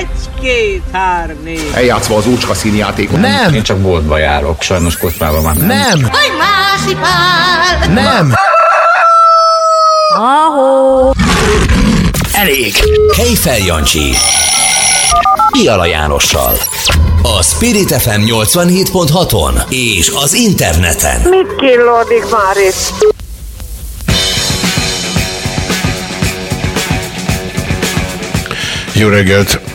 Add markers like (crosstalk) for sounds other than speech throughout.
Egy, két, négy. Eljátszva az úcska színjátékot. Nem! Én csak boltba járok, sajnos kocsmában már nem. Nem! Mászipál! Nem! Ahó! Elég! Kejfel Jancsi. Piala Jánossal. A Spirit FM 87.6-on és az interneten. Mit killódik már itt? Jó reggelt!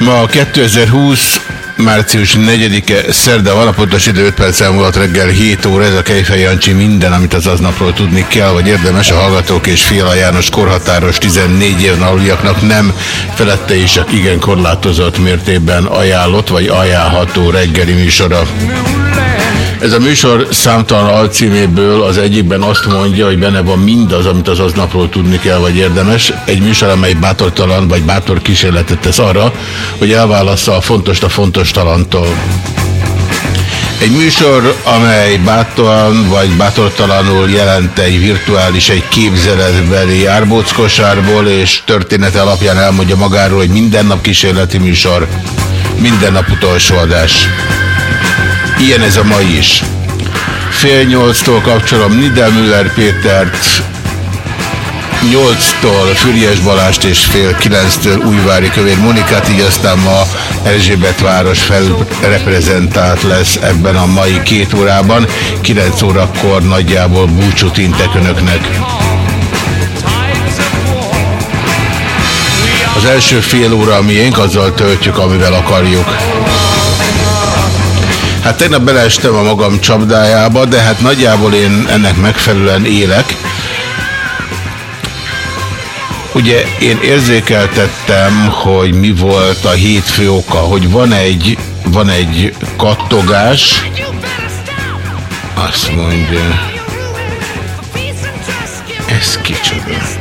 Ma 2020 március 4-e, szerda van, a pontos idő 5 perc elmúlott reggel 7 óra, ez a Kejfej Jancsi minden, amit az aznapról tudni kell, vagy érdemes a hallgatók és Fiala János korhatáros 14 éven aluljaknak nem felette is igen korlátozott mértékben ajánlott, vagy ajánlható reggeli műsora. Ez a műsor számtalan alcíméből az egyikben azt mondja, hogy benne van mindaz, amit az aznapról tudni kell, vagy érdemes. Egy műsor, amely bátortalan, vagy bátor kísérletet tesz arra, hogy elválassza a fontos a fontos talantól. Egy műsor, amely bátoran vagy bátortalanul jelent egy virtuális, egy képzeletbeli árbóckosárból, és története alapján elmondja magáról, hogy minden nap kísérleti műsor, minden nap utolsó adás. Ilyen ez a mai is. Fél nyolctól kapcsolom Nidel Müller Pétert, nyolctól Füriás Balást és fél kilenctől Újvári Kövér Monikát, így aztán ma Erzsébet város felreprezentált lesz ebben a mai két órában. Kilenc órakor nagyjából búcsút intek önöknek. Az első fél óra a miénk, azzal töltjük, amivel akarjuk. Hát tegnap beleestem a magam csapdájába, de hát nagyjából én ennek megfelelően élek. Ugye én érzékeltettem, hogy mi volt a hétfő oka, hogy van egy, van egy kattogás, azt mondja, ez kicsoda.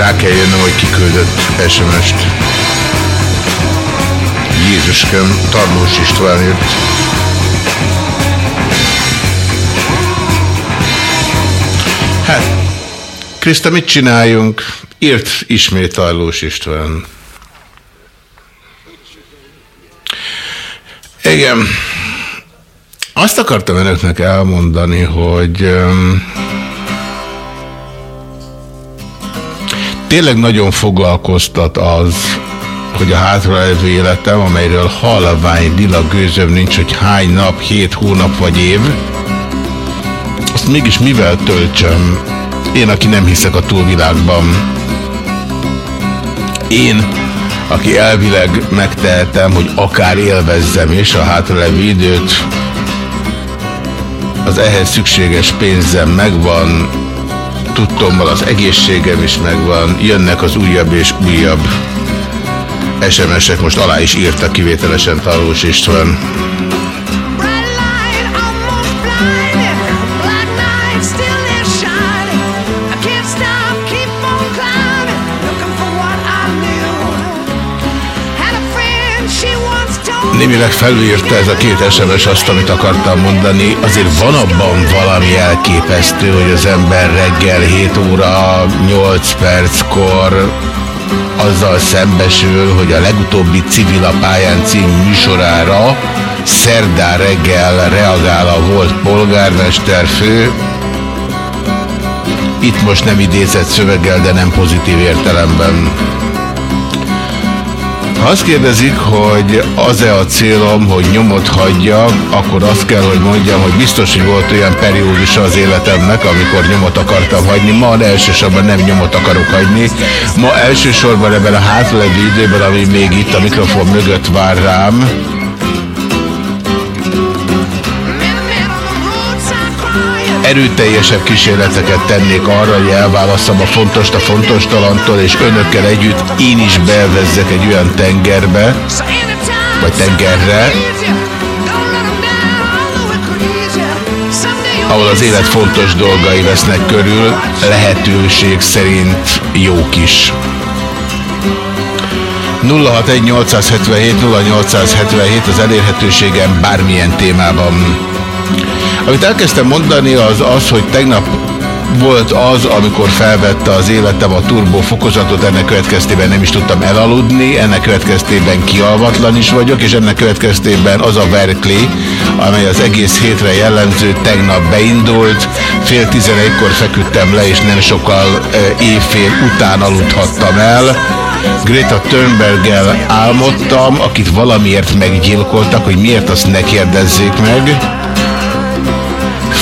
Rá kell jönnöm, hogy kiküldött SMS-t. Jézuskem, Tarlós István írt. Hát, Kriszta, mit csináljunk? Írt ismét Tarlós István. Igen. Azt akartam önöknek elmondani, hogy... Um, tényleg nagyon foglalkoztat az, hogy a hátralévő életem, amelyről halvány lila gőzöm nincs, hogy hány nap, hét hónap vagy év, azt mégis mivel töltsem? Én, aki nem hiszek a túlvilágban. Én, aki elvileg megtehetem, hogy akár élvezzem és a hátralévő időt, az ehhez szükséges pénzem megvan, tudtommal az egészségem is megvan, jönnek az újabb és újabb SMS-ek, most alá is írta kivételesen Tarlós István. Némileg felülírta ez a két SMS azt, amit akartam mondani. Azért van abban valami elképesztő, hogy az ember reggel 7 óra 8 perckor azzal szembesül, hogy a legutóbbi Civil a pályán című műsorára szerdán reggel reagál a volt polgármester fő. Itt most nem idézett szöveggel, de nem pozitív értelemben. Ha azt kérdezik, hogy az-e a célom, hogy nyomot hagyjak, akkor azt kell, hogy mondjam, hogy biztos, hogy volt olyan periódus az életemnek, amikor nyomot akartam hagyni. Ma elsősorban nem nyomot akarok hagyni. Ma elsősorban ebben a hátlevő időben, ami még itt a mikrofon mögött vár rám, erőteljesebb kísérleteket tennék arra, hogy elválasszam a fontos a fontos talantól, és önökkel együtt én is bevezzek egy olyan tengerbe, vagy tengerre, ahol az élet fontos dolgai vesznek körül, lehetőség szerint jók is. 061 877 0877 az elérhetőségem bármilyen témában. Amit elkezdtem mondani az az, hogy tegnap volt az, amikor felvette az életem a turbo fokozatot, ennek következtében nem is tudtam elaludni, ennek következtében kialvatlan is vagyok, és ennek következtében az a Berkeley, amely az egész hétre jellemző, tegnap beindult, fél tizenegykor feküdtem le, és nem sokkal évfél után aludhattam el. Greta Thunberggel álmodtam, akit valamiért meggyilkoltak, hogy miért azt ne kérdezzék meg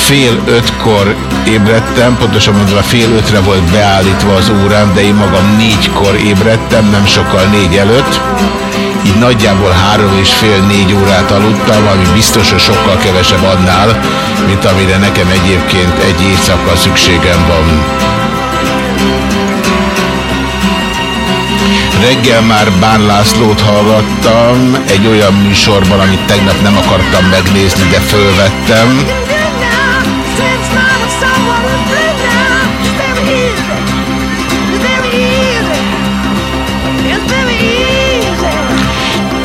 fél ötkor ébredtem, pontosan mondva fél ötre volt beállítva az órám, de én magam négykor ébredtem, nem sokkal négy előtt. Így nagyjából három és fél négy órát aludtam, ami biztos, hogy sokkal kevesebb annál, mint amire nekem egyébként egy éjszaka szükségem van. Reggel már Bán Lászlót hallgattam egy olyan műsorban, amit tegnap nem akartam megnézni, de fölvettem.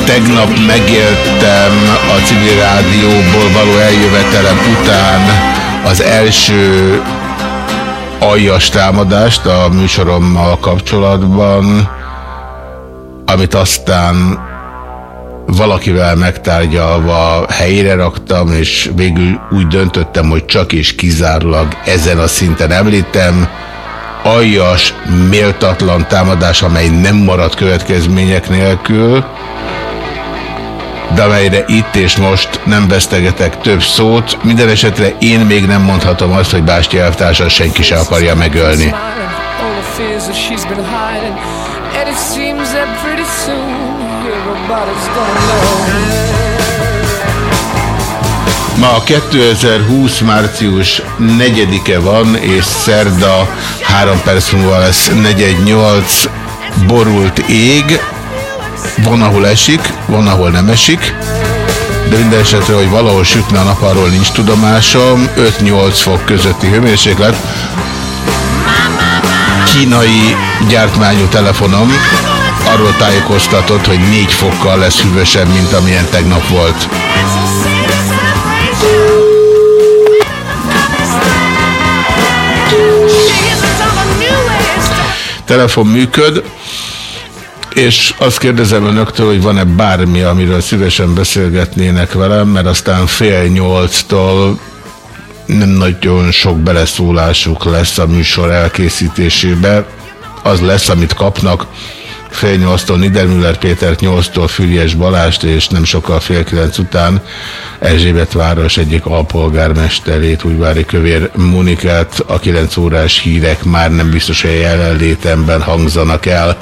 Tegnap megéltem a civil rádióból való eljövetelem után az első aljas támadást a műsorommal kapcsolatban, amit aztán valakivel megtárgyalva helyére raktam, és végül úgy döntöttem, hogy csak és kizárólag ezen a szinten említem, aljas, méltatlan támadás, amely nem maradt következmények nélkül, de amelyre itt és most nem vesztegetek több szót. Minden esetre én még nem mondhatom azt, hogy Básti elvtársa senki se akarja megölni. Ma 2020. március 4-e van, és szerda 3 perc múlva lesz 418 borult ég. Van, ahol esik, van, ahol nem esik, de minden esetre, hogy valahol sütne a nap, arról nincs tudomásom. 5-8 fok közötti hőmérséklet. Kínai gyártmányú telefonom arról tájékoztatott, hogy 4 fokkal lesz hűvösebb, mint amilyen tegnap volt. Telefon működ. És azt kérdezem önöktől, hogy van-e bármi, amiről szívesen beszélgetnének velem, mert aztán fél nyolctól nem nagyon sok beleszólásuk lesz a műsor elkészítésébe. Az lesz, amit kapnak, fél nyolctól Niedermüller Pétert, nyolctól Füriás Balást, és nem sokkal fél kilenc után Erzsébet város egyik alpolgármesterét, Újvári Kövér Monikát, a 9 órás hírek már nem biztos, hogy jelenlétemben hangzanak el.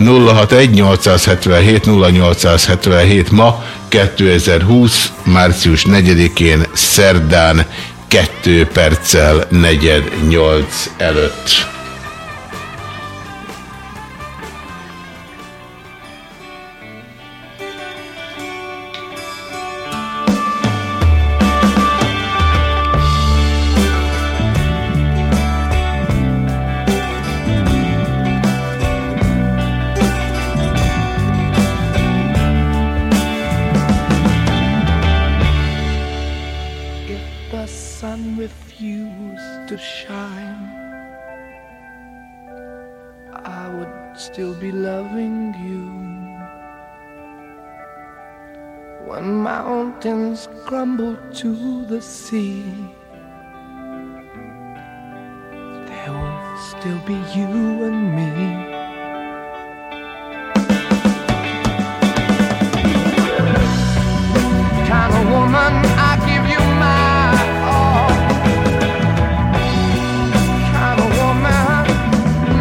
061-877-0877 ma 2020. március 4-én szerdán 2 perccel 48 előtt. To the sea, there will still be you and me. Kind of woman, I give you my all. Kind of woman,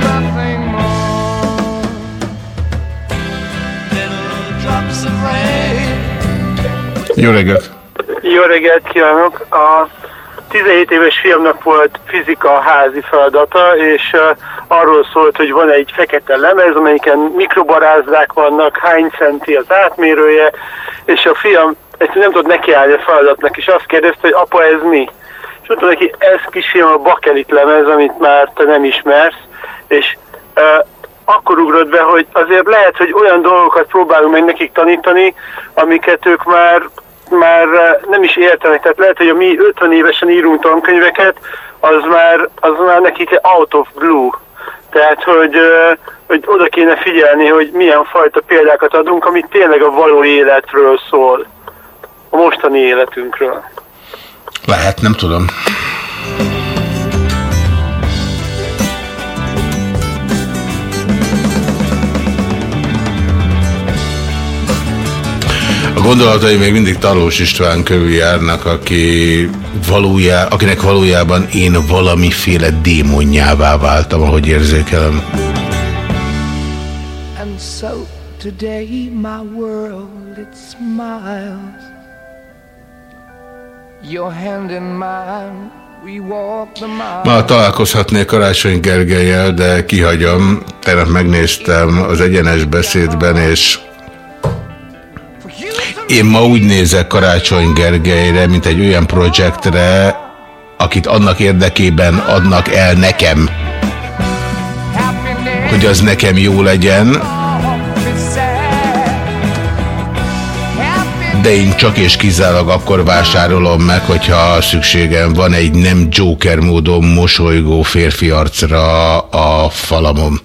nothing more. Little drops of rain. Jó reggelt! Jó reggelt kívánok! A 17 éves fiamnak volt fizika házi feladata, és arról szólt, hogy van egy fekete lemez, amelyiken mikrobarázdák vannak, hány centi az átmérője, és a fiam ezt nem tudott nekiállni a feladatnak, és azt kérdezte, hogy apa ez mi? mondtam neki, ez kisfilm a Bakelit lemez, amit már te nem ismersz, és uh, akkor ugrott be, hogy azért lehet, hogy olyan dolgokat próbálunk meg nekik tanítani, amiket ők már, már nem is értenek. Tehát lehet, hogy a mi 50 évesen írunk tankönyveket, az már, az már nekik out of blue. Tehát, hogy, hogy oda kéne figyelni, hogy milyen fajta példákat adunk, amit tényleg a való életről szól. A mostani életünkről. Lehet, nem tudom. Gondolatai még mindig Talós István körül járnak, aki valójá, akinek valójában én valamiféle démonjává váltam, ahogy érzékelem. And so today my world it smiles. Your hand in mine. Ma találkozhatnék Karácsony Gergelyel, de kihagyom. Tegnap megnéztem az egyenes beszédben, és én ma úgy nézek Karácsony Gergelyre, mint egy olyan projektre, akit annak érdekében adnak el nekem, hogy az nekem jó legyen, de én csak és kizárólag akkor vásárolom meg, hogyha szükségem van egy nem Joker módon mosolygó férfi arcra a falamon.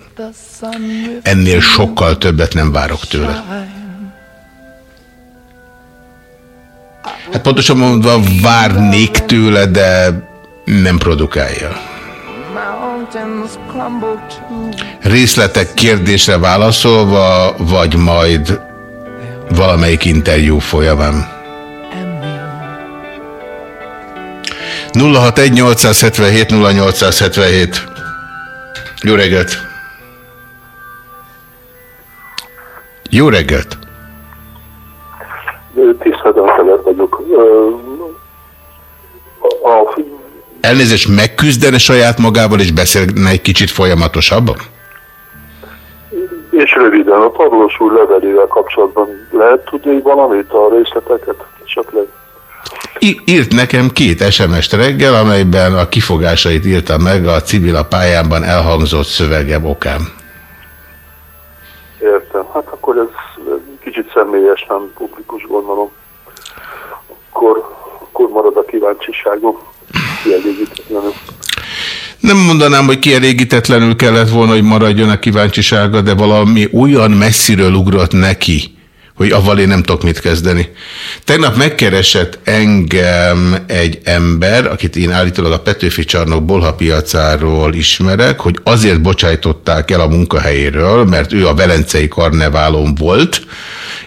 Ennél sokkal többet nem várok tőle. Hát pontosan mondva várnék tőle, de nem produkálja. Részletek kérdésre válaszolva, vagy majd valamelyik interjú folyamán. 061 877 0877 Jó reggelt! Jó reggelt! Tiszteletem A, Elnézést, megküzdene saját magával és beszélne egy kicsit folyamatosabban? és röviden, a Pavlos úr levelével kapcsolatban lehet tudni valamit, a részleteket esetleg? Írt nekem két SMS-t reggel, amelyben a kifogásait írta meg a civil pályámban elhangzott szövegem okán. Értem. Hát akkor ez kicsit személyes, nem publikus gondolom. Akkor, akkor marad a kíváncsiságom. Kielégítetlenül. Nem mondanám, hogy kielégítetlenül kellett volna, hogy maradjon a kíváncsisága, de valami olyan messziről ugrott neki, hogy avval én nem tudok mit kezdeni. Tegnap megkeresett engem egy ember, akit én állítólag a Petőfi csarnok bolhapiacáról ismerek, hogy azért bocsájtották el a munkahelyéről, mert ő a Velencei Karneválon volt,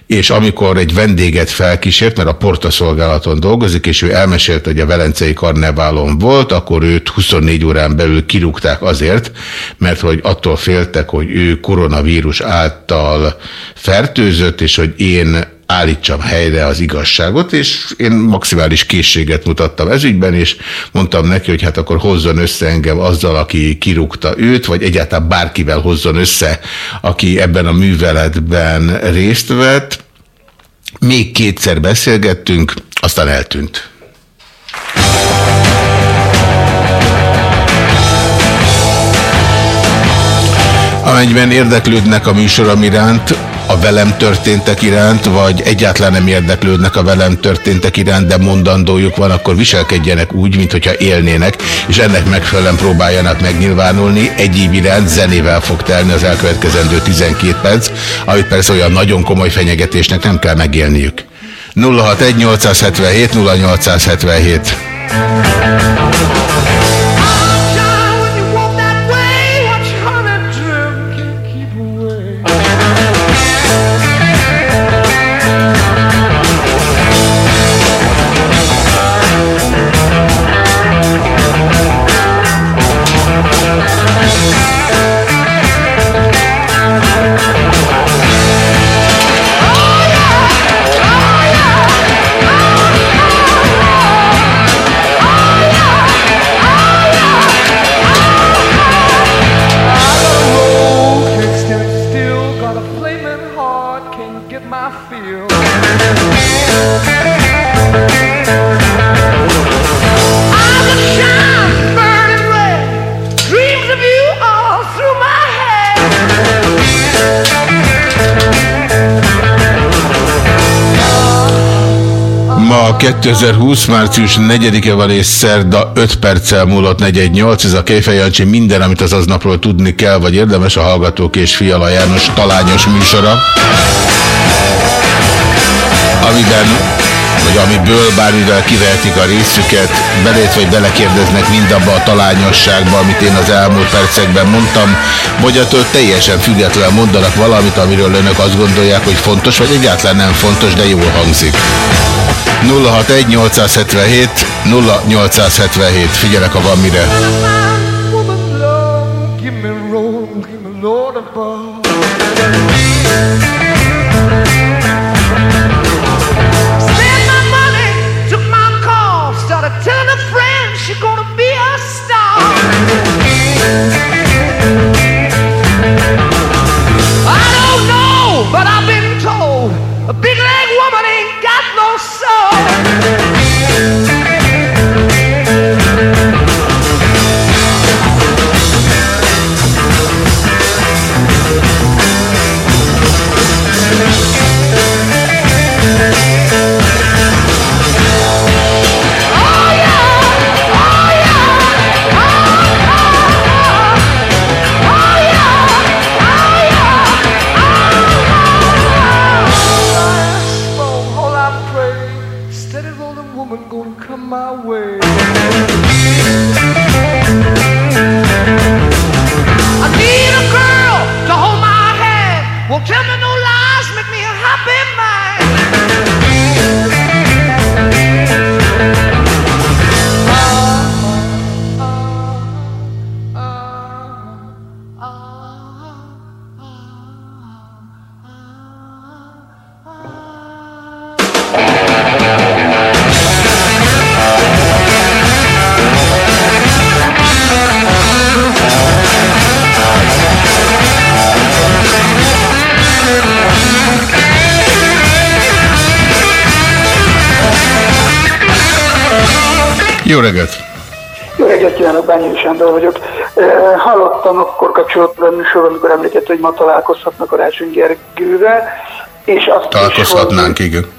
és amikor egy vendéget felkísért, mert a portaszolgálaton dolgozik, és ő elmesélte, hogy a Velencei Karneválon volt, akkor őt 24 órán belül kirúgták azért, mert hogy attól féltek, hogy ő koronavírus által fertőzött, és hogy én állítsam helyre az igazságot, és én maximális készséget mutattam ezügyben, és mondtam neki, hogy hát akkor hozzon össze engem azzal, aki kirúgta őt, vagy egyáltalán bárkivel hozzon össze, aki ebben a műveletben részt vett. Még kétszer beszélgettünk, aztán eltűnt. Amennyiben érdeklődnek a műsorom iránt, a velem történtek iránt, vagy egyáltalán nem érdeklődnek a velem történtek iránt, de mondandójuk van, akkor viselkedjenek úgy, mintha élnének, és ennek megfelelően próbáljanak megnyilvánulni. Egyéb iránt zenével fog telni az elkövetkezendő 12 perc, amit persze olyan nagyon komoly fenyegetésnek nem kell megélniük. 061 877 0877 2020. március 4-e van és szerda 5 perccel múlott 418. Ez a Kejfej Jancsi minden, amit az aznapról tudni kell, vagy érdemes a Hallgatók és Fiala János talányos műsora. Amiben vagy amiből bármivel kivehetik a részüket, belét vagy belekérdeznek mindabba a talányosságba, amit én az elmúlt percekben mondtam, vagy attól teljesen függetlenül mondanak valamit, amiről önök azt gondolják, hogy fontos, vagy egyáltalán nem fontos, de jól hangzik. 061 877 0877. Figyelek, ha van mire. Give me room, give me Lord. Bányi Sándor vagyok. Eh, Hallottam akkor kapcsolatban műsor, amikor említett, hogy ma találkozhatnak a Rácsony Gergővel, és azt is, Találkozhatnánk, igen. hogy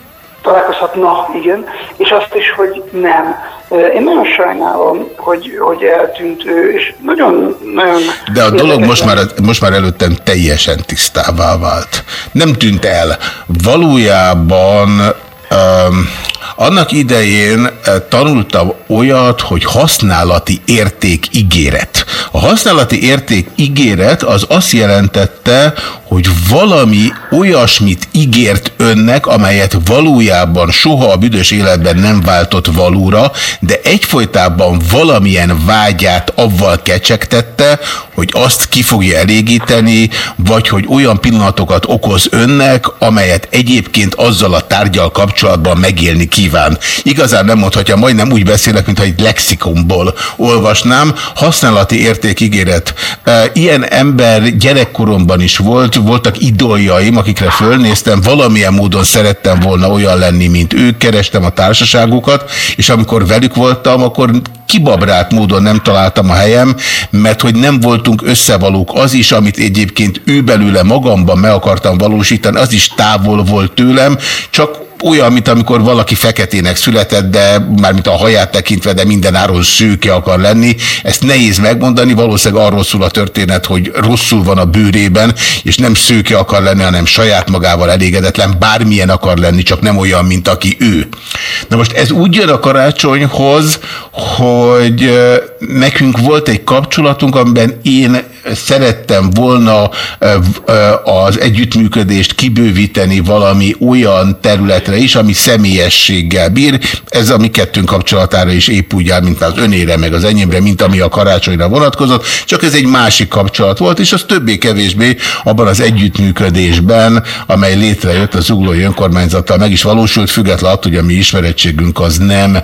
találkozhatna, igen, és azt is, hogy nem. Eh, Én nagyon sajnálom, hogy, hogy eltűnt ő, és nagyon, nagyon... De a dolog most már, most már előttem teljesen tisztává vált. Nem tűnt el. Valójában um, annak idején uh, tanultam olyat, hogy használati érték ígéret. A használati érték ígéret az azt jelentette, hogy valami olyasmit ígért önnek, amelyet valójában soha a büdös életben nem váltott valóra, de egyfolytában valamilyen vágyát avval kecsegtette, hogy azt ki fogja elégíteni, vagy hogy olyan pillanatokat okoz önnek, amelyet egyébként azzal a tárgyal kapcsolatban megélni kíván. Igazán nem mondhatja, majdnem úgy beszélek, mintha egy lexikonból olvasnám. Használati értékígéret. Ilyen ember gyerekkoromban is volt, voltak idoljaim, akikre fölnéztem, valamilyen módon szerettem volna olyan lenni, mint ők, kerestem a társaságukat, és amikor velük voltam, akkor kibabrált módon nem találtam a helyem, mert hogy nem voltunk összevalók. Az is, amit egyébként ő belőle magamban meg akartam valósítani, az is távol volt tőlem, csak olyan, mint amikor valaki feketének született, de mármint a haját tekintve, de minden áron szőke akar lenni. Ezt nehéz megmondani, valószínűleg arról szól a történet, hogy rosszul van a bőrében, és nem szőke akar lenni, hanem saját magával elégedetlen, bármilyen akar lenni, csak nem olyan, mint aki ő. Na most ez úgy jön a karácsonyhoz, hogy nekünk volt egy kapcsolatunk, amiben én szerettem volna az együttműködést kibővíteni valami olyan területre is, ami személyességgel bír. Ez a mi kettőnk kapcsolatára is épp úgy áll, mint az önére, meg az enyémre, mint ami a karácsonyra vonatkozott, csak ez egy másik kapcsolat volt, és az többé-kevésbé abban az együttműködésben, amely létrejött az uglói önkormányzattal, meg is valósult, függetlenül attól, hogy a mi ismerettségünk az nem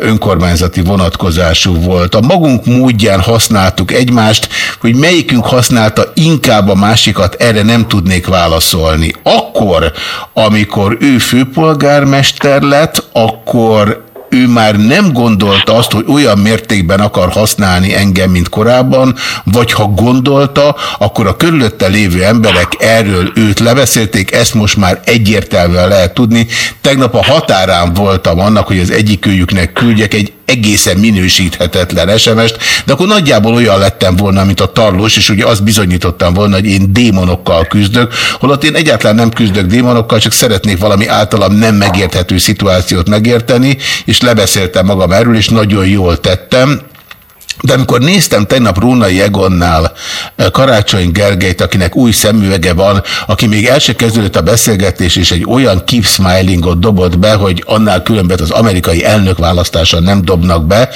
önkormányzati vonatkozású volt. A magunk módján használtuk egymást, hogy melyikünk használta inkább a másikat, erre nem tudnék válaszolni. Akkor, amikor ő főpolgármester lett, akkor ő már nem gondolta azt, hogy olyan mértékben akar használni engem, mint korábban, vagy ha gondolta, akkor a körülötte lévő emberek erről őt lebeszélték, ezt most már egyértelműen lehet tudni. Tegnap a határán voltam annak, hogy az egyikőjüknek küldjek egy egészen minősíthetetlen SMS-t, de akkor nagyjából olyan lettem volna, mint a tarlós, és ugye azt bizonyítottam volna, hogy én démonokkal küzdök, holott én egyáltalán nem küzdök démonokkal, csak szeretnék valami általam nem megérthető szituációt megérteni, és lebeszéltem magam erről, és nagyon jól tettem. De amikor néztem tegnap Rónai Egonnál eh, Karácsony Gergelyt, akinek új szemüvege van, aki még el se kezdődött a beszélgetés, és egy olyan keep smilingot dobott be, hogy annál különböző az amerikai elnök választáson nem dobnak be,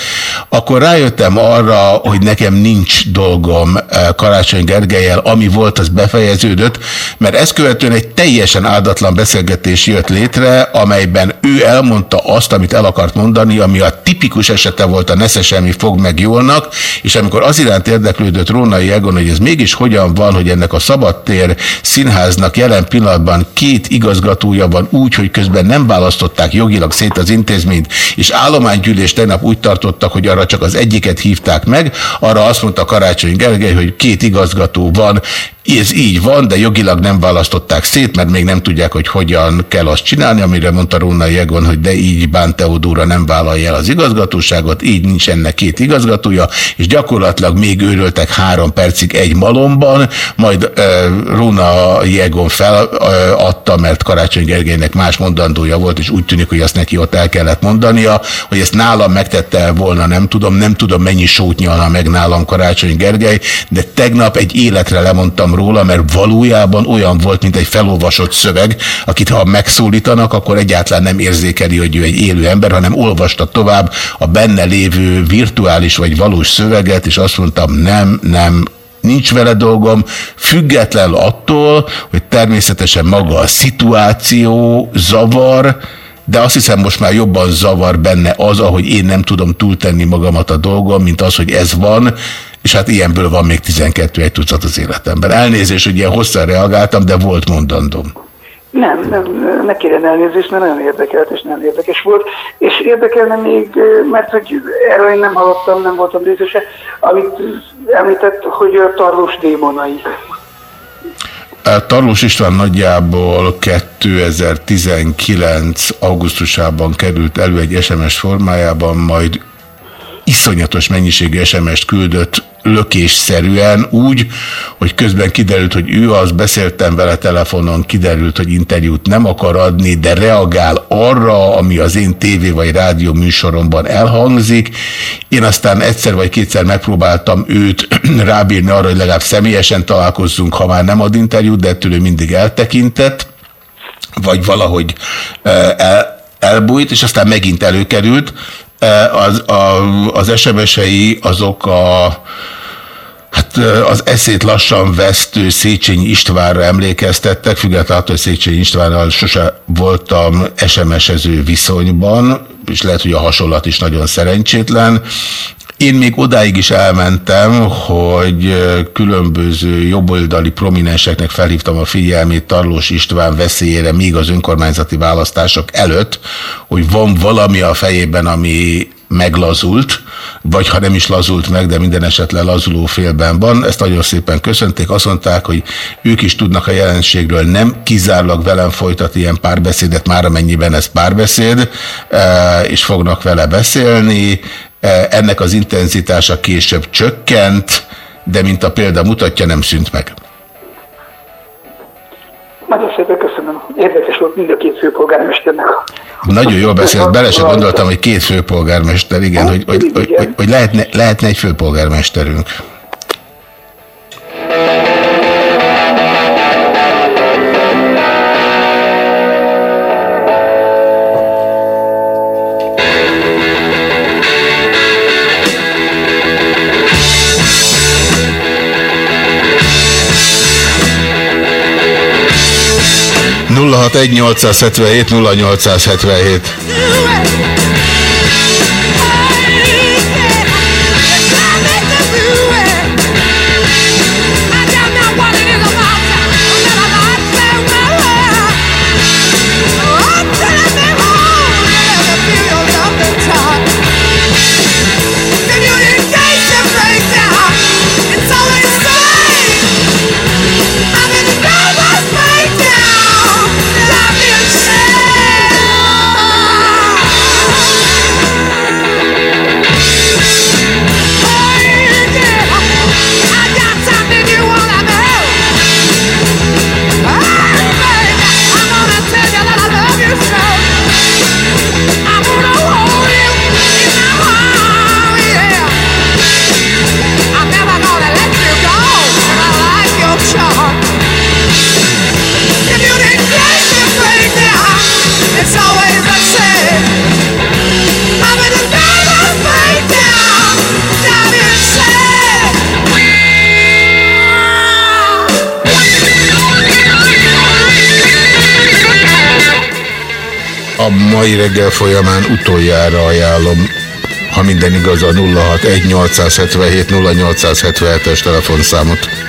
akkor rájöttem arra, hogy nekem nincs dolgom eh, Karácsony Gergelyel, ami volt, az befejeződött, mert ezt követően egy teljesen áldatlan beszélgetés jött létre, amelyben ő elmondta azt, amit el akart mondani, ami a tipikus esete volt a nesze semmi fog meg jólna, vannak, és amikor az iránt érdeklődött Rónai Egon, hogy ez mégis hogyan van, hogy ennek a szabadtér színháznak jelen pillanatban két igazgatója van úgy, hogy közben nem választották jogilag szét az intézményt, és állománygyűlés tegnap úgy tartottak, hogy arra csak az egyiket hívták meg, arra azt mondta Karácsony Gergely, hogy két igazgató van, ez így van, de jogilag nem választották szét, mert még nem tudják, hogy hogyan kell azt csinálni, amire mondta Róna Jegon, hogy de így Bán Teodóra nem vállalja el az igazgatóságot, így nincs ennek két igazgatója, és gyakorlatilag még őröltek három percig egy malomban, majd e, Róna Jegon feladta, mert Karácsony Gergelynek más mondandója volt, és úgy tűnik, hogy azt neki ott el kellett mondania, hogy ezt nálam megtette volna, nem tudom, nem tudom mennyi sót nyalna meg nálam Karácsony Gergely, de tegnap egy életre lemondtam róla, mert valójában olyan volt, mint egy felolvasott szöveg, akit ha megszólítanak, akkor egyáltalán nem érzékeli, hogy ő egy élő ember, hanem olvasta tovább a benne lévő virtuális vagy valós szöveget, és azt mondtam, nem, nem, nincs vele dolgom, független attól, hogy természetesen maga a szituáció zavar, de azt hiszem most már jobban zavar benne az, ahogy én nem tudom túltenni magamat a dolgom, mint az, hogy ez van, és hát ilyenből van még 12 egy tucat az életemben. Elnézést, hogy ilyen hosszan reagáltam, de volt mondandóm. Nem, nem, ne kérjen elnézést, mert nagyon érdekelt és nem érdekes volt. És érdekelne még, mert hogy erről én nem hallottam, nem voltam részese, amit említett, hogy a tarlós démonai. Tarlós István nagyjából 2019. augusztusában került elő egy SMS formájában, majd iszonyatos mennyiségű SMS-t küldött lökésszerűen úgy, hogy közben kiderült, hogy ő az, beszéltem vele telefonon, kiderült, hogy interjút nem akar adni, de reagál arra, ami az én tévé vagy rádió műsoromban elhangzik. Én aztán egyszer vagy kétszer megpróbáltam őt (clears throat) rábírni arra, hogy legalább személyesen találkozzunk, ha már nem ad interjút, de ettől ő mindig eltekintett, vagy valahogy el, elbújt, és aztán megint előkerült, az, a, az SMS-ei azok a Hát az eszét lassan vesztő Széchenyi Istvánra emlékeztettek, függetlenül hogy Széchenyi Istvánnal sose voltam SMS-ező viszonyban, és lehet, hogy a hasonlat is nagyon szerencsétlen. Én még odáig is elmentem, hogy különböző jobboldali prominenseknek felhívtam a figyelmét Tarlós István veszélyére még az önkormányzati választások előtt, hogy van valami a fejében, ami meglazult, vagy ha nem is lazult meg, de minden esetre lazuló félben van. Ezt nagyon szépen köszönték. Azt mondták, hogy ők is tudnak a jelenségről nem kizárólag velem folytatni ilyen párbeszédet, már amennyiben ez párbeszéd, és fognak vele beszélni. Eh, ennek az intenzitása később csökkent, de mint a példa mutatja, nem szűnt meg. Nagyon szépen köszönöm. Érdekes volt mind a két főpolgármesternek. Nagyon jól beszélt, bele se gondoltam, hogy két főpolgármester, igen, hogy, hogy, hogy, hogy, hogy lehetne, lehetne egy főpolgármesterünk. 061 877 0877. a mai reggel folyamán utoljára ajánlom, ha minden igaz, a 061-877-0877-es telefonszámot.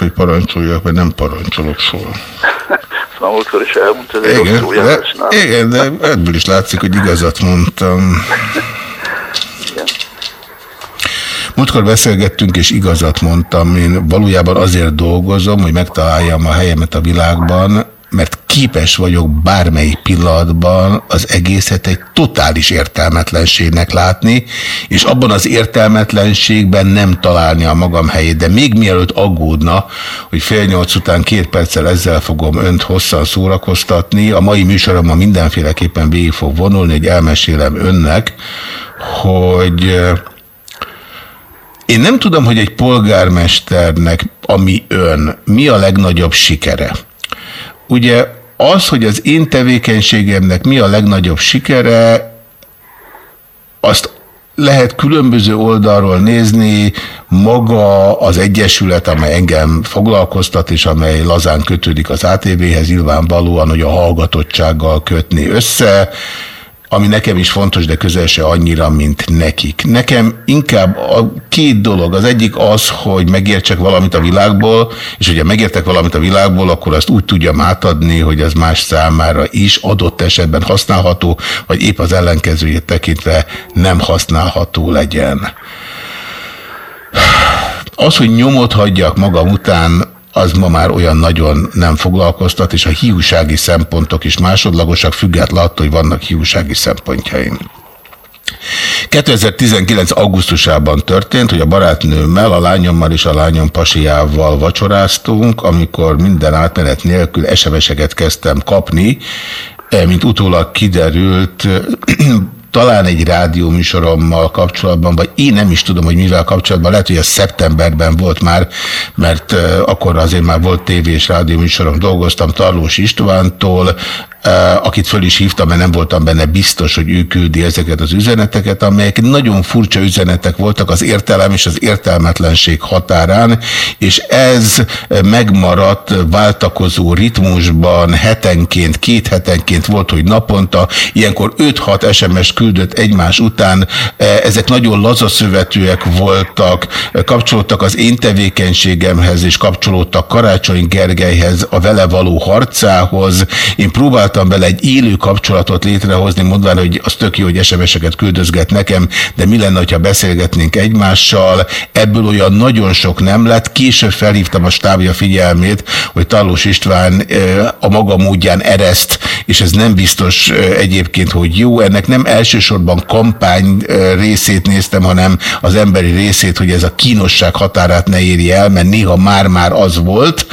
Hogy parancsoljak, mert nem parancsolok soha. (laughs) Szóval múltkor is elmondta, hogy Igen, de, járás, nem? igen, de ebből is látszik, hogy igazat mondtam. Múltkor beszélgettünk, és igazat mondtam. Én valójában azért dolgozom, hogy megtaláljam a helyemet a világban, képes vagyok bármelyik pillanatban az egészet egy totális értelmetlenségnek látni, és abban az értelmetlenségben nem találni a magam helyét. De még mielőtt aggódna, hogy fél nyolc után két perccel ezzel fogom önt hosszan szórakoztatni, a mai műsoromban mindenféleképpen végig fog vonulni, hogy elmesélem önnek, hogy én nem tudom, hogy egy polgármesternek, ami ön, mi a legnagyobb sikere. Ugye az, hogy az én tevékenységemnek mi a legnagyobb sikere, azt lehet különböző oldalról nézni, maga az egyesület, amely engem foglalkoztat, és amely lazán kötődik az ATV-hez, nyilvánvalóan, hogy a hallgatottsággal kötni össze, ami nekem is fontos, de közel se annyira, mint nekik. Nekem inkább a két dolog. Az egyik az, hogy megértsek valamit a világból, és hogyha megértek valamit a világból, akkor azt úgy tudjam átadni, hogy az más számára is adott esetben használható, vagy épp az ellenkezőjét tekintve nem használható legyen. Az, hogy nyomot hagyjak magam után, az ma már olyan nagyon nem foglalkoztat, és a hiúsági szempontok is másodlagosak, függetlenül attól, hogy vannak hiúsági szempontjaim. 2019. augusztusában történt, hogy a barátnőmmel, a lányommal és a lányom pasiával vacsoráztunk, amikor minden átmenet nélkül SMS-eket kezdtem kapni, eh, mint utólag kiderült, talán egy rádióműsorommal kapcsolatban, vagy én nem is tudom, hogy mivel kapcsolatban, lehet, hogy ez szeptemberben volt már, mert akkor azért már volt tévé és rádióműsorom, dolgoztam Tarlós Istvántól, akit föl is hívtam, mert nem voltam benne biztos, hogy ő küldi ezeket az üzeneteket, amelyek nagyon furcsa üzenetek voltak az értelem és az értelmetlenség határán, és ez megmaradt váltakozó ritmusban hetenként, két hetenként volt, hogy naponta, ilyenkor 5-6 SMS küldött egymás után, ezek nagyon lazaszövetűek voltak, kapcsolódtak az én tevékenységemhez, és kapcsolódtak Karácsony Gergelyhez, a vele való harcához. Én próbáltam vele egy élő kapcsolatot létrehozni, mondván, hogy az tök jó, hogy SMS-eket küldözget nekem, de mi lenne, ha beszélgetnénk egymással. Ebből olyan nagyon sok nem lett. Később felhívtam a stábja figyelmét, hogy Talós István a maga módján ereszt, és ez nem biztos egyébként, hogy jó. Ennek nem első elsősorban kampány részét néztem, hanem az emberi részét, hogy ez a kínosság határát ne éri el, mert néha már-már az volt.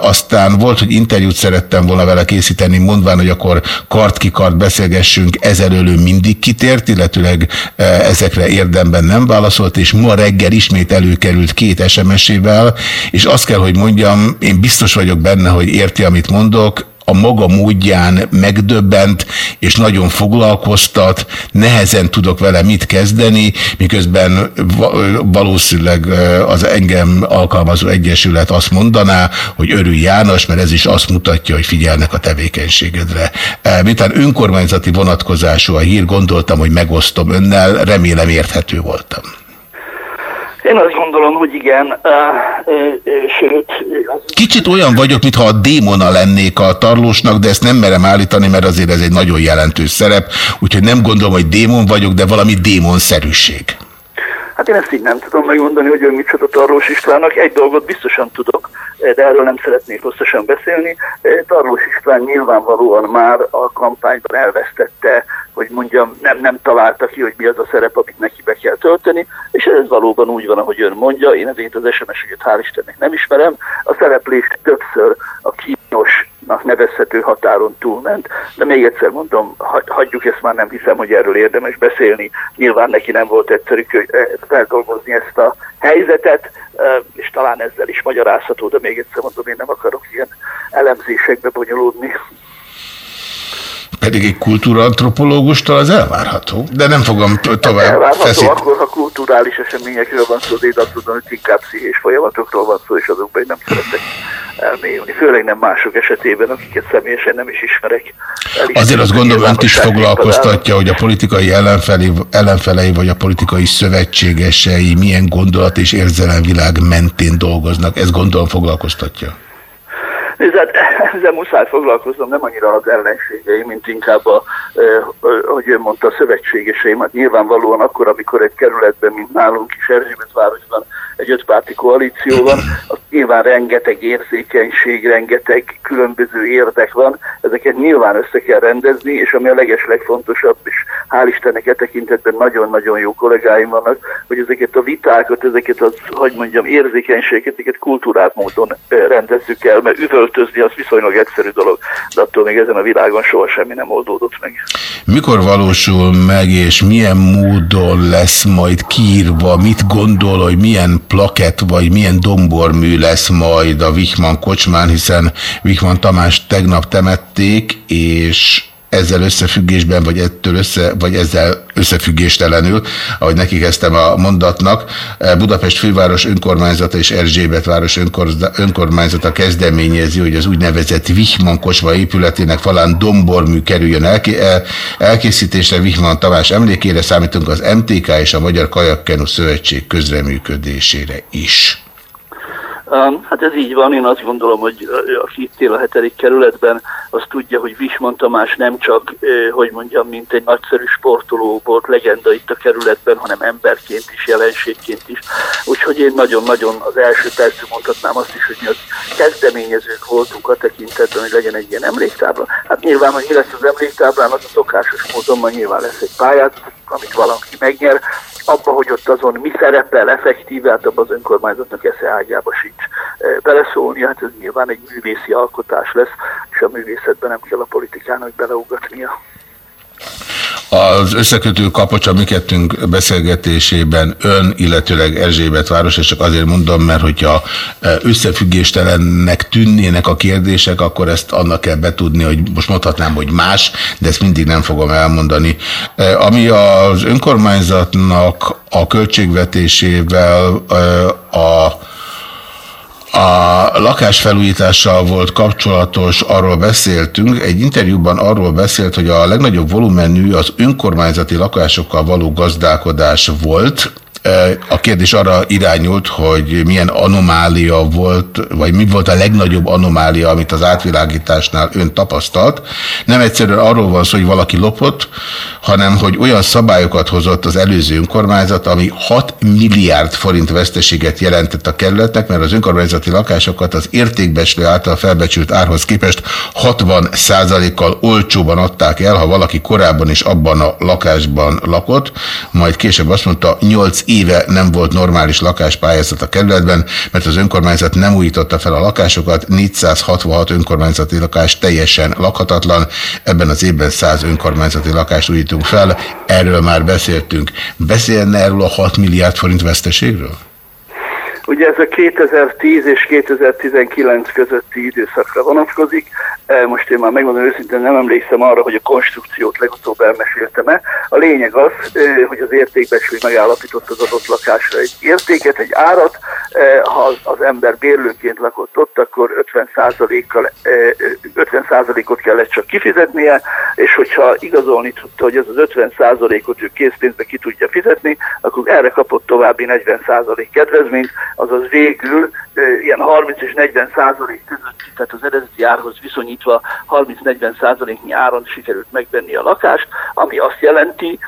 Aztán volt, hogy interjút szerettem volna vele készíteni, mondván, hogy akkor kart-kikart beszélgessünk, ezelőlő mindig kitért, illetőleg ezekre érdemben nem válaszolt, és ma reggel ismét előkerült két SMS-ével, és azt kell, hogy mondjam, én biztos vagyok benne, hogy érti, amit mondok, a maga módján megdöbbent, és nagyon foglalkoztat, nehezen tudok vele mit kezdeni, miközben valószínűleg az engem alkalmazó egyesület azt mondaná, hogy örül János, mert ez is azt mutatja, hogy figyelnek a tevékenységedre. Miután önkormányzati vonatkozású a hír, gondoltam, hogy megosztom önnel, remélem érthető voltam. Én azt gondolom, hogy igen, sőt... Kicsit olyan vagyok, mintha a démona lennék a tarlósnak, de ezt nem merem állítani, mert azért ez egy nagyon jelentős szerep, úgyhogy nem gondolom, hogy démon vagyok, de valami démonszerűség. Hát én ezt így nem tudom megmondani, hogy ő micsoda Tarlós Istvánnak. Egy dolgot biztosan tudok, de erről nem szeretnék hosszasan beszélni. Tarlós István nyilvánvalóan már a kampányban elvesztette, hogy mondjam, nem, nem találta ki, hogy mi az a szerep, amit neki be kell tölteni, és ez valóban úgy van, ahogy ön mondja. Én ezért az SMS-ügyet hál' Istennek nem ismerem. A szereplést többször a kínos nevezhető határon túlment, de még egyszer mondom, hagyjuk ezt már, nem hiszem, hogy erről érdemes beszélni. Nyilván neki nem volt egyszerű feldolgozni ezt a helyzetet, és talán ezzel is magyarázható, de még egyszer mondom, én nem akarok ilyen elemzésekbe bonyolódni. Pedig egy kultúraantropológustól az elvárható. De nem fogom tovább Elvárható feszít. akkor, ha kulturális eseményekről van szó, de én azt tudom, hogy inkább pszichés folyamatokról van szó, és azokban nem szeretek elmélyülni. Főleg nem mások esetében, akiket személyesen nem is ismerek. Azért azt gondolom, önt is foglalkoztatja, hogy a politikai ellenfelei, ellenfelei vagy a politikai szövetségesei milyen gondolat és érzelemvilág mentén dolgoznak. Ez gondolom foglalkoztatja. Nézd, ezzel muszáj foglalkoznom, nem annyira az ellenségei, mint inkább a, hogy ön mondta, a szövetségeseim. Hát nyilvánvalóan akkor, amikor egy kerületben, mint nálunk is Erzsébetvárosban egy ötpárti koalíció van, az nyilván rengeteg érzékenység, rengeteg különböző érdek van, ezeket nyilván össze kell rendezni, és ami a leges legfontosabb, és hál' Istennek e tekintetben nagyon-nagyon jó kollégáim vannak, hogy ezeket a vitákat, ezeket az, hogy mondjam, érzékenységet, ezeket kultúrát módon rendezzük el, mert üvöltözni az viszonylag egyszerű dolog, de attól még ezen a világon soha semmi nem oldódott meg. Mikor valósul meg, és milyen módon lesz majd kiírva, mit gondol, hogy milyen plakett, vagy milyen dombormű lesz majd a Vichman kocsmán, hiszen Vichman Tamás tegnap temették, és ezzel összefüggésben, vagy ettől össze, vagy ezzel összefüggéstelenül, ahogy neki kezdtem a mondatnak, Budapest főváros önkormányzata és Erzsébet város önkormányzata kezdeményezi, hogy az úgynevezett Vihman kocsma épületének falán dombormű kerüljön elké elkészítésre. Vihman Tamás emlékére számítunk az MTK és a Magyar Kajakkenu Szövetség közreműködésére is. Hát ez így van, én azt gondolom, hogy aki itt él a hetedik kerületben, az tudja, hogy Visman Tamás nem csak, hogy mondjam, mint egy nagyszerű sportoló volt legenda itt a kerületben, hanem emberként is, jelenségként is. Úgyhogy én nagyon-nagyon az első percben mondhatnám azt is, hogy mi az kezdeményezők voltunk a tekintetben, hogy legyen egy ilyen emléktábla. Hát nyilván, hogy mi lesz az emléktáblán, az a szokásos módon, nyilván lesz egy pályázat, amit valaki megnyer, abba, hogy ott azon mi szerepel effektíve, hát abban az önkormányzatnak esze ágyába sincs eh, beleszólni, hát ez nyilván egy művészi alkotás lesz, és a művészetben nem kell a politikának beleugatnia. Az összekötő kapocs a mi kettünk beszélgetésében ön, illetőleg Erzsébet város, és csak azért mondom, mert hogyha e, összefüggéstelennek tűnnének a kérdések, akkor ezt annak kell betudni, hogy most mondhatnám, hogy más, de ezt mindig nem fogom elmondani. E, ami az önkormányzatnak a költségvetésével e, a a lakásfelújítással volt kapcsolatos, arról beszéltünk. Egy interjúban arról beszélt, hogy a legnagyobb volumenű az önkormányzati lakásokkal való gazdálkodás volt, a kérdés arra irányult, hogy milyen anomália volt, vagy mi volt a legnagyobb anomália, amit az átvilágításnál ön tapasztalt. Nem egyszerűen arról van szó, hogy valaki lopott, hanem hogy olyan szabályokat hozott az előző önkormányzat, ami 6 milliárd forint veszteséget jelentett a kerületnek, mert az önkormányzati lakásokat az értékbeslő által felbecsült árhoz képest 60 kal olcsóban adták el, ha valaki korábban is abban a lakásban lakott, majd később azt mondta, 8 éve nem volt normális lakáspályázat a kerületben, mert az önkormányzat nem újította fel a lakásokat, 466 önkormányzati lakás teljesen lakhatatlan, ebben az évben 100 önkormányzati lakást újítunk fel, erről már beszéltünk. Beszélne erről a 6 milliárd forint veszteségről? Ugye ez a 2010 és 2019 közötti időszakra vonatkozik. E, most én már megmondom őszintén, nem emlékszem arra, hogy a konstrukciót legutóbb elmeséltem-e. A lényeg az, e, hogy az értékbecsülő megállapított az adott lakásra egy értéket, egy árat. E, ha az ember bérlőként lakott ott, akkor 50%-kal 50%-ot kellett csak kifizetnie, és hogyha igazolni tudta, hogy ez az 50%-ot ő készpénzbe ki tudja fizetni, akkor erre kapott további 40% kedvezményt, azaz végül ilyen 30 és 40 százalék között, tehát az eredeti árhoz viszonyítva 30-40 százaléknyi áron sikerült megvenni a lakást, ami azt jelenti,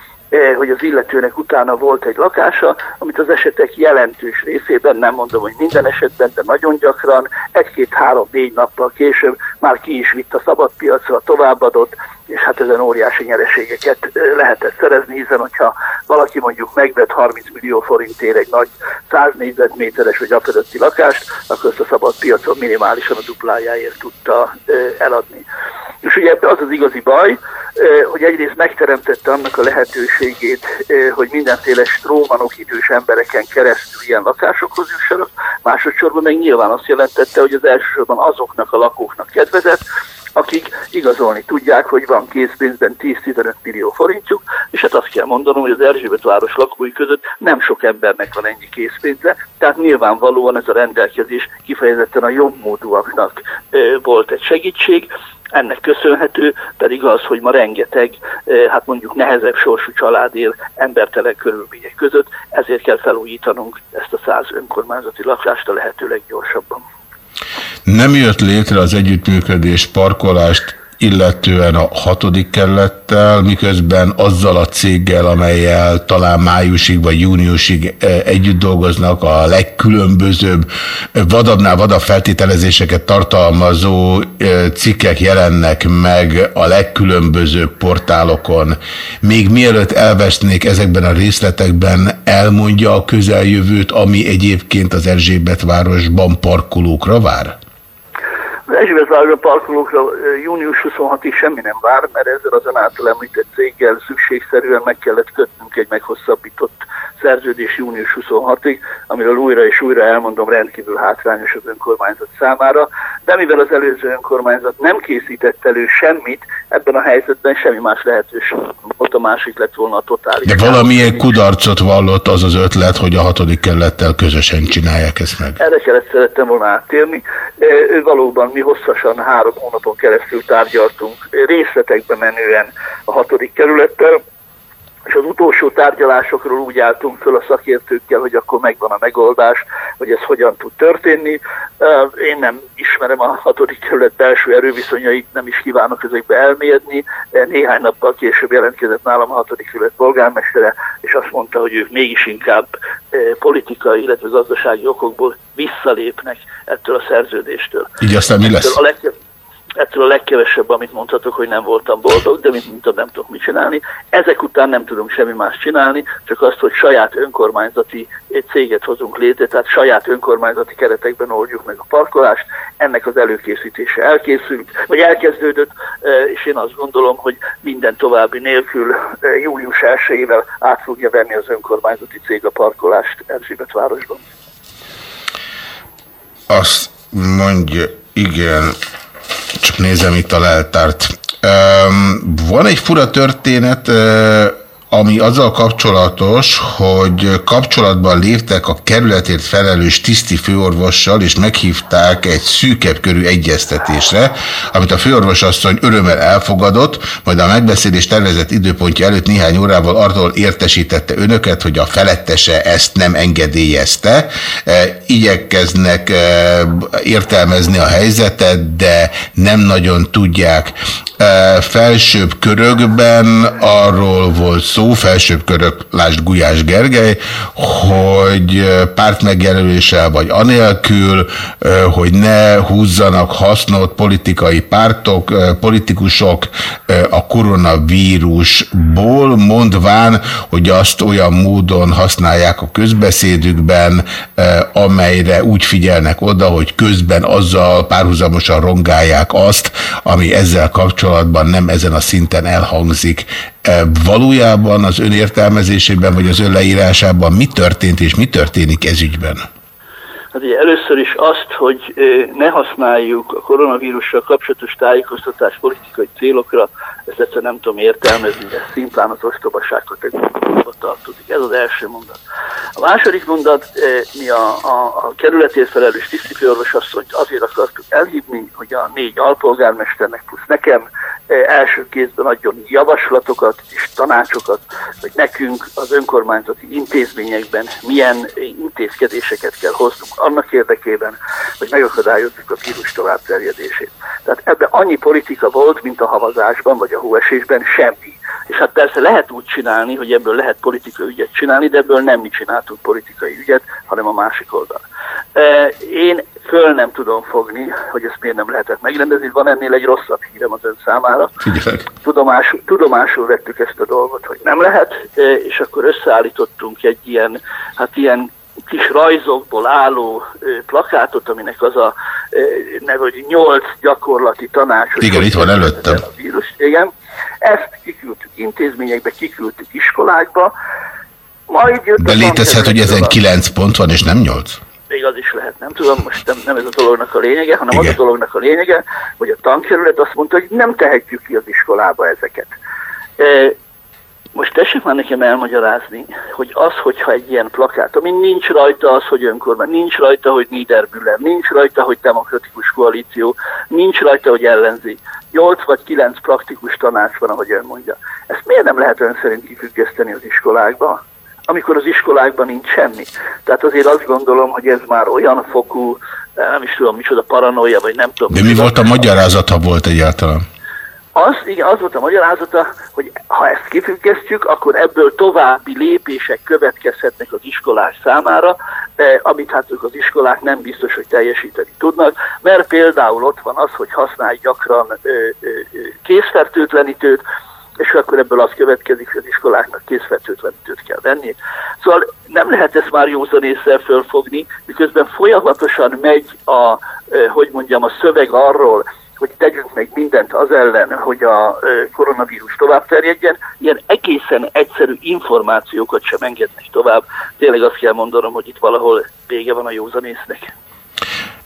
hogy az illetőnek utána volt egy lakása, amit az esetek jelentős részében, nem mondom, hogy minden esetben, de nagyon gyakran, egy-két-három-négy nappal később már ki is vitt a szabadpiacra, továbbadott, és hát ezen óriási nyereségeket lehetett szerezni, hiszen hogyha valaki mondjuk megvett 30 millió forintért egy nagy 100 négyzetméteres vagy afölötti lakást, akkor ezt a szabad piacon minimálisan a duplájáért tudta eladni. És ugye az az igazi baj, hogy egyrészt megteremtette annak a lehetőségét, hogy mindenféle strómanok idős embereken keresztül ilyen lakásokhoz jussanak, másodszorban meg nyilván azt jelentette, hogy az elsősorban azoknak a lakóknak kedvezett, akik igazolni tudják, hogy van készpénzben 10-15 millió forintjuk, és hát azt kell mondanom, hogy az Erzsébet város lakói között nem sok embernek van ennyi készpénze, tehát nyilvánvalóan ez a rendelkezés kifejezetten a jobb módúaknak volt egy segítség, ennek köszönhető pedig az, hogy ma rengeteg, hát mondjuk nehezebb sorsú család él embertelen körülmények között, ezért kell felújítanunk ezt a száz önkormányzati lakást a lehető leggyorsabban. Nem jött létre az együttműködés parkolást illetően a hatodik kerülettel, miközben azzal a céggel, amelyel talán májusig vagy júniusig e, együtt dolgoznak, a legkülönbözőbb, vadabbnál vadabb feltételezéseket tartalmazó e, cikkek jelennek meg a legkülönbözőbb portálokon. Még mielőtt elvesznék ezekben a részletekben, elmondja a közeljövőt, ami egyébként az Erzsébet városban parkolókra vár? Az Erzsébet parkolókra június 26-ig semmi nem vár, mert ezzel az ön által említett céggel szükségszerűen meg kellett kötnünk egy meghosszabbított szerződés június 26-ig, amiről újra és újra elmondom rendkívül hátrányos az önkormányzat számára, de mivel az előző önkormányzat nem készített elő semmit, ebben a helyzetben semmi más lehetőség ott a másik lett volna a totális. De valamilyen kudarcot vallott az az ötlet, hogy a hatodik kerülettel közösen csinálják ezt meg. Erre kellett szerettem volna áttérni. Ő valóban mi hosszasan három hónapon keresztül tárgyaltunk részletekbe menően a hatodik kerülettel, és az utolsó tárgyalásokról úgy álltunk föl a szakértőkkel, hogy akkor megvan a megoldás, hogy ez hogyan tud történni. Én nem ismerem a hatodik kerület belső erőviszonyait, nem is kívánok ezekbe elmélyedni. Néhány nappal később jelentkezett nálam a hatodik kerület polgármestere, és azt mondta, hogy ők mégis inkább politikai, illetve gazdasági okokból visszalépnek ettől a szerződéstől. Így aztán mi lesz? A legtöbb, ettől a legkevesebb, amit mondhatok, hogy nem voltam boldog, de mint mondtam, nem tudok mit csinálni. Ezek után nem tudunk semmi más csinálni, csak azt, hogy saját önkormányzati céget hozunk létre, tehát saját önkormányzati keretekben oldjuk meg a parkolást. Ennek az előkészítése elkészült, vagy elkezdődött, és én azt gondolom, hogy minden további nélkül július 1-ével át fogja venni az önkormányzati cég a parkolást Erzsébet városban. Azt mondja, igen, csak nézem itt a leltárt. Van egy fura történet, ami azzal kapcsolatos, hogy kapcsolatban léptek a kerületért felelős tiszti főorvossal, és meghívták egy szűkebb körű egyeztetésre, amit a főorvos asszony örömmel elfogadott, majd a megbeszélés tervezett időpontja előtt néhány órával arról értesítette önöket, hogy a felettese ezt nem engedélyezte. E, igyekeznek e, értelmezni a helyzetet, de nem nagyon tudják. E, felsőbb körökben arról volt szó, szó, felsőbb körök, lásd Gulyás Gergely, hogy pártmegjelöléssel vagy anélkül, hogy ne húzzanak hasznot politikai pártok, politikusok a koronavírusból, mondván, hogy azt olyan módon használják a közbeszédükben, amelyre úgy figyelnek oda, hogy közben azzal párhuzamosan rongálják azt, ami ezzel kapcsolatban nem ezen a szinten elhangzik. Valójában az ön értelmezésében, vagy az ön leírásában mi történt és mi történik ez ügyben? Hát ugye először is azt, hogy ne használjuk a koronavírussal kapcsolatos tájékoztatás politikai célokra, ezt egyszer nem tudom értelmezni, de szimplán az ostobaság kategóriába tartozik. Ez az első mondat. A második mondat, mi a, a, a kerületért felelős tisztifőorvos asszonyt azért akartuk elhívni, hogy a négy alpolgármesternek plusz nekem első kézben adjon javaslatokat és tanácsokat, hogy nekünk az önkormányzati intézményekben milyen intézkedéseket kell hoznunk annak érdekében, hogy megakadályozzuk a vírus továbbterjedését. Tehát ebben annyi politika volt, mint a havazásban vagy a hóesésben, semmi. És hát persze lehet úgy csinálni, hogy ebből lehet politikai ügyet csinálni, de ebből nem mi csináltunk politikai ügyet, hanem a másik oldal. Én föl nem tudom fogni, hogy ezt miért nem lehetett megrendezni. Van ennél egy rosszabb hírem az ön számára. Tudomásul, tudomásul vettük ezt a dolgot, hogy nem lehet, és akkor összeállítottunk egy ilyen, hát ilyen kis rajzokból álló plakátot, aminek az a neve, hogy nyolc gyakorlati tanács. Igen, itt van előttem. A vírus, igen. Ezt kiküldtük intézményekbe, kiküldtük iskolákba, majd jött De létezhet, hogy ezen kilenc pont van, és nem nyolc? Még az is lehet, nem tudom, most nem, nem ez a dolognak a lényege, hanem Igen. az a dolognak a lényege, hogy a tankerület azt mondta, hogy nem tehetjük ki az iskolába ezeket. E, most tessék már nekem elmagyarázni, hogy az, hogyha egy ilyen plakát, ami nincs rajta az, hogy önkormány, nincs rajta, hogy Niedermüller, nincs rajta, hogy demokratikus koalíció, nincs rajta, hogy ellenzi. 8 vagy 9 praktikus tanács van, ahogy ön mondja. Ezt miért nem lehet ön szerint kifüggeszteni az iskolákba? Amikor az iskolákban nincs semmi. Tehát azért azt gondolom, hogy ez már olyan fokú, nem is tudom micsoda paranoia, vagy nem tudom. De mi volt a magyarázata volt egyáltalán? Az, igen, az volt a magyarázata, hogy ha ezt kifüggesztjük, akkor ebből további lépések következhetnek az iskolás számára, eh, amit hát ők az iskolák nem biztos, hogy teljesíteni tudnak, mert például ott van az, hogy használj gyakran ö, ö, készfertőtlenítőt, és akkor ebből az következik, hogy az iskoláknak készfertőtlenítőt kell venni. Szóval nem lehet ezt már józanésszel fölfogni, miközben folyamatosan megy a, hogy mondjam, a szöveg arról, hogy tegyünk meg mindent az ellen, hogy a koronavírus tovább terjedjen, ilyen egészen egyszerű információkat sem engednek tovább. Tényleg azt kell mondanom, hogy itt valahol vége van a józanésznek.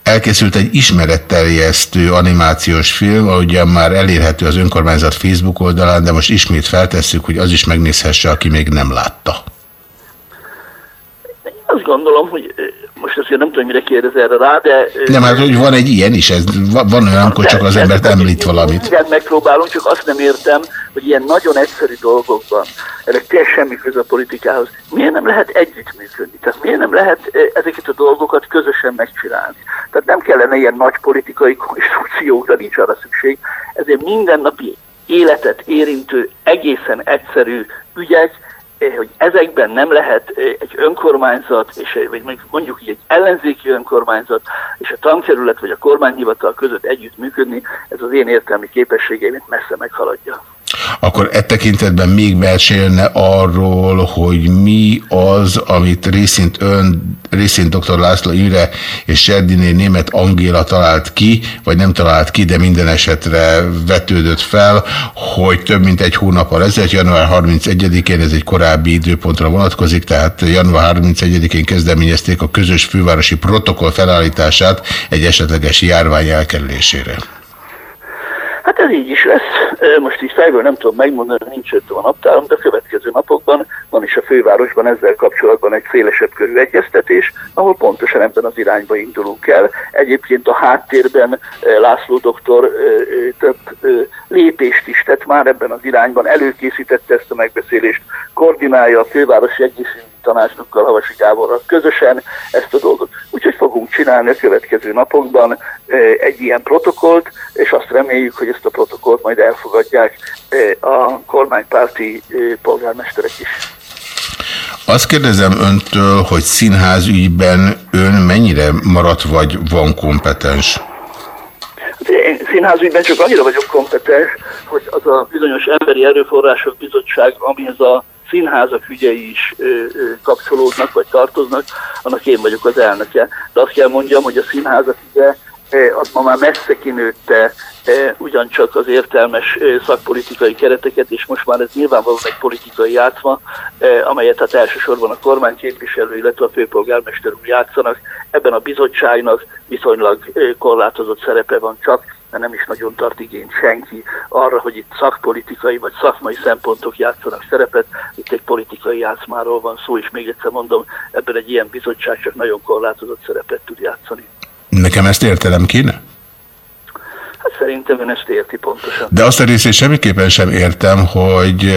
Elkészült egy ismeretterjesztő animációs film, ahogyan már elérhető az önkormányzat Facebook oldalán, de most ismét feltesszük, hogy az is megnézhesse, aki még nem látta. Azt gondolom, hogy most azért nem tudom, mire kérdez erre rá, de... Nem, hát hogy van egy ilyen is, ez, van olyan, amikor csak az embert említ valamit. Igen, megpróbálunk, csak azt nem értem, hogy ilyen nagyon egyszerű dolgokban, ennek tényleg semmi köze a politikához, miért nem lehet együttműködni? Tehát miért nem lehet ezeket a dolgokat közösen megcsinálni? Tehát nem kellene ilyen nagy politikai konstrukciókra, nincs arra szükség, ezért mindennapi életet érintő, egészen egyszerű ügyek, hogy ezekben nem lehet eh, egy önkormányzat, és, eh, vagy mondjuk egy ellenzéki önkormányzat és a tankerület vagy a kormányhivatal között együtt működni, ez az én értelmi képességeimet messze meghaladja. Akkor e tekintetben még mesélne arról, hogy mi az, amit részint ön, részint dr. László Imre és Serdiné német Angéla talált ki, vagy nem talált ki, de minden esetre vetődött fel, hogy több mint egy hónappal ezelőtt, január 31-én, ez egy korábbi időpontra vonatkozik, tehát január 31-én kezdeményezték a közös fővárosi protokoll felállítását egy esetleges járvány elkerülésére. Hát ez így is lesz. Most így fejből nem tudom megmondani, nincs öt a naptárom, de a következő napokban van is a fővárosban ezzel kapcsolatban egy szélesebb körű egyeztetés, ahol pontosan ebben az irányba indulunk el. Egyébként a háttérben László doktor több lépést is tett már ebben az irányban, előkészítette ezt a megbeszélést, koordinálja a fővárosi egészségügyi tanácsnokkal, Havasi Gáborral közösen ezt a dolgot. Úgyhogy fogunk csinálni a következő napokban egy ilyen protokollt, és azt reméljük, hogy ezt a protokollt majd elfogadják a kormánypárti polgármesterek is. Azt kérdezem öntől, hogy színház ügyben ön mennyire maradt vagy van kompetens? Hát én színházügyben csak annyira vagyok kompetens, hogy az a bizonyos emberi erőforrások bizottság, amihez a színházak ügyei is kapcsolódnak, vagy tartoznak, annak én vagyok az elnöke. De azt kell mondjam, hogy a színházak ügye az ma már messze kinőtte ugyancsak az értelmes szakpolitikai kereteket, és most már ez nyilvánvalóan egy politikai játszma, amelyet hát elsősorban a kormányképviselő, illetve a főpolgármester úr játszanak. Ebben a bizottságnak viszonylag korlátozott szerepe van csak, mert nem is nagyon tart igényt senki arra, hogy itt szakpolitikai vagy szakmai szempontok játszanak szerepet. Itt egy politikai játszmáról van szó, és még egyszer mondom, ebben egy ilyen bizottság csak nagyon korlátozott szerepet tud játszani. Nekem ezt értelem kéne? Hát szerintem ön ezt érti pontosan. De azt a részét semmiképpen sem értem, hogy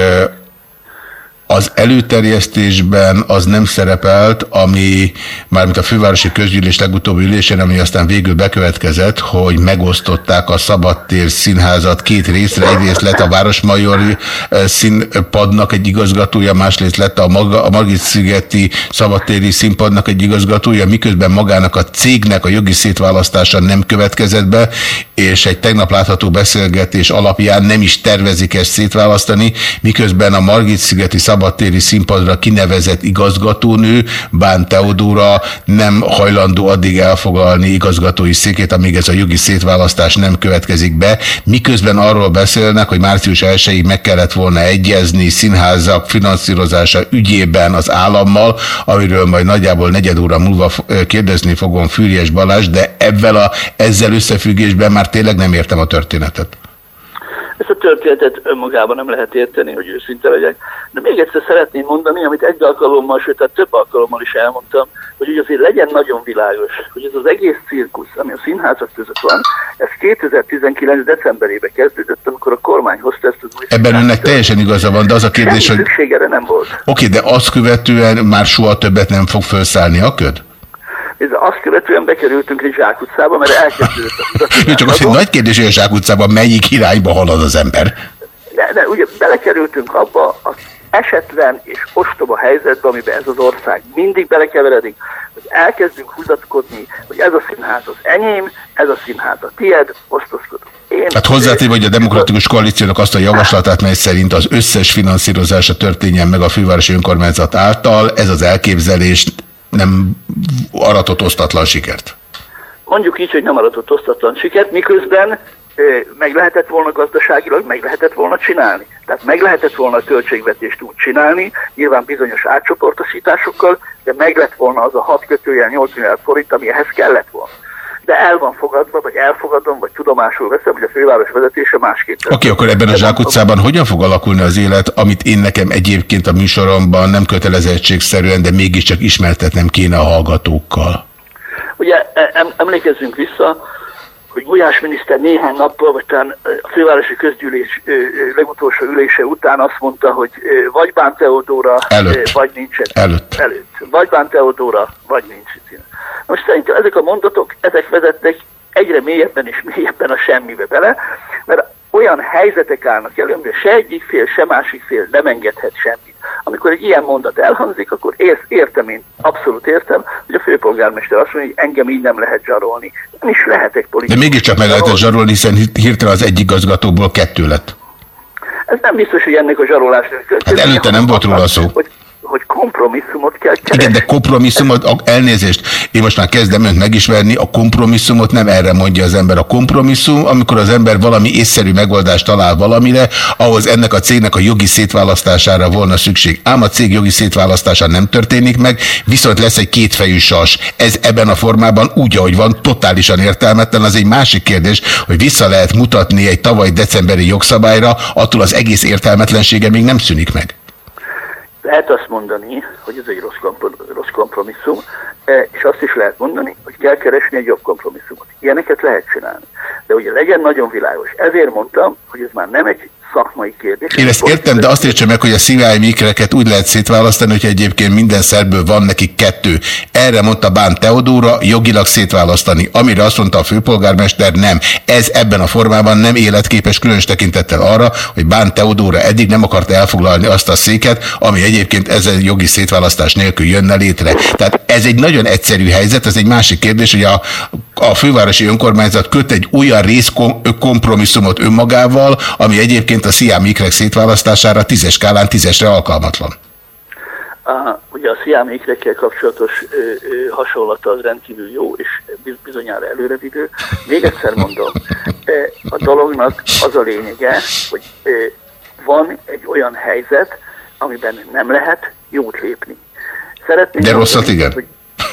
az előterjesztésben az nem szerepelt, ami mármint a fővárosi közgyűlés legutóbbi ülésén, ami aztán végül bekövetkezett, hogy megosztották a Szabadtér színházat két részre. Egyrészt lett a Városmajori színpadnak egy igazgatója, másrészt lett a, maga, a Margit-szigeti Szabadtéri színpadnak egy igazgatója, miközben magának a cégnek a jogi szétválasztása nem következett be, és egy tegnap látható beszélgetés alapján nem is tervezik ezt szétválasztani, miközben a Margit-szigeti színpadra kinevezett igazgatónő, Bán Teodóra nem hajlandó addig elfogalni igazgatói székét, amíg ez a jogi szétválasztás nem következik be, miközben arról beszélnek, hogy március 1 meg kellett volna egyezni színházak finanszírozása ügyében az állammal, amiről majd nagyjából negyed óra múlva kérdezni fogom Fűries Balázs, de ebben a, ezzel összefüggésben már tényleg nem értem a történetet. Ezt a történetet önmagában nem lehet érteni, hogy őszinte legyek. De még egyszer szeretném mondani, amit egy alkalommal, sőt, tehát több alkalommal is elmondtam, hogy azért legyen nagyon világos, hogy ez az egész cirkusz, ami a színházak között van, ez 2019. decemberében kezdődött, amikor a kormány hozta ezt az új Ebben önnek teljesen igaza van, de az a kérdés, Semmi hogy... nem volt. Oké, de azt követően már soha többet nem fog felszállni a köd? Ez azt követően bekerültünk egy zsákutcába, mert elkezdődött a (laughs) Csak azt, hogy nagy kérdés, hogy a zsákutcában melyik irányba halad az ember. De, de ugye belekerültünk abba az esetlen és ostoba helyzetbe, amiben ez az ország mindig belekeveredik, hogy elkezdünk húzatkodni, hogy ez a színház az enyém, ez a színház a tied, osztozkodunk. Én hát hozzátéve, hogy a demokratikus koalíciónak azt a javaslatát, mely szerint az összes finanszírozása történjen meg a fővárosi önkormányzat által, ez az elképzelés nem aratott osztatlan sikert? Mondjuk így, hogy nem aratott osztatlan sikert, miközben meg lehetett volna gazdaságilag, meg lehetett volna csinálni. Tehát meg lehetett volna a költségvetést úgy csinálni, nyilván bizonyos átcsoportosításokkal, de meg lett volna az a 6 kötőjel 8 milliárd forint, ami ehhez kellett volna de el van fogadva, vagy elfogadom, vagy tudomásul veszem, hogy a főváros vezetése másképp. Oké, okay, akkor ebben a zsákutcában hogyan fog alakulni az élet, amit én nekem egyébként a műsoromban nem kötelezettségszerűen, de mégiscsak ismertetnem kéne a hallgatókkal? Ugye em emlékezzünk vissza, hogy Gulyás miniszter néhány nappal, vagy talán a fővárosi közgyűlés legutolsó ülése után azt mondta, hogy vagy Bán Teodóra, Előtt. vagy nincsen. Előtt. Előtt. Vagy Bán Teodóra, vagy nincs. Most szerintem ezek a mondatok, ezek vezetnek egyre mélyebben és mélyebben a semmibe bele, mert olyan helyzetek állnak elő, hogy se egyik fél, se másik fél nem engedhet semmit. Amikor egy ilyen mondat elhangzik, akkor értem én, abszolút értem, hogy a főpolgármester azt mondja, hogy engem így nem lehet zsarolni. Nem is lehetek politikus. De mégiscsak meg lehetett zsarolni, hiszen hirtelen az egyik igazgatóból kettő lett. Ez nem biztos, hogy ennek a zsarolásnak. Hát előtte nem volt róla szó. Hogy hogy kompromisszumot kell keresni. Igen, de kompromisszumot, elnézést, én most már kezdem önt megismerni, a kompromisszumot nem erre mondja az ember. A kompromisszum, amikor az ember valami észszerű megoldást talál valamire, ahhoz ennek a cégnek a jogi szétválasztására volna szükség. Ám a cég jogi szétválasztása nem történik meg, viszont lesz egy kétfejű sas. Ez ebben a formában úgy, ahogy van, totálisan értelmetlen. Az egy másik kérdés, hogy vissza lehet mutatni egy tavaly decemberi jogszabályra, attól az egész értelmetlensége még nem szűnik meg. Lehet azt mondani, hogy ez egy rossz, kompromisszum, e, és azt is lehet mondani, hogy kell keresni egy jobb kompromisszumot. Ilyeneket lehet csinálni. De ugye legyen nagyon világos. Ezért mondtam, hogy ez már nem egy szakmai kérdés. Én ezt értem, de azt értsem meg, hogy a szívály mikreket úgy lehet szétválasztani, hogy egyébként minden szerből van nekik kettő. Erre mondta Bán Teodóra jogilag szétválasztani, amire azt mondta a főpolgármester, nem. Ez ebben a formában nem életképes, különös tekintettel arra, hogy Bán Teodóra eddig nem akart elfoglalni azt a széket, ami egyébként ezen jogi szétválasztás nélkül jönne létre. Tehát ez egy nagyon egyszerű helyzet, ez egy másik kérdés, hogy a, a fővárosi önkormányzat köt egy olyan részkompromisszumot önmagával, ami egyébként a Sziám Ikrek szétválasztására tízes skálán tízesre alkalmatlan. Uh, Ugye a sziámékrekkel kapcsolatos ö, ö, hasonlata az rendkívül jó, és biz- bizonyára előrevidő. Még egyszer mondom, a dolognak az a lényege, hogy ö, van egy olyan helyzet, amiben nem lehet jót lépni. Szeretném De mondani, rosszat igen. Hogy,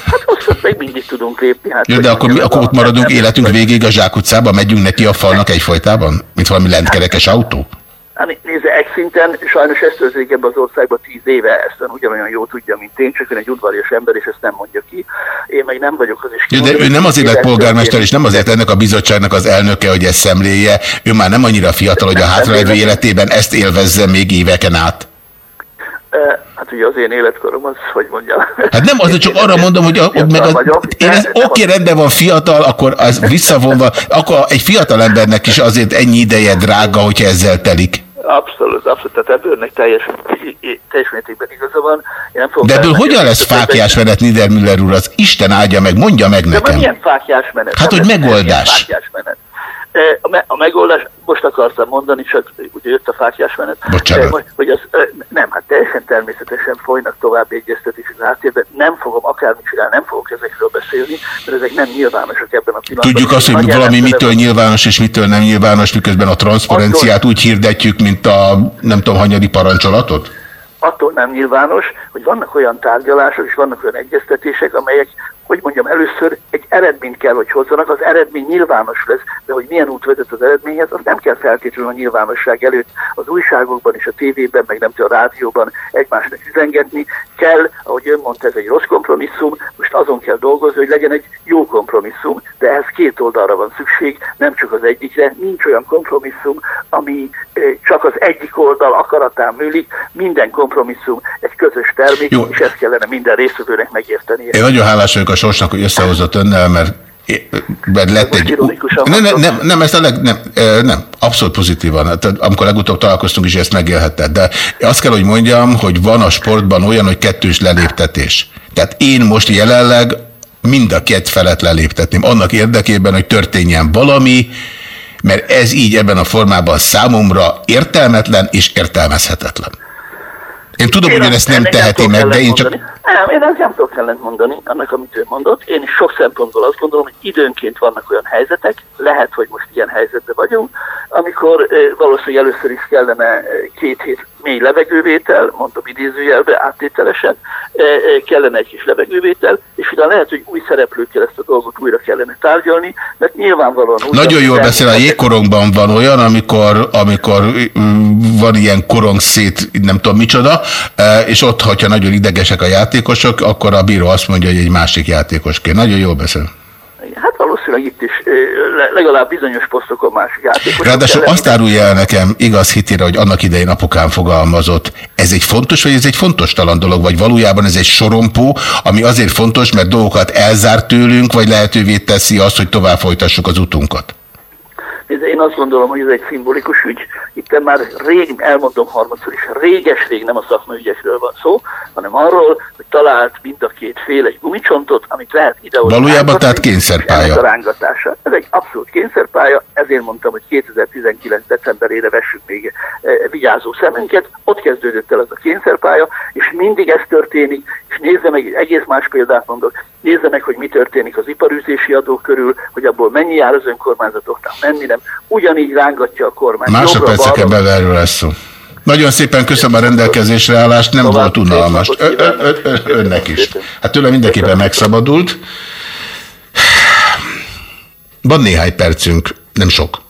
hát rosszat meg mindig tudunk lépni. Hát, Jó, de akkor, mi, akkor ott maradunk életünk végéig a zsákutcában, megyünk neki a falnak egyfolytában? Mint valami lentkerekes autó? Hát nézze, egy szinten sajnos ezt történik ebben az országban tíz éve, ezt ugyanolyan jó tudja, mint én, csak ön egy udvarias ember, és ezt nem mondja ki. Én meg nem vagyok az is. Jó, de ő nem azért lett polgármester, és nem azért ennek a bizottságnak az elnöke, hogy ezt szemléje. Ő már nem annyira fiatal, hogy a hátralévő életében ezt élvezze még éveken át. Hát ugye az én életkorom az, hogy mondjam. Hát nem, azért csak arra mondom, hogy, a, meg a, én ez, oké, rendben van fiatal, akkor az visszavonva, akkor egy fiatal embernek is azért ennyi ideje drága, hogyha ezzel telik. Abszolút, abszolút, tehát ebből önnek teljes, teljes mértékben igaza van. Én nem fogok De ebből hogyan lesz fákjás menet, Niedermüller úr? Az Isten áldja meg, mondja meg De nekem. milyen fákjás menet? Hát, hogy megoldás. milyen Fákjás menet. E, A, me, a megoldás, most akartam mondani, csak ugye jött a fákjás menet. Bocsánat. Hogy- az, e, nem, hát teljesen természetesen folynak tovább egyeztetések háttérben. Nem fogom akármit csinálni, nem fogok ezekről beszélni, mert ezek nem nyilvánosak ebben a pillanatban. Tudjuk azt, hogy valami mitől nyilvános és mitől nem nyilvános, miközben a transzparenciát úgy hirdetjük, mint a nem tudom, hanyadi parancsolatot? attól nem nyilvános, hogy vannak olyan tárgyalások és vannak olyan egyeztetések, amelyek, hogy mondjam, először egy eredményt kell, hogy hozzanak, az eredmény nyilvános lesz, de hogy milyen út vezet az eredményhez, azt nem kell feltétlenül a nyilvánosság előtt az újságokban és a tévében, meg nem tudom, a rádióban egymásnak üzengetni. Kell, ahogy ön mondta, ez egy rossz kompromisszum, most azon kell dolgozni, hogy legyen egy jó kompromisszum, de ehhez két oldalra van szükség, nem csak az egyikre. Nincs olyan kompromisszum, ami eh, csak az egyik oldal akaratán múlik, minden kompromisszum egy közös termék, Jó. és ezt kellene minden résztvevőnek megértenie. Én nagyon hálás vagyok a sorsnak, hogy összehozott önnel, mert mert lett egy... Nem, nem, nem, nem, ezt a leg, nem, nem, abszolút pozitívan. Tehát, amikor legutóbb találkoztunk is, ezt megélhetted. De azt kell, hogy mondjam, hogy van a sportban olyan, hogy kettős leléptetés. Tehát én most jelenleg mind a két felet leléptetném. Annak érdekében, hogy történjen valami, mert ez így ebben a formában számomra értelmetlen és értelmezhetetlen. Én tudom, hogy ön ezt nem teheti meg, de én csak... ellentmondani. Nem, én ezt nem tudok ellent mondani, annak, amit ő mondott. Én is sok szempontból azt gondolom, hogy időnként vannak olyan helyzetek, lehet, hogy most ilyen helyzetben vagyunk, amikor valószínűleg először is kellene két hét mély levegővétel, mondom idézőjelbe áttételesen, kellene egy kis levegővétel, és utána lehet, hogy új szereplőkkel ezt a dolgot újra kellene tárgyalni, mert nyilvánvalóan... úgy, Nagyon jól beszél, a jégkorongban van olyan, amikor, amikor van ilyen korong szét, nem tudom micsoda, és ott, hogyha nagyon idegesek a játékosok, akkor a bíró azt mondja, hogy egy másik játékosként. Nagyon jól beszél. Hát valószínűleg itt is le- legalább bizonyos posztokon másik játékosok Ráadásul kellene. azt árulja el nekem igaz hitére, hogy annak idején apukám fogalmazott. Ez egy fontos, vagy ez egy fontos talan dolog, vagy valójában ez egy sorompó, ami azért fontos, mert dolgokat elzár tőlünk, vagy lehetővé teszi azt, hogy tovább folytassuk az utunkat. Én azt gondolom, hogy ez egy szimbolikus ügy. Itt már rég, elmondom harmadszor is, réges-rég nem a szakmai ügyekről van szó, hanem arról, hogy talált mind a két fél egy gumicsontot, amit lehet ide Valójában tehát kényszerpálya. A rángatása. Ez egy abszolút kényszerpálya, ezért mondtam, hogy 2019. decemberére vessük még e, vigyázó szemünket. Ott kezdődött el ez a kényszerpálya, és mindig ez történik, és nézze meg, egy egész más példát mondok, nézze meg, hogy mi történik az iparűzési adó körül, hogy abból mennyi jár az önkormányzatoknak, mennyi nem. Ugyanígy rángatja a kormány. Másodperceken belül erről lesz szó. Nagyon szépen köszönöm a rendelkezésre állást, nem Tovább volt unalmas. Önnek is. Hát tőle mindenképpen megszabadult. Van néhány percünk, nem sok.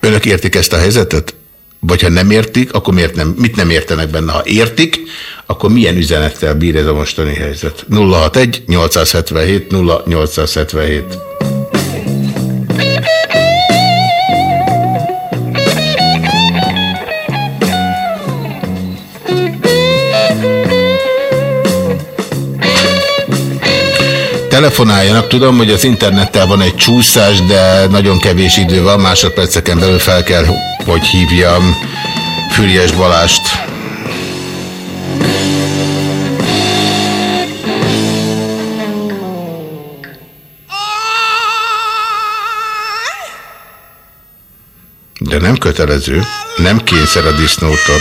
Önök értik ezt a helyzetet? Vagy ha nem értik, akkor miért nem, mit nem értenek benne? Ha értik, akkor milyen üzenettel bír ez a mostani helyzet? 061 877 0877 Telefonáljanak, tudom, hogy az internettel van egy csúszás, de nagyon kevés idő van, másodperceken belül fel kell, hogy hívjam Füriyes Balást. De nem kötelező, nem kényszer a disznótor.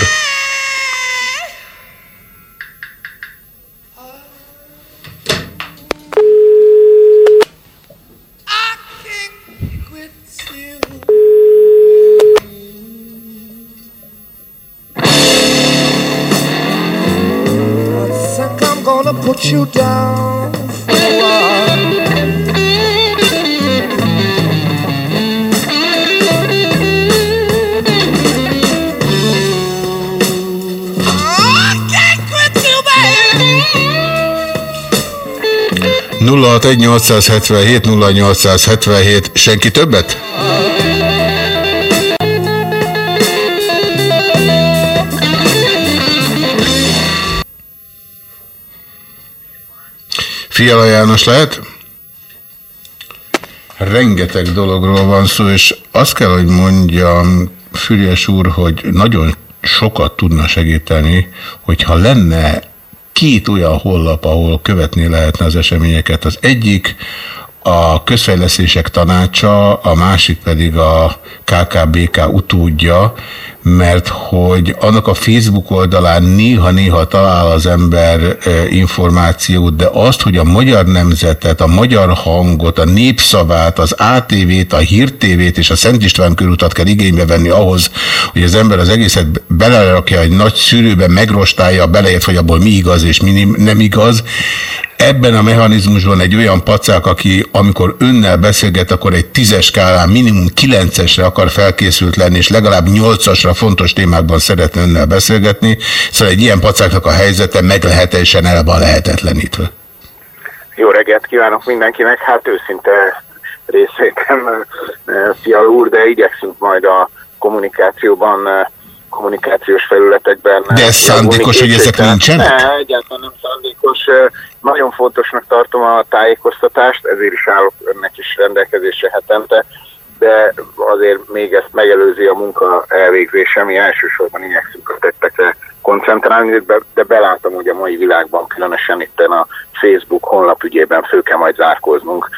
You down. Baby. 061 0877 senki többet? Fiala János lehet? Rengeteg dologról van szó, és azt kell, hogy mondjam, Füriás úr, hogy nagyon sokat tudna segíteni, hogyha lenne két olyan hollap, ahol követni lehetne az eseményeket. Az egyik a közfejlesztések tanácsa, a másik pedig a KKBK utódja, mert hogy annak a Facebook oldalán néha-néha talál az ember információt, de azt, hogy a magyar nemzetet, a magyar hangot, a népszavát, az ATV-t, a hírtévét és a Szent István körutat kell igénybe venni ahhoz, hogy az ember az egészet belerakja egy nagy szűrőbe, megrostálja, beleért, hogy abból mi igaz és mi nem igaz, Ebben a mechanizmusban egy olyan pacák, aki amikor önnel beszélget, akkor egy tízes skálán minimum kilencesre akar felkészült lenni, és legalább nyolcasra fontos témákban szeretne önnel beszélgetni, szóval egy ilyen pacáknak a helyzete meglehetősen el van lehetetlenítve. Jó reggelt kívánok mindenkinek, hát őszinte részvétem, Fiala úr, de igyekszünk majd a kommunikációban kommunikációs felületekben. De ez szándékos, hogy ezek nincsenek? Ne, egyáltalán nem szándékos. Nagyon fontosnak tartom a tájékoztatást, ezért is állok önnek is rendelkezésre hetente, de azért még ezt megelőzi a munka elvégzése, mi elsősorban igyekszünk a tettekre koncentrálni, de belátom, hogy a mai világban, különösen itt a Facebook honlapügyében fő kell majd zárkóznunk,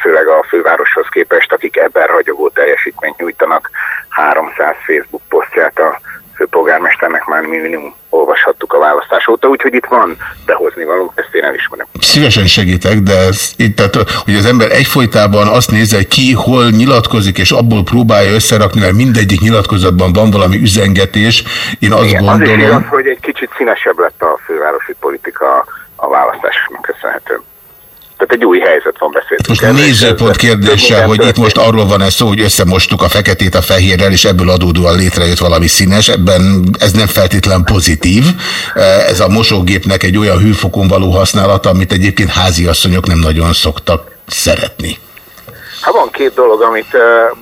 főleg a fővároshoz képest, akik ebben ragyogó teljesítményt nyújtanak, 300 Facebook posztját a főpolgármesternek már minimum olvashattuk a választás óta, úgyhogy itt van behozni való, ezt én elismerem. Szívesen segítek, de ez, itt, tehát, hogy az ember egyfolytában azt nézze, ki hol nyilatkozik, és abból próbálja összerakni, mert mindegyik nyilatkozatban van valami üzengetés. Én azt Igen, gondolom... Az is igaz, hogy egy kicsit színesebb lett a fővárosi politika a választásnak köszönhetően. Tehát egy új helyzet van beszéltünk. Most a nézőpont kérdése, hogy itt most arról van ez szó, hogy összemostuk a feketét a fehérrel, és ebből adódóan létrejött valami színes, ebben ez nem feltétlen pozitív. Ez a mosógépnek egy olyan hőfokon való használata, amit egyébként háziasszonyok nem nagyon szoktak szeretni. Hát van két dolog, amit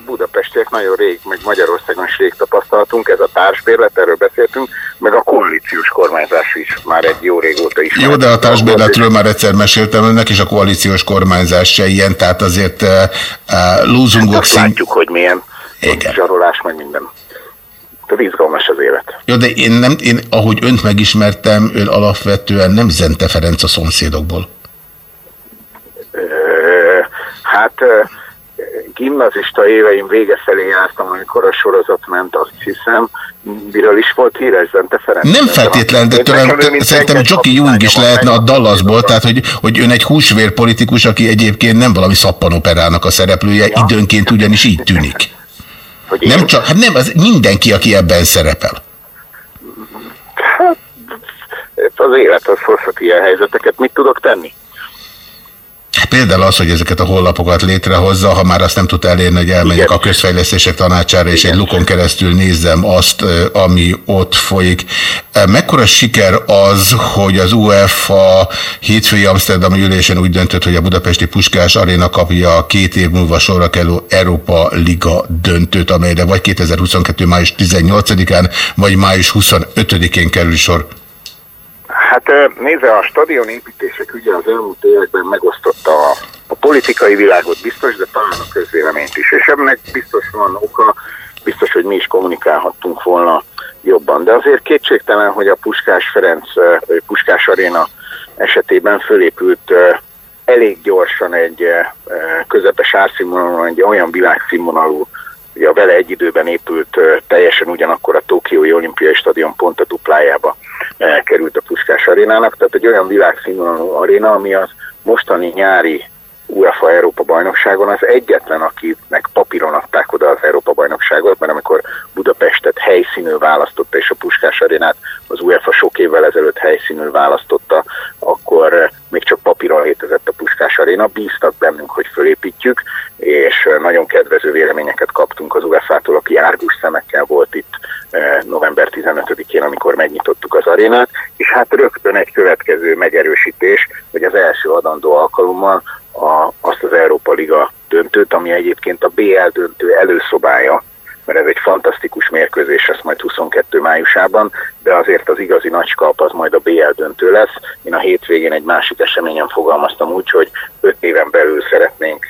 budapestiek nagyon rég, meg Magyarországon is rég tapasztaltunk, ez a társbérlet, erről beszéltünk, meg a koalíciós kormányzás is már egy jó régóta is. Jó, de a társbérletről már egyszer meséltem önnek, és a koalíciós kormányzás se ilyen, tehát azért uh, lúzungok hát szín... látjuk, hogy milyen Igen. zsarolás, meg minden. Tehát izgalmas az élet. Jó, de én, nem, én ahogy önt megismertem, ön alapvetően nem Zente Ferenc a szomszédokból. Ö, hát gimnazista éveim vége felé jártam, amikor a sorozat ment, azt hiszem, miről is volt híres Zente Ferenc. Nem feltétlen, de tőlem, szerintem Jockey Jung is lehetne a Dallasból, tehát hogy, hogy ön egy húsvérpolitikus, aki egyébként nem valami szappanoperának a szereplője, ja. időnként ugyanis így tűnik. Hogy nem csak, hát nem, az mindenki, aki ebben szerepel. Hát, az élet az hozhat ilyen helyzeteket. Mit tudok tenni? Például az, hogy ezeket a honlapokat létrehozza, ha már azt nem tud elérni, hogy elmenjek a közfejlesztések tanácsára, és egy lukon keresztül nézzem azt, ami ott folyik. Mekkora siker az, hogy az UEFA hétfői Amsterdami ülésen úgy döntött, hogy a budapesti Puskás Aréna kapja a két év múlva sorra kerülő Európa Liga döntőt, amelyre vagy 2022. május 18-án, vagy május 25-én kerül sor. Hát nézze, a stadion építések ugye az elmúlt években megosztotta a, a politikai világot biztos, de talán a közvéleményt is. És ennek biztos van oka, biztos, hogy mi is kommunikálhattunk volna jobban. De azért kétségtelen, hogy a Puskás Ferenc, vagy Puskás Aréna esetében fölépült elég gyorsan egy közepes árszínvonalon, egy olyan világszínvonalú ugye vele egy időben épült teljesen ugyanakkor a Tokiói Olimpiai Stadion pont a duplájába került a Puskás arénának, tehát egy olyan világszínvonalú aréna, ami az mostani nyári UEFA Európa bajnokságon az egyetlen, akinek papíron adták oda az Európa bajnokságot, mert amikor Budapestet helyszínű választotta, és a Puskás arénát az UEFA sok évvel ezelőtt helyszínű választotta, akkor eh, még csak papíron létezett a Puskás Aréna, bíztak bennünk, hogy fölépítjük, és eh, nagyon kedvező véleményeket kaptunk az UEFA-tól, aki árgus szemekkel volt itt eh, november 15-én, amikor megnyitottuk az arénát, és hát rögtön egy következő megerősítés, hogy az első adandó alkalommal a, azt az Európa Liga döntőt, ami egyébként a BL döntő előszobája mert ez egy fantasztikus mérkőzés lesz majd 22 májusában, de azért az igazi nagyskap az majd a BL döntő lesz. Én a hétvégén egy másik eseményen fogalmaztam úgy, hogy 5 éven belül szeretnénk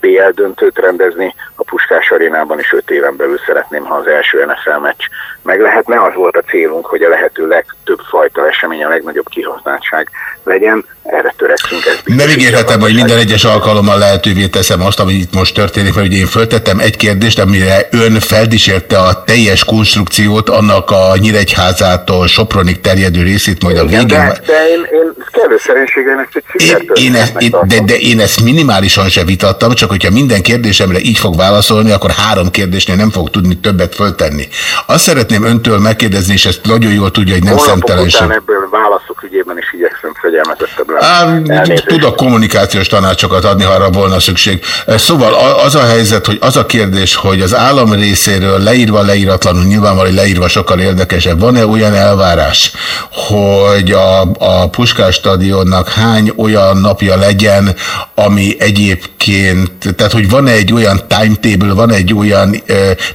BL döntőt rendezni a Puskás arénában, és 5 éven belül szeretném, ha az első NFL meccs meg lehetne. Az volt a célunk, hogy a lehető legtöbb fajta esemény, a legnagyobb kihasználtság legyen. Erre törekszünk. Ez Nem ígérhetem, hogy minden egyes alkalommal lehetővé teszem azt, ami itt most történik, mert ugye én föltettem egy kérdést, amire ön feldísérte a teljes konstrukciót, annak a Nyíregyházától Sopronig terjedő részét majd a végén. De, de én, én kellő szerénységgel ezt egy én, én ezt, én, de, de én ezt minimálisan se vitattam, csak hogyha minden kérdésemre így fog válaszolni, akkor három kérdésnél nem fog tudni többet föltenni. Azt szeretném öntől megkérdezni, és ezt nagyon jól tudja, hogy nem szemtelenség. ebből válaszok ügyében is igyekszem fegyelmezettebb lenni. Tudok kommunikációs tanácsokat adni, ha arra volna szükség. Szóval az a helyzet, hogy az a kérdés, hogy az állam részéről leírva, leíratlanul, nyilvánvalóan leírva sokkal érdekesebb. Van-e olyan elvárás, hogy a, a Puskás stadionnak hány olyan napja legyen, ami egyébként, tehát hogy van-e egy olyan timetable, van egy olyan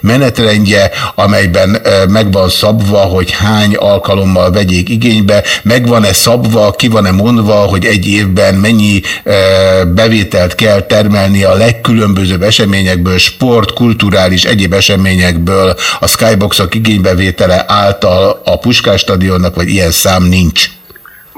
menetrendje, amelyben ö, meg van szabva, hogy hány alkalommal vegyék igénybe, meg van-e szabva, ki van-e mondva, hogy egy évben mennyi bevételt kell termelni a legkülönbözőbb eseményekből, sport, kulturális, egyéb eseményekből a skyboxok igénybevétele által a Puskás stadionnak, vagy ilyen szám nincs.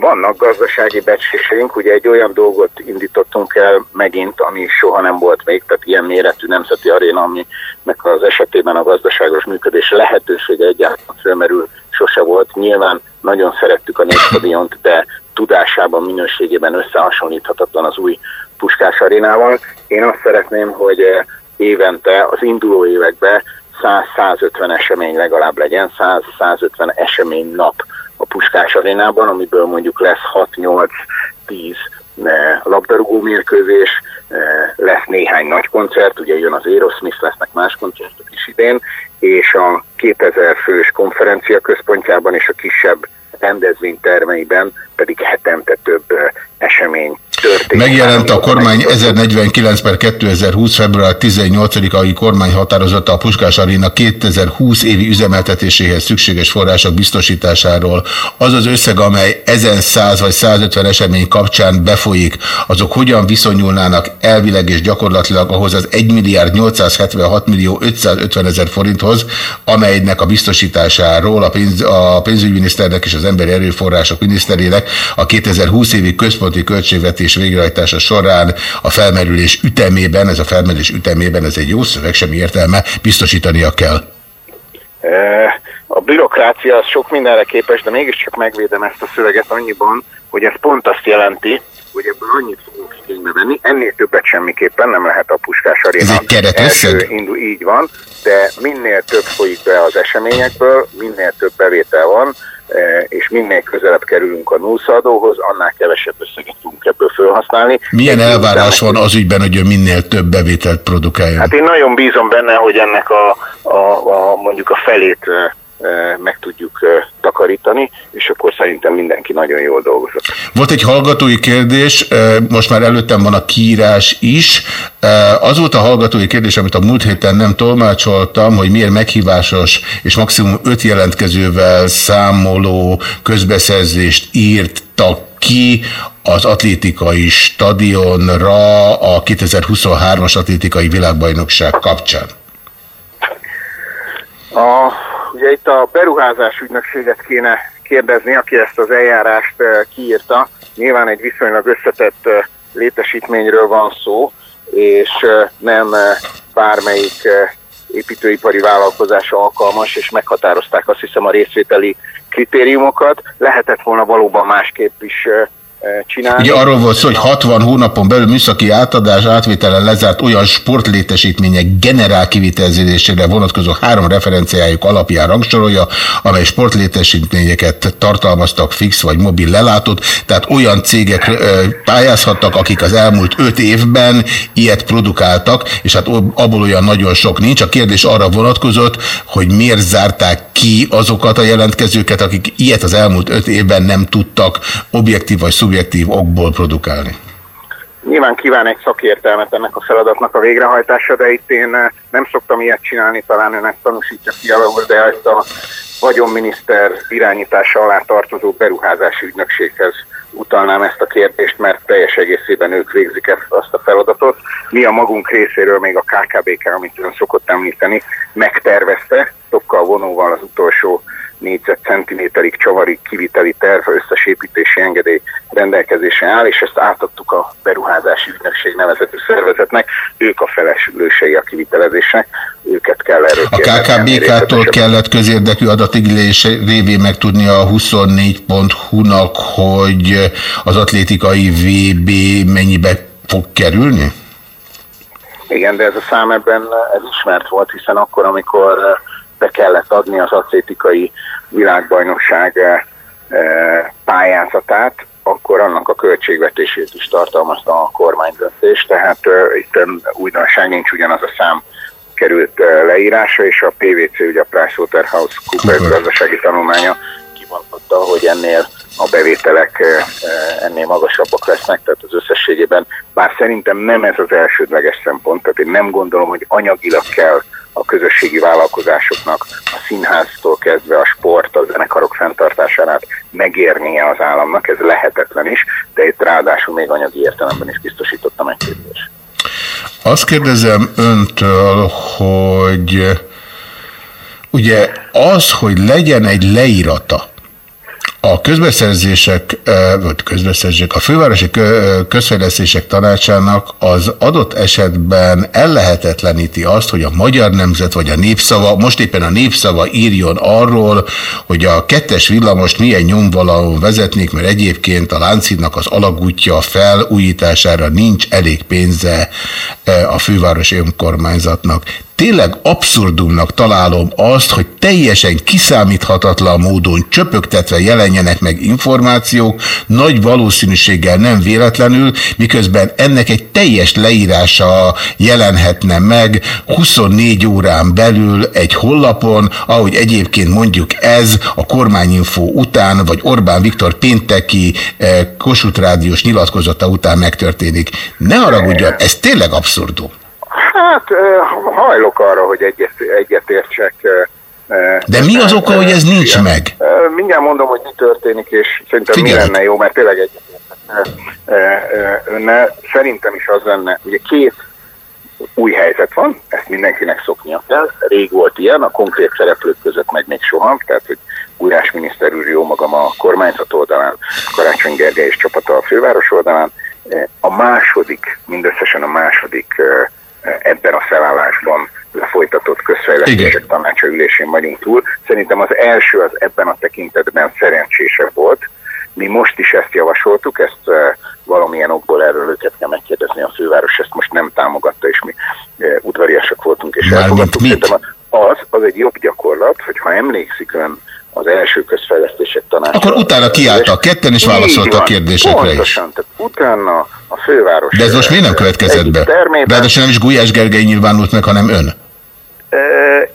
Vannak gazdasági becsléseink, ugye egy olyan dolgot indítottunk el megint, ami soha nem volt még, tehát ilyen méretű nemzeti aréna, aminek az esetében a gazdaságos működés lehetősége egyáltalán felmerül, sose volt. Nyilván nagyon szerettük a Népstadiont, de tudásában, minőségében összehasonlíthatatlan az új Puskás arénával. Én azt szeretném, hogy évente az induló években 100-150 esemény legalább legyen, 100-150 esemény nap a Puskás arénában, amiből mondjuk lesz 6-8-10 labdarúgó mérkőzés, lesz néhány nagy koncert, ugye jön az Aerosmith, lesznek más koncertek is idén, és a 2000 fős konferencia központjában és a kisebb rendezvénytermeiben pedig hetente több esemény történik. Megjelent a kormány 1049 per 2020. február 18-ai kormányhatározata a Puskás Aréna 2020 évi üzemeltetéséhez szükséges források biztosításáról. Az az összeg, amely 1100 vagy 150 esemény kapcsán befolyik, azok hogyan viszonyulnának elvileg és gyakorlatilag ahhoz az 1 milliárd 876 millió 550 ezer forinthoz, amelynek a biztosításáról a, pénz, a pénzügyminiszternek és az emberi erőforrások miniszterének a 2020 évi központi költségvetés végrehajtása során a felmerülés ütemében, ez a felmerülés ütemében, ez egy jó szöveg, semmi értelme, biztosítania kell. A bürokrácia az sok mindenre képes, de mégiscsak megvédem ezt a szöveget annyiban, hogy ez pont azt jelenti, hogy ebből annyit fogunk igénybe venni, ennél többet semmiképpen nem lehet a Puskás Aréna. Ez egy keretösszeg? Indul, így van, de minél több folyik be az eseményekből, minél több bevétel van, és minél közelebb kerülünk a nullszadóhoz, annál kevesebb összeget tudunk ebből felhasználni. Milyen én elvárás van az ügyben, hogy ő minél több bevételt produkáljon? Hát én nagyon bízom benne, hogy ennek a, a, a mondjuk a felét eh, meg tudjuk takarítani, és akkor szerintem mindenki nagyon jól dolgozott. Volt egy hallgatói kérdés, most már előttem van a kiírás is. Az volt a hallgatói kérdés, amit a múlt héten nem tolmácsoltam, hogy miért meghívásos és maximum öt jelentkezővel számoló közbeszerzést írtak ki az atlétikai stadionra a 2023-as atlétikai világbajnokság kapcsán? A Ugye itt a beruházás ügynökséget kéne kérdezni, aki ezt az eljárást kiírta. Nyilván egy viszonylag összetett létesítményről van szó, és nem bármelyik építőipari vállalkozás alkalmas, és meghatározták azt hiszem a részvételi kritériumokat. Lehetett volna valóban másképp is csinálni. Ugye arról volt szó, hogy 60 hónapon belül műszaki átadás átvételen lezárt olyan sportlétesítmények generál kivitelezésére vonatkozó három referenciájuk alapján rangsorolja, amely sportlétesítményeket tartalmaztak fix vagy mobil lelátót, tehát olyan cégek pályázhattak, akik az elmúlt öt évben ilyet produkáltak, és hát abból olyan nagyon sok nincs. A kérdés arra vonatkozott, hogy miért zárták ki azokat a jelentkezőket, akik ilyet az elmúlt öt évben nem tudtak objektív vagy szubjektív okból produkálni. Nyilván kíván egy szakértelmet ennek a feladatnak a végrehajtása, de itt én eh, nem szoktam ilyet csinálni, talán ön ezt tanúsítja ki alapul, de ezt a vagyonminiszter irányítása alá tartozó beruházási ügynökséghez utalnám ezt a kérdést, mert teljes egészében ők végzik ezt, azt a feladatot. Mi a magunk részéről még a KKBK, amit ön szokott említeni, megtervezte, tokkal vonóval az utolsó négyzetcentiméterig csavarig kiviteli terv összes építési engedély rendelkezésre áll, és ezt átadtuk a beruházási ügynökség nevezetű szervezetnek. Ők a felelősei a kivitelezésnek, őket kell erről A KKBK-tól kellett közérdekű adatigilés révén megtudni a 24.hu-nak, hogy az atlétikai VB mennyibe fog kerülni? Igen, de ez a szám ebben ez ismert volt, hiszen akkor, amikor be kellett adni az atlétikai világbajnokság eh, eh, pályázatát, akkor annak a költségvetését is tartalmazta a kormánydöntés, tehát uh, itt um, újdonság nincs ugyanaz a szám került uh, leírása, és a PVC, ugye a PricewaterhouseCoopers gazdasági tanulmánya kimondta, hogy ennél a bevételek uh, ennél magasabbak lesznek, tehát az összességében, bár szerintem nem ez az elsődleges szempont, tehát én nem gondolom, hogy anyagilag kell a közösségi vállalkozásoknak a színháztól kezdve a sport, a zenekarok fenntartásánát megérnie az államnak, ez lehetetlen is, de itt ráadásul még anyagi értelemben is biztosítottam egy kérdés. Azt kérdezem öntől, hogy ugye az, hogy legyen egy leírata a közbeszerzések, vagy közbeszerzések, a fővárosi közfejlesztések tanácsának az adott esetben ellehetetleníti azt, hogy a magyar nemzet vagy a népszava, most éppen a népszava írjon arról, hogy a kettes villamost milyen nyomvalalon vezetnék, mert egyébként a Láncidnak az alagútja felújítására nincs elég pénze a fővárosi önkormányzatnak. Tényleg abszurdumnak találom azt, hogy teljesen kiszámíthatatlan módon csöpögtetve jelenjenek meg információk, nagy valószínűséggel nem véletlenül, miközben ennek egy teljes leírása jelenhetne meg 24 órán belül egy hollapon, ahogy egyébként mondjuk ez a kormányinfó után, vagy Orbán Viktor pénteki eh, Kossuth Rádiós nyilatkozata után megtörténik. Ne haragudjon, ez tényleg abszurdum. Hát hajlok arra, hogy egyet, egyetértsek. De mi az oka, hogy ez nincs igen. meg? Mindjárt mondom, hogy mi történik, és szerintem Figyelj. mi lenne jó, mert tényleg egyetértek önnel. Szerintem is az lenne, ugye két új helyzet van, ezt mindenkinek szoknia kell. Rég volt ilyen, a konkrét szereplők között meg még soha, tehát hogy Úrás miniszter úr, jó magam a kormányzat oldalán, Karácsony Gergely és csapata a főváros oldalán. A második, mindösszesen a második ebben a felállásban lefolytatott közfejlesztések tanácsa ülésén vagyunk túl. Szerintem az első az ebben a tekintetben szerencsésebb volt. Mi most is ezt javasoltuk, ezt valamilyen okból erről őket kell megkérdezni, a főváros ezt most nem támogatta, és mi udvariasak voltunk, és elfogadtuk. Szerintem az, az egy jobb gyakorlat, hogy ha emlékszik ön az első közfejlesztések tanácsa. Akkor utána kiálltak ketten, és válaszoltak a kérdésekre pontosan, is. Tehát utána a főváros... De ez most miért nem következett be? Ráadásul nem is Gulyás Gergely nyilvánult meg, hanem ön.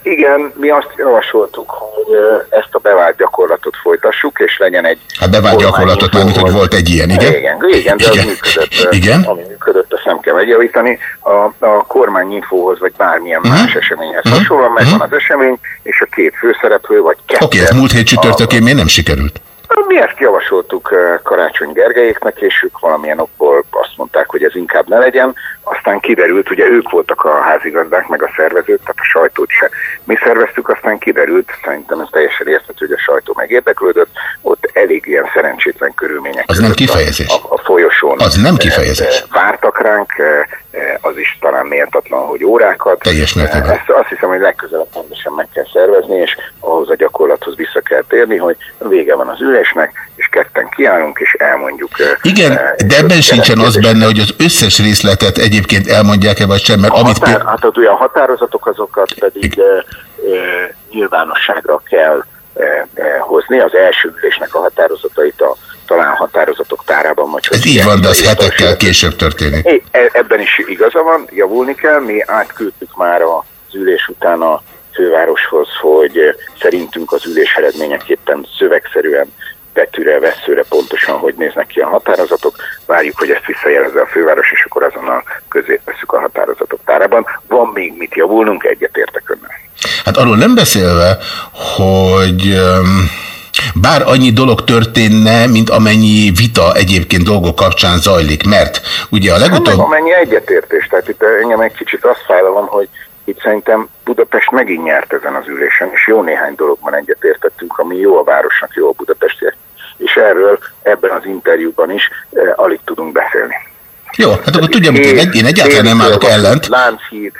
Igen, mi azt javasoltuk, hogy ezt a bevált gyakorlatot folytassuk, és legyen egy... Hát bevált gyakorlatot, mert hogy volt egy ilyen, igen? Igen, igen de igen. az működött. Igen? Ami működött, azt nem kell megjavítani. A, a kormányinfóhoz, vagy bármilyen uh-huh. más eseményhez uh-huh. hasonlóan megvan uh-huh. az esemény, és a két főszereplő, vagy kettő. Oké, okay, ez múlt hét csütörtökén miért nem sikerült? Mi ezt javasoltuk Karácsony Gergelyéknek, és ők valamilyen okból azt mondták, hogy ez inkább ne legyen. Aztán kiderült, ugye ők voltak a házigazdák, meg a szervezők, tehát a sajtót se. Mi szerveztük, aztán kiderült, szerintem ez teljesen érthető, hogy a sajtó megérdeklődött, ott elég ilyen szerencsétlen körülmények. Az nem kifejezés. A, a folyosón. Az nem kifejezés. Vártak ránk, az is talán méltatlan, hogy órákat. Teljes mértékben. Ezt azt hiszem, hogy legközelebb pontosan meg kell szervezni, és ahhoz a gyakorlathoz vissza kell térni, hogy vége van az ülésnek, és ketten kiállunk, és elmondjuk. Igen, de ebben sincsen az benne, hogy az összes részletet egyébként elmondják-e vagy sem, mert A amit... határ, hát az olyan határozatok, azokat pedig e, nyilvánosságra kell e, e, hozni. Az első ülésnek a határozatait a talán határozatok tárában, vagy hogy Ez így van, de az hetekkel később történik. É, e- ebben is igaza van, javulni kell. Mi átküldtük már az ülés után a fővároshoz, hogy szerintünk az ülés eredményeképpen szövegszerűen betűre, veszőre pontosan, hogy néznek ki a határozatok. Várjuk, hogy ezt visszajelezze a főváros, és akkor azonnal közé veszük a határozatok tárában. Van még mit javulnunk, egyetértek önnel. Hát arról nem beszélve, hogy bár annyi dolog történne, mint amennyi vita egyébként dolgok kapcsán zajlik, mert ugye a Hát legutóbb... meg amennyi egyetértés, tehát itt engem egy kicsit azt fájlalom, hogy itt szerintem Budapest megint nyert ezen az ülésen, és jó néhány dologban egyetértettünk, ami jó a városnak, jó a Budapestért. És erről ebben az interjúban is eh, alig tudunk beszélni. Jó, hát akkor tudja, hogy én, egy, én egyáltalán nem állok ellent. Lánchíd.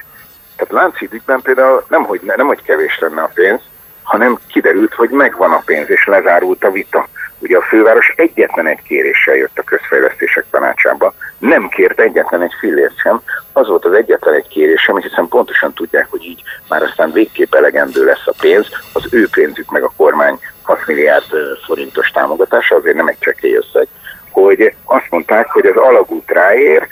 Tehát Lánchíd ügyben például nem hogy, nem, hogy kevés lenne a pénz, hanem kiderült, hogy megvan a pénz, és lezárult a vita. Ugye a főváros egyetlen egy kéréssel jött a közfejlesztések tanácsába, nem kért egyetlen egy fillért sem, az volt az egyetlen egy kérésem, hiszen pontosan tudják, hogy így már aztán végképp elegendő lesz a pénz, az ő pénzük meg a kormány 6 milliárd forintos támogatása, azért nem egy csekély összeg, hogy azt mondták, hogy az alagút ráér,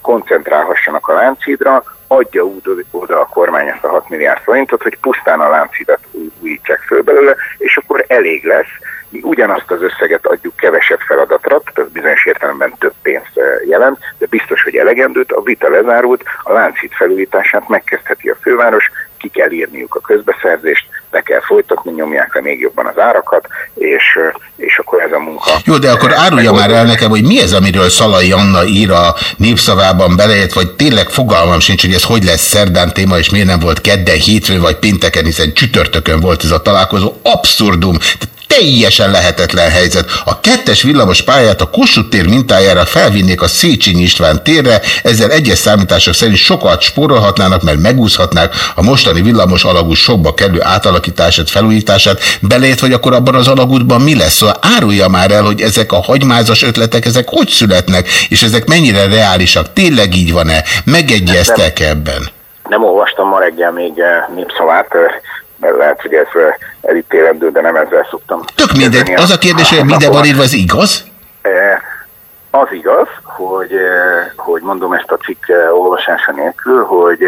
koncentrálhassanak a Lánchídra, adja úgy oda a kormány ezt a 6 milliárd forintot, hogy pusztán a Lánchídat új- újítsák föl belőle, és akkor elég lesz. Mi ugyanazt az összeget adjuk kevesebb feladatra, tehát ez bizonyos értelemben több pénzt eh, jelent, de biztos, hogy elegendőt, a vita lezárult, a Lánchíd felújítását megkezdheti a főváros, ki kell írniuk a közbeszerzést, le kell folytatni, nyomják le még jobban az árakat, és, eh, és akkor ez a munka. Jó, de akkor árulja már el nekem, hogy mi ez, amiről Szalai Anna ír a népszavában beleért, vagy tényleg fogalmam sincs, hogy ez hogy lesz szerdán téma, és miért nem volt kedden, hétfőn vagy pénteken, hiszen csütörtökön volt ez a találkozó. Abszurdum. Teljesen lehetetlen helyzet. A kettes villamos pályát a Kossuth tér mintájára felvinnék a Széchenyi István térre, ezzel egyes számítások szerint sokat spórolhatnának, mert megúszhatnák a mostani villamos alagút sokba kerülő átalakítását, felújítását, beleért, hogy akkor abban az alagútban mi lesz. Szóval árulja már el, hogy ezek a hagymázas ötletek, ezek hogy születnek, és ezek mennyire reálisak, tényleg így van-e, megegyeztek ebben? Nem olvastam ma reggel még eh, népszavát, eh, mert lehet, hogy ez elítélendő, de nem ezzel szoktam. Tök mindegy, az a kérdés, hogy minden van írva, az igaz? Eh, Az igaz, hogy, eh, hogy mondom ezt a cikk eh, olvasása nélkül, hogy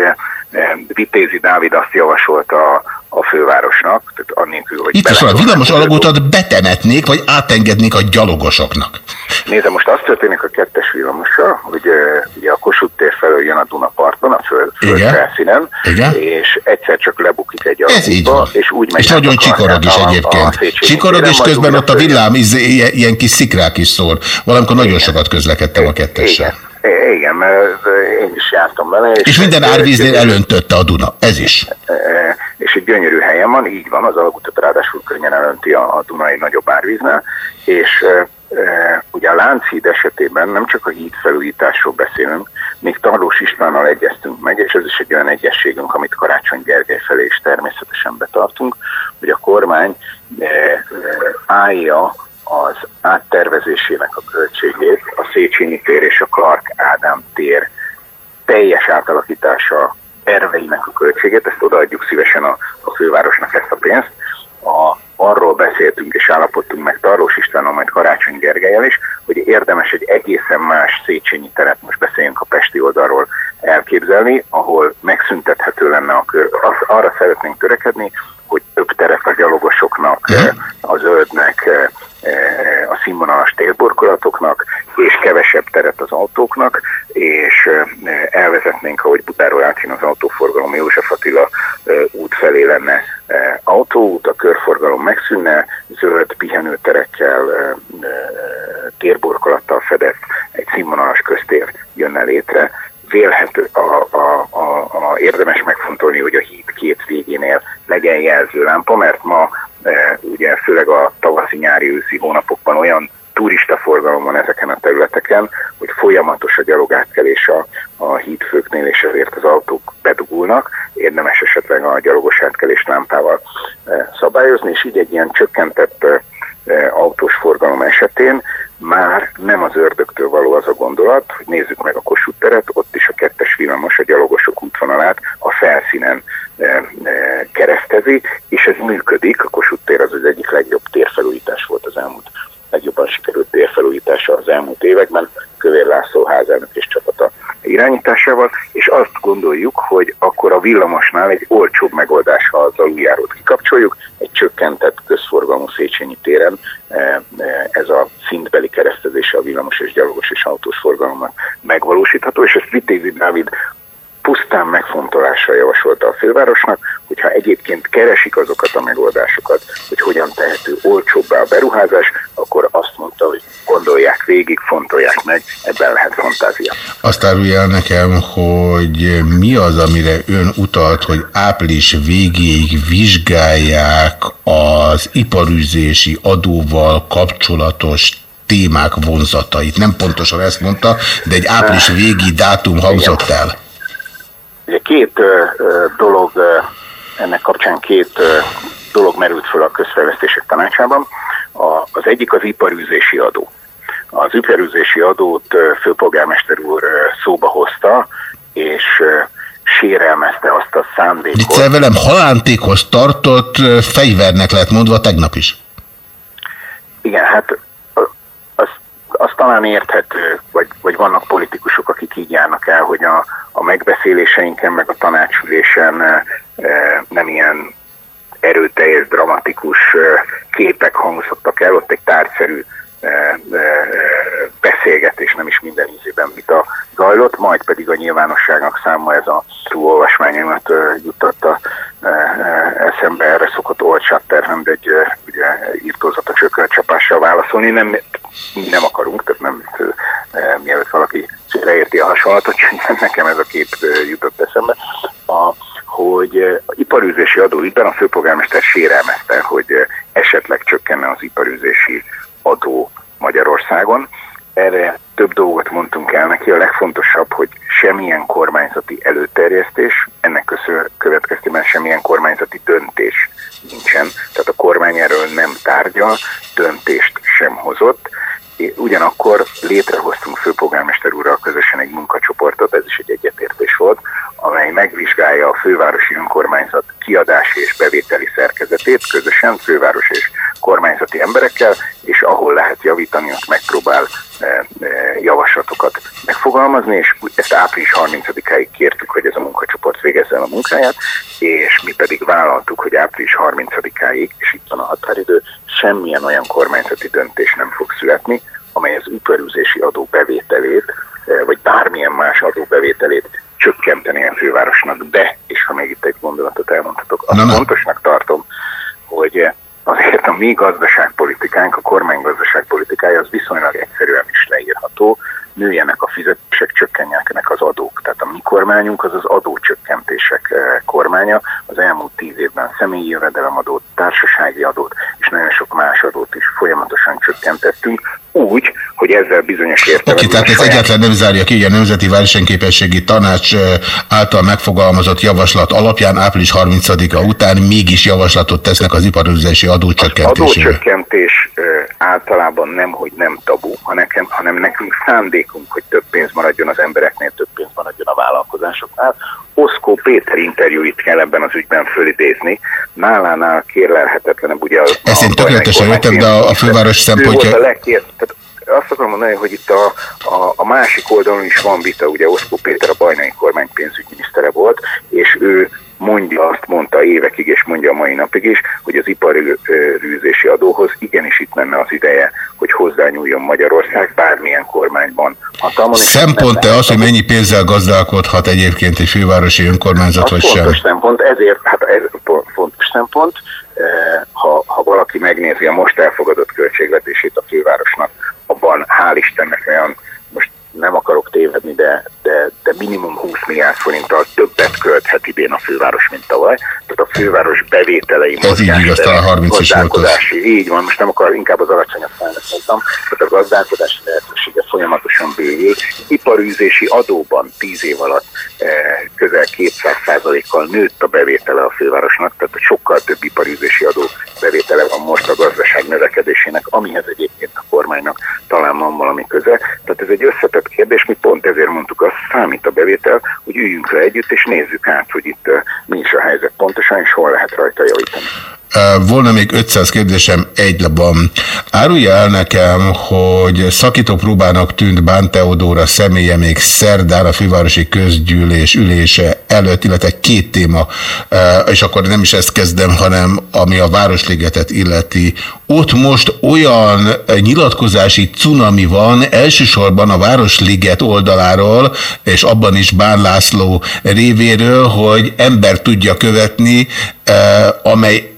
Vitézi Dávid azt javasolta a, a fővárosnak, tehát annélkül, hogy Itt is van, a villamos az alagútat betemetnék, vagy átengednék a gyalogosoknak. Nézze, most az történik a kettes villamossal, hogy ugye a Kossuth tér felől jön a Dunaparton, a föld, föld Igen. felszínen, Igen. és egyszer csak lebukik egy Ez így alagútba, van. és úgy megy és nagyon a csikorog is a- a egyébként. Széchenyi Csikorog, és közben ott a villám izé, ilyen, kis szikrák is szól. Valamikor nagyon sokat közlekedtem a kettessel. I- Igen, mert eh, én is jártam vele. És minden egy- árvíznél elöntötte a Duna. Ez is. Eh, és egy gyönyörű helyen van, így van, az alagutat ráadásul könnyen elönti a, a Dunai nagyobb árvíznál, és e, ugye a Lánchíd esetében nem csak a híd felújításról beszélünk, még Tarlós Istvánnal egyeztünk meg, és ez is egy olyan egyességünk, amit Karácsony Gergely felé is természetesen betartunk, hogy a kormány e, e, állja az áttervezésének a költségét a Széchenyi tér és a Clark Ádám tér teljes átalakítása terveinek a költségét, ezt odaadjuk szívesen a, a fővárosnak ezt a pénzt. A, arról beszéltünk és állapodtunk meg Tarlós Istvánnal, majd Karácsony Gergelyel is, hogy érdemes egy egészen más Széchenyi teret, most beszéljünk a Pesti oldalról elképzelni, ahol megszüntethető lenne a kör. Az, arra szeretnénk törekedni, hogy több teret a gyalogosoknak, eh, a zöldnek, eh, eh, a színvonalas térborkolatoknak, és kevesebb teret az autóknak, és elvezetnénk, ahogy Budáról átjön az autóforgalom, József Attila út felé lenne autóút, a körforgalom megszűnne, zöld pihenőterekkel, térborkolattal fedett egy színvonalas köztér jönne létre, vélhető, a, a, a, a, érdemes megfontolni, hogy a híd két végénél legyen jelzőlámpa, mert ma e, ugye főleg a tavaszi-nyári őszi hónapokban olyan turistaforgalom van ezeken a területeken, hogy folyamatos a gyalogátkelés a, a hídfőknél, és ezért az autók bedugulnak. Érdemes esetleg a gyalogos átkelés lámpával e, szabályozni, és így egy ilyen csökkentett e, autós forgalom esetén már nem az ördögtől való az a gondolat, hogy nézzük meg a Kossuth teret, ott is a kettes villamos a gyalogosok útvonalát a felszínen e, e, keresztezi, és ez működik. A Kossuth tér az az egyik legjobb térfelújítás volt az elmúlt legjobban sikerült térfelújítása az elmúlt években, Kövér László házelnök és csapata irányításával, és azt gondoljuk, hogy akkor a villamosnál egy olcsóbb megoldás, ha az aluljárót kikapcsoljuk, egy csökkentett közforgalmú Széchenyi téren e, e, ez a szintbeli keresztezése a villamos és gyalogos és autós forgalomnak megvalósítható, és ezt Vitézi Dávid pusztán megfontolásra javasolta a fővárosnak, hogyha egyébként keresik azokat a megoldásokat, hogy hogyan tehető olcsóbbá a beruházás, akkor azt mondta, hogy gondolják végig, fontolják meg, ebben lehet fantázia. Azt árulja el nekem, hogy mi az, amire ön utalt, hogy április végéig vizsgálják az iparüzési adóval kapcsolatos témák vonzatait. Nem pontosan ezt mondta, de egy április végi dátum hangzott el. Ugye két dolog, ennek kapcsán két dolog merült föl a közfejlesztések tanácsában. A, az egyik az iparűzési adó. Az iparűzési adót főpolgármester úr szóba hozta, és sérelmezte azt a szándékot. Itt velem halántékhoz tartott fegyvernek lehet mondva tegnap is. Igen, hát az, talán érthető, vagy, vagy vannak politikusok, akik így járnak el, hogy a, a megbeszéléseinken, meg a tanácsülésen e, nem ilyen erőteljes, dramatikus e, képek hangzottak el, ott egy tárgyszerű beszélgetés, nem is minden ízében vita zajlott, majd pedig a nyilvánosságnak számma ez a túlolvasmányomat juttatta eszembe, erre szokott Old Shutter, de egy ugye, írtózat a csökörcsapással válaszolni, nem, nem akarunk, tehát nem e, mielőtt valaki félreérti a hasonlatot, (laughs) csak nekem ez a kép jutott eszembe, a, hogy iparűzési adóügyben a főpolgármester sérelmezte, hogy esetleg csökkenne az iparűzési adó Magyarországon. Erre több dolgot mondtunk el neki. A legfontosabb, hogy semmilyen kormányzati előterjesztés, ennek következtében semmilyen kormányzati döntés nincsen. Tehát a kormány erről nem tárgyal, döntést sem hozott. Ugyanakkor létrehoztunk főpolgármester úrral közösen egy munkacsoportot, ez is egy egyetértés volt, amely megvizsgálja a fővárosi önkormányzat kiadási és bevételi szerkezetét közösen főváros és kormányzati emberekkel, és ahol lehet javítani, ott megpróbál e, e, javaslatokat megfogalmazni, és ezt április 30-áig kértük, hogy ez a munkacsoport végezze a munkáját, és mi pedig vállaltuk, hogy április 30-áig, és itt van a határidő, semmilyen olyan kormányzati döntés nem fog születni, amely az iparűzési adó bevételét, e, vagy bármilyen más adóbevételét csökkenteni a fővárosnak, de, és ha még itt egy gondolatot elmondhatok, azt Na, na. fontosnak tartom, hogy azért a mi gazdaságpolitikánk, a kormány gazdaságpolitikája az viszonylag egyszerűen is leírható, nőjenek a fizetések, csökkenjenek az adók. Tehát a mi kormányunk az az adócsökkentések eh, kormánya. Az elmúlt tíz évben személyi jövedelemadót, társasági adót és nagyon sok más adót is folyamatosan csökkentettünk, úgy, hogy ezzel bizonyos értelemben... Oké, tehát ez egyáltalán nem zárja ki, hogy a Nemzeti Versenyképességi Tanács által megfogalmazott javaslat alapján április 30-a után mégis javaslatot tesznek az iparüzési adócsökkentésére. Adócsökkentés általában nem, hogy nem tabu, hanem, hanem nekünk szándékunk, hogy több pénz maradjon az embereknél, több pénz maradjon a vállalkozásoknál. Oszkó Péter interjúit kell ebben az ügyben fölidézni. Nálánál kérlelhetetlenebb ugye... A, Ezt én tökéletesen értem, de a, a főváros szempontja... Ő volt a legkér... Tehát azt akarom mondani, hogy itt a, a, a másik oldalon is van vita, ugye Oszkó Péter a bajnai kormány pénzügyminisztere volt, és ő mondja, azt mondta évekig, és mondja a mai napig is, hogy az iparűzési adóhoz igenis itt lenne az ideje, hogy hozzányúljon Magyarország bármilyen kormányban hatalmon. Szempont-e az, hogy mennyi pénzzel gazdálkodhat egyébként egy fővárosi önkormányzat, vagy sem? Fontos szempont, ezért, hát ez fontos szempont. Ha, ha valaki megnézi a most elfogadott költségvetését a fővárosnak, abban hál' Istennek olyan, most nem akarok tévedni, de, de, de minimum 20 milliárd forinttal többet költhet idén a főváros, mint tavaly. Tehát a főváros bevételei, Ez így igaz, talán 30 is volt az. így van, most nem akar, inkább az alacsonyabb szállnak mondtam, tehát a gazdálkodási lehetősége folyamatosan bővül. Iparűzési adóban 10 év alatt eh, közel 200%-kal nőtt a bevétele a fővárosnak, tehát sokkal több iparűzési adó bevétele van most a gazdaság növekedésének, amihez egyébként a kormánynak talán van valami köze. Tehát ez egy összetett kérdés, mi pont ezért mondtuk azt, számít a bevétel, hogy üljünk le együtt és nézzük át, hogy itt eh, mi is a helyzet pontosan, és hol lehet rajta javítani. Volna még 500 kérdésem egy labban. Árulja el nekem, hogy szakító próbának tűnt Bán Teodóra személye még szerdán a fővárosi közgyűlés ülése előtt, illetve két téma, és akkor nem is ezt kezdem, hanem ami a Városligetet illeti. Ott most olyan nyilatkozási cunami van, elsősorban a Városliget oldaláról, és abban is Bán László révéről, hogy ember tudja követni, amely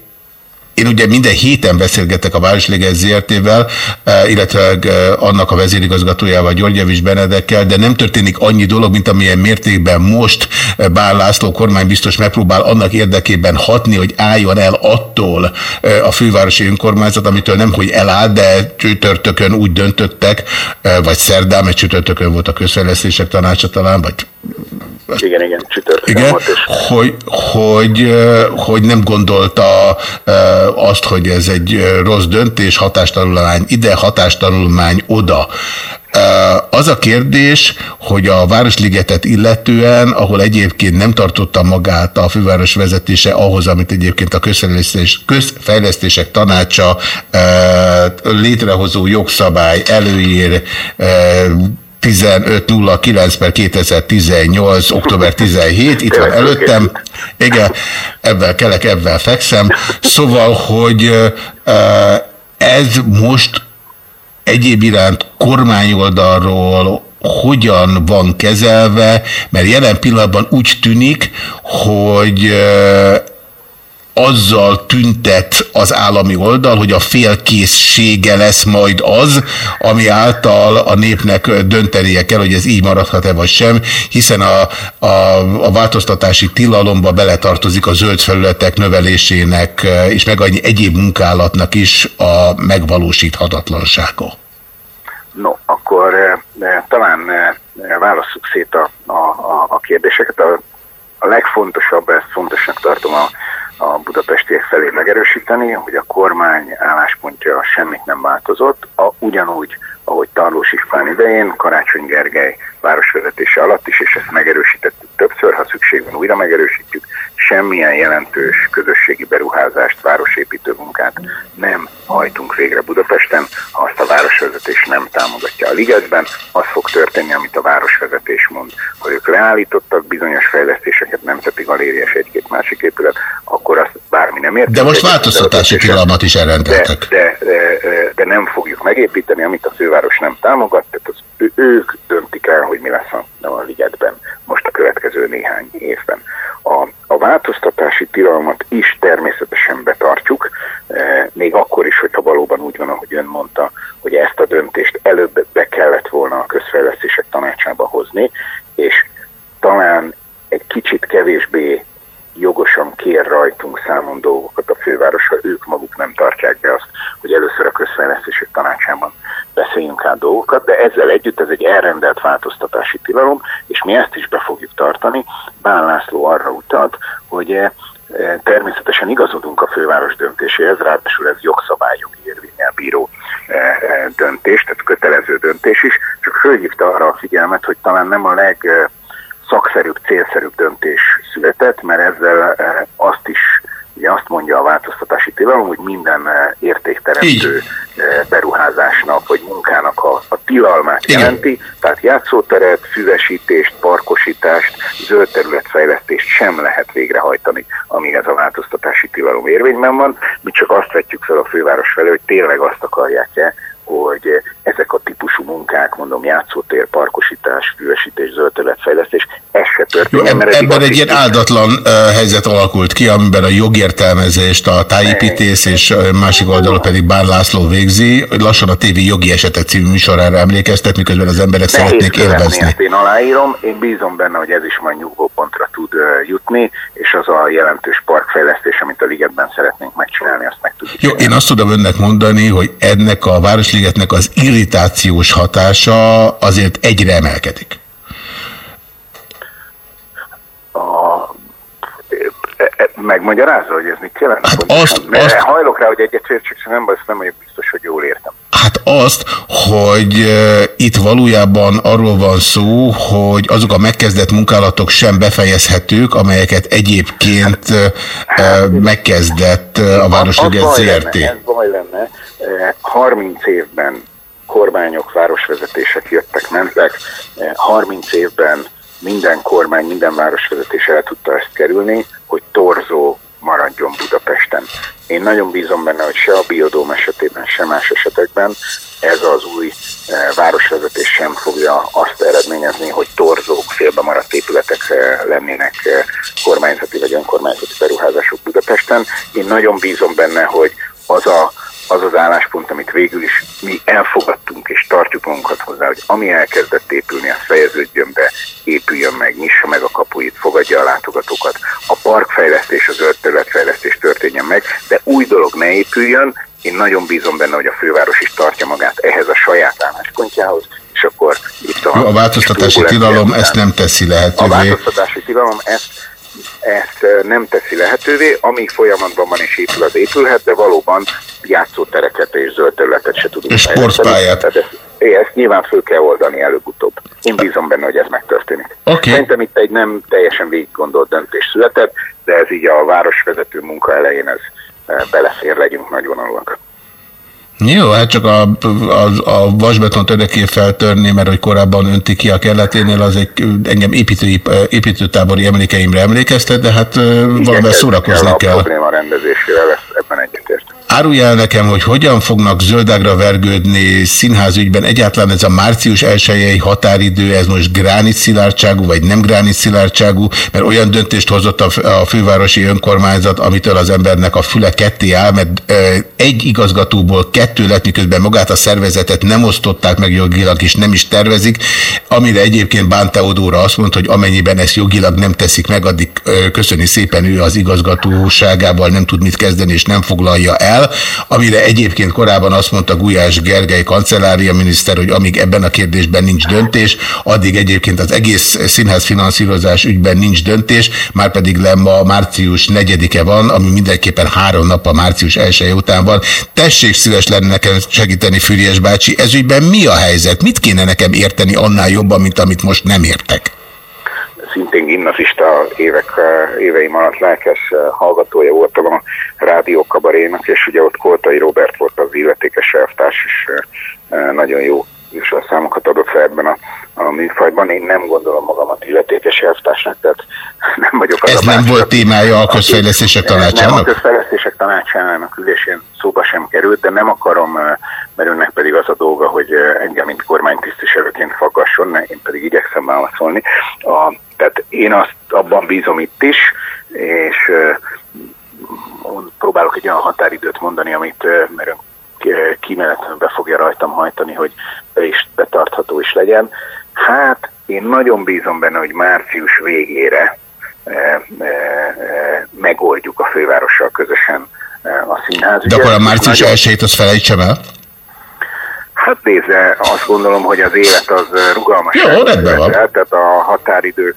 én ugye minden héten beszélgetek a Városliget ZRT-vel, eh, illetve eh, annak a vezérigazgatójával, Györgyevics Benedekkel, de nem történik annyi dolog, mint amilyen mértékben most eh, Bár László kormány biztos megpróbál annak érdekében hatni, hogy álljon el attól a fővárosi önkormányzat, amitől nem, hogy eláll, de csütörtökön úgy döntöttek, vagy szerdán, mert csütörtökön volt a közfejlesztések tanácsa talán, vagy igen, igen, csütörtök. Igen, hogy, hogy, hogy nem gondolta azt, hogy ez egy rossz döntés, hatástanulmány ide, hatástanulmány oda. Az a kérdés, hogy a Városligetet illetően, ahol egyébként nem tartotta magát a főváros vezetése ahhoz, amit egyébként a közfejlesztés, közfejlesztések tanácsa létrehozó jogszabály előír 15.09 per 2018. október 17, itt van előttem. Igen, ebben kelek, ebben fekszem. Szóval, hogy ez most egyéb iránt kormányoldalról hogyan van kezelve, mert jelen pillanatban úgy tűnik, hogy azzal tüntet az állami oldal, hogy a félkészsége lesz majd az, ami által a népnek döntenie kell, hogy ez így maradhat-e vagy sem, hiszen a, a, a változtatási tilalomba beletartozik a zöld felületek növelésének és meg annyi egyéb munkálatnak is a megvalósíthatatlansága. No, akkor eh, talán eh, válasszuk szét a, a, a kérdéseket. A, a legfontosabb, ezt fontosnak tartom a a budapestiek felé megerősíteni, hogy a kormány álláspontja semmit nem változott, a, ugyanúgy, ahogy Tarlós István idején, Karácsony Gergely városvezetése alatt is, és ezt megerősítettük többször, ha szükség van, újra megerősítjük, semmilyen jelentős közösségi beruházást, városépítő munkát nem hajtunk végre Budapesten, ha azt a városvezetés nem támogatja a ligetben, az fog történni, amit a városvezetés mond. Ha ők leállítottak bizonyos fejlesztéseket, nemzeti galériás egy-két másik épület, akkor azt bármi nem ért. De most változtatási tilalmat is elrendeltek. De, de, de, de nem fogjuk megépíteni, amit a főváros nem támogat, tehát az, ők döntik el, hogy mi lesz a, a ligetben most a következő néhány évben. A, a változtatási tilalmat is természetesen betartjuk, e, még akkor is, hogyha valóban úgy van, ahogy ön mondta, hogy ezt a döntést előbb be kellett volna a közfejlesztések tanácsába hozni, és talán egy kicsit kevésbé jogosan kér rajtunk számon dolgokat a főváros, ha ők maguk nem tartják be azt, hogy először a közfejlesztések tanácsában beszéljünk át dolgokat, de ezzel együtt ez egy elrendelt változtatási tilalom, és mi ezt is be fogjuk tartani. Bán László arra utalt, hogy eh, természetesen igazodunk a főváros döntéséhez, ráadásul ez jogszabályjogi érvényel bíró eh, eh, döntés, tehát kötelező döntés is, csak fölhívta arra a figyelmet, hogy talán nem a leg szakszerűbb, célszerűbb döntés született, mert ezzel azt is Ugye azt mondja a változtatási tilalom, hogy minden eh, értékteremtő eh, beruházásnak vagy munkának a, a tilalmát Igen. jelenti, tehát játszóteret, füvesítést, parkosítást, zöld területfejlesztést sem lehet végrehajtani, amíg ez a változtatási tilalom érvényben van. Mi csak azt vetjük fel a főváros felé, hogy tényleg azt akarják-e, hogy ezek a típusú munkák, mondom, játszótér, parkosítás, füvesítés, zöld területfejlesztés. Ez se Jó, történik. mert eddig ebben egy ilyen áldatlan uh, helyzet alakult ki, amiben a jogértelmezést a tájépítész és ö, másik oldalon pedig Bán László végzi. Lassan a tévé jogi esetek című műsorára emlékeztet, miközben az emberek Nehéz szeretnék élvezni. Ezt én aláírom, én bízom benne, hogy ez is majd nyugvópontra tud jutni, és az a jelentős parkfejlesztés, amit a ligetben szeretnénk megcsinálni, azt meg tudjuk Jó, én azt tudom önnek mondani, hogy ennek a Városligetnek az irritációs hatása azért egyre emelkedik. a, e- e- megmagyarázza, hogy ez mit jelent? Hát pontosan? azt- Mert azt- hajlok rá, hogy egyetértsek, csak nem, azt nem vagyok biztos, hogy jól értem. Hát azt, hogy itt valójában arról van szó, hogy azok a megkezdett munkálatok sem befejezhetők, amelyeket egyébként uh, megkezdett uh, a Városliget ZRT. ez baj lenne. Eh, 30 évben kormányok, városvezetések jöttek, mentek. Eh, 30 évben minden kormány, minden városvezetés el tudta ezt kerülni, hogy torzó maradjon Budapesten. Én nagyon bízom benne, hogy se a biodóm esetében, se más esetekben ez az új eh, városvezetés sem fogja azt eredményezni, hogy torzók, félbe maradt épületek eh, lennének eh, kormányzati vagy önkormányzati beruházások Budapesten. Én nagyon bízom benne, hogy az a az az álláspont, amit végül is mi elfogadtunk és tartjuk magunkat hozzá, hogy ami elkezdett épülni, az fejeződjön be, épüljön meg, nyissa meg a kapuit, fogadja a látogatókat. A parkfejlesztés, a zöld területfejlesztés történjen meg, de új dolog ne épüljön. Én nagyon bízom benne, hogy a főváros is tartja magát ehhez a saját álláspontjához, és akkor itt a, Jó, a változtatási tilalom ezt nem teszi a lehetővé. változtatási tilalom ezt, ezt nem teszi lehetővé, ami folyamatban van és épül, az épülhet, de valóban játszótereket és zöld területet se tudunk És sportpályát. Tehát ezt, ezt nyilván föl kell oldani előbb-utóbb. Én bízom benne, hogy ez megtörténik. Oké. Szerintem itt egy nem teljesen végig gondolt döntés született, de ez így a városvezető munka elején ez belefér, legyünk nagyvonalúak. Jó, hát csak a, a, a vasbetont örökké feltörni, mert hogy korábban önti ki a kelleténél, az egy engem építői, építőtábori emlékeimre emlékeztet, de hát valamivel szórakozni A kell. probléma lesz ebben egyetért. Árulj el nekem, hogy hogyan fognak zöldágra vergődni színházügyben. Egyáltalán ez a március 1 határidő, ez most gránit szilárdságú, vagy nem gránit szilárdságú, mert olyan döntést hozott a, fővárosi önkormányzat, amitől az embernek a füle ketté áll, mert egy igazgatóból kettő lett, miközben magát a szervezetet nem osztották meg jogilag, és nem is tervezik, amire egyébként Bán Teodóra azt mondta, hogy amennyiben ezt jogilag nem teszik meg, addig köszöni szépen ő az igazgatóságával nem tud mit kezdeni, és nem foglalja el, amire egyébként korábban azt mondta Gulyás Gergely kancellária miniszter, hogy amíg ebben a kérdésben nincs döntés, addig egyébként az egész színház finanszírozás ügyben nincs döntés, már pedig le ma március 4-e van, ami mindenképpen három nap a március 1 után van. Tessék szíves lenne nekem segíteni, Füriás bácsi, ez ügyben mi a helyzet? Mit kéne nekem érteni annál jobban, mint amit most nem értek? Szintén gimnazista évek, eh, éveim alatt lelkes eh, hallgatója voltam a rádió kabarénak, és ugye ott Koltai Robert volt az illetékes elvtárs, és eh, nagyon jó számokat adott fel ebben a, a műfajban. Én nem gondolom magamat illetékes elvtársnak, tehát (laughs) nem vagyok az Ez a nem bácsi, volt témája a közfejlesztések Nem, a tanácsának? közfejlesztések tanácsának ülésén szóba sem került, de nem akarom, mert önnek pedig az a dolga, hogy engem, mint kormánytisztviselőként faggasson, én pedig igyekszem válaszolni. A, tehát én azt abban bízom itt is, és próbálok egy olyan határidőt mondani, amit mert ön ki- kíméletlenül be fogja rajtam hajtani, hogy be is betartható is legyen. Hát én nagyon bízom benne, hogy március végére eh, eh, eh, megoldjuk a fővárossal közösen a színház. De akkor a március 1 az felejtsem el? Hát nézze, azt gondolom, hogy az élet az rugalmas. Jó, rendben van. Tehát a határidő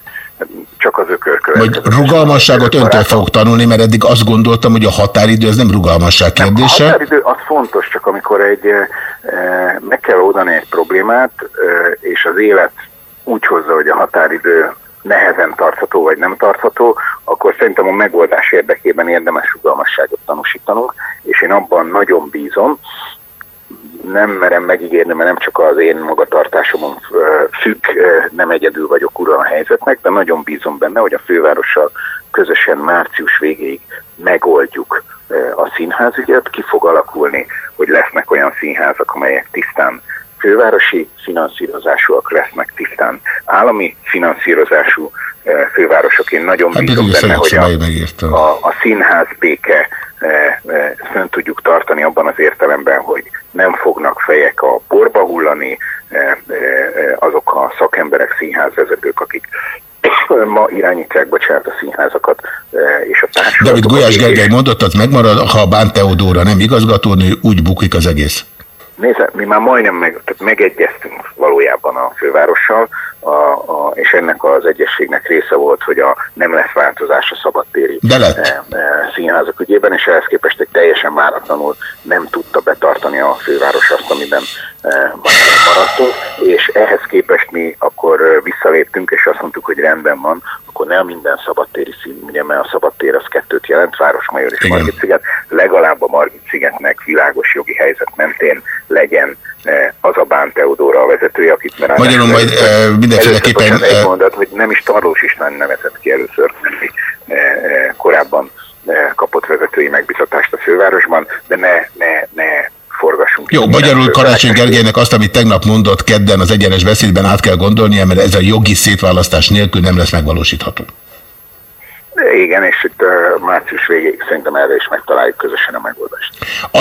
csak az ökör Vagy rugalmasságot öntől fogok tanulni, mert eddig azt gondoltam, hogy a határidő ez nem rugalmasság A kérdése. határidő az fontos, csak amikor egy, meg kell oldani egy problémát, és az élet úgy hozza, hogy a határidő nehezen tartható vagy nem tartható, akkor szerintem a megoldás érdekében érdemes rugalmasságot tanúsítanunk, és én abban nagyon bízom, nem merem megígérni, mert nem csak az én magatartásomon függ, nem egyedül vagyok ura a helyzetnek, de nagyon bízom benne, hogy a fővárossal közösen március végéig megoldjuk a színházügyet, ki fog alakulni, hogy lesznek olyan színházak, amelyek tisztán fővárosi finanszírozásúak lesznek tisztán. Állami finanszírozású fővárosok, én nagyon Hát bízom benne, hogy a, a, a színház béke fönn tudjuk tartani abban az értelemben, hogy nem fognak fejek a hullani eh, eh, azok a szakemberek, színházvezetők, akik (coughs) ma irányítják, bocsánat, a színházakat eh, és a De amit társadalmat. Gulyás Gergely mondott, az megmarad, ha a Bán Teodóra nem igazgatónő, úgy bukik az egész. Nézd, mi már majdnem meg, tehát megegyeztünk valójában a fővárossal, a, a, és ennek az egyességnek része volt, hogy a nem lesz változás a szabadtéri De lett. eh, eh, színházak ügyében, és ehhez képest egy teljesen váratlanul nem tudta betartani a főváros azt, amiben eh, maradtunk, és ehhez képest mi akkor visszaléptünk, és azt mondtuk, hogy rendben van, akkor nem minden szabadtéri szín, ugye, mert a szabadtér az kettőt jelent, Városmajor és Margit sziget, legalább a Margit szigetnek világos jogi helyzet mentén legyen az a Bán Teodóra a vezetője, akit Magyarul majd, mindenféleképpen, egy mondat, hogy nem is Tarlós István nevezett ki először, hanem egy, eh, eh, korábban eh, kapott vezetői megbizatást a fővárosban, de ne, ne, ne forgassunk. Jó, magyarul Karácsony. Gergelynek azt, amit tegnap mondott kedden az egyenes beszédben át kell gondolnia, mert ez a jogi szétválasztás nélkül nem lesz megvalósítható. Igen, és itt uh, március végéig szerintem erre is megtaláljuk közösen a megoldást.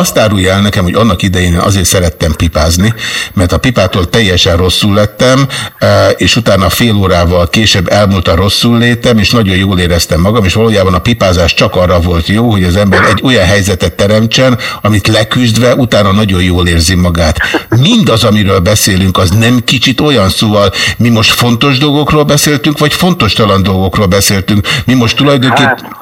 Azt árulja el nekem, hogy annak idején én azért szerettem pipázni, mert a pipától teljesen rosszul lettem, eh, és utána fél órával később elmúlt a rosszul létem, és nagyon jól éreztem magam, és valójában a pipázás csak arra volt jó, hogy az ember egy olyan helyzetet teremtsen, amit leküzdve utána nagyon jól érzi magát. Mindaz, amiről beszélünk, az nem kicsit olyan, szóval mi most fontos dolgokról beszéltünk, vagy fontos talan dolgokról beszéltünk. Mi most tulajdonképpen...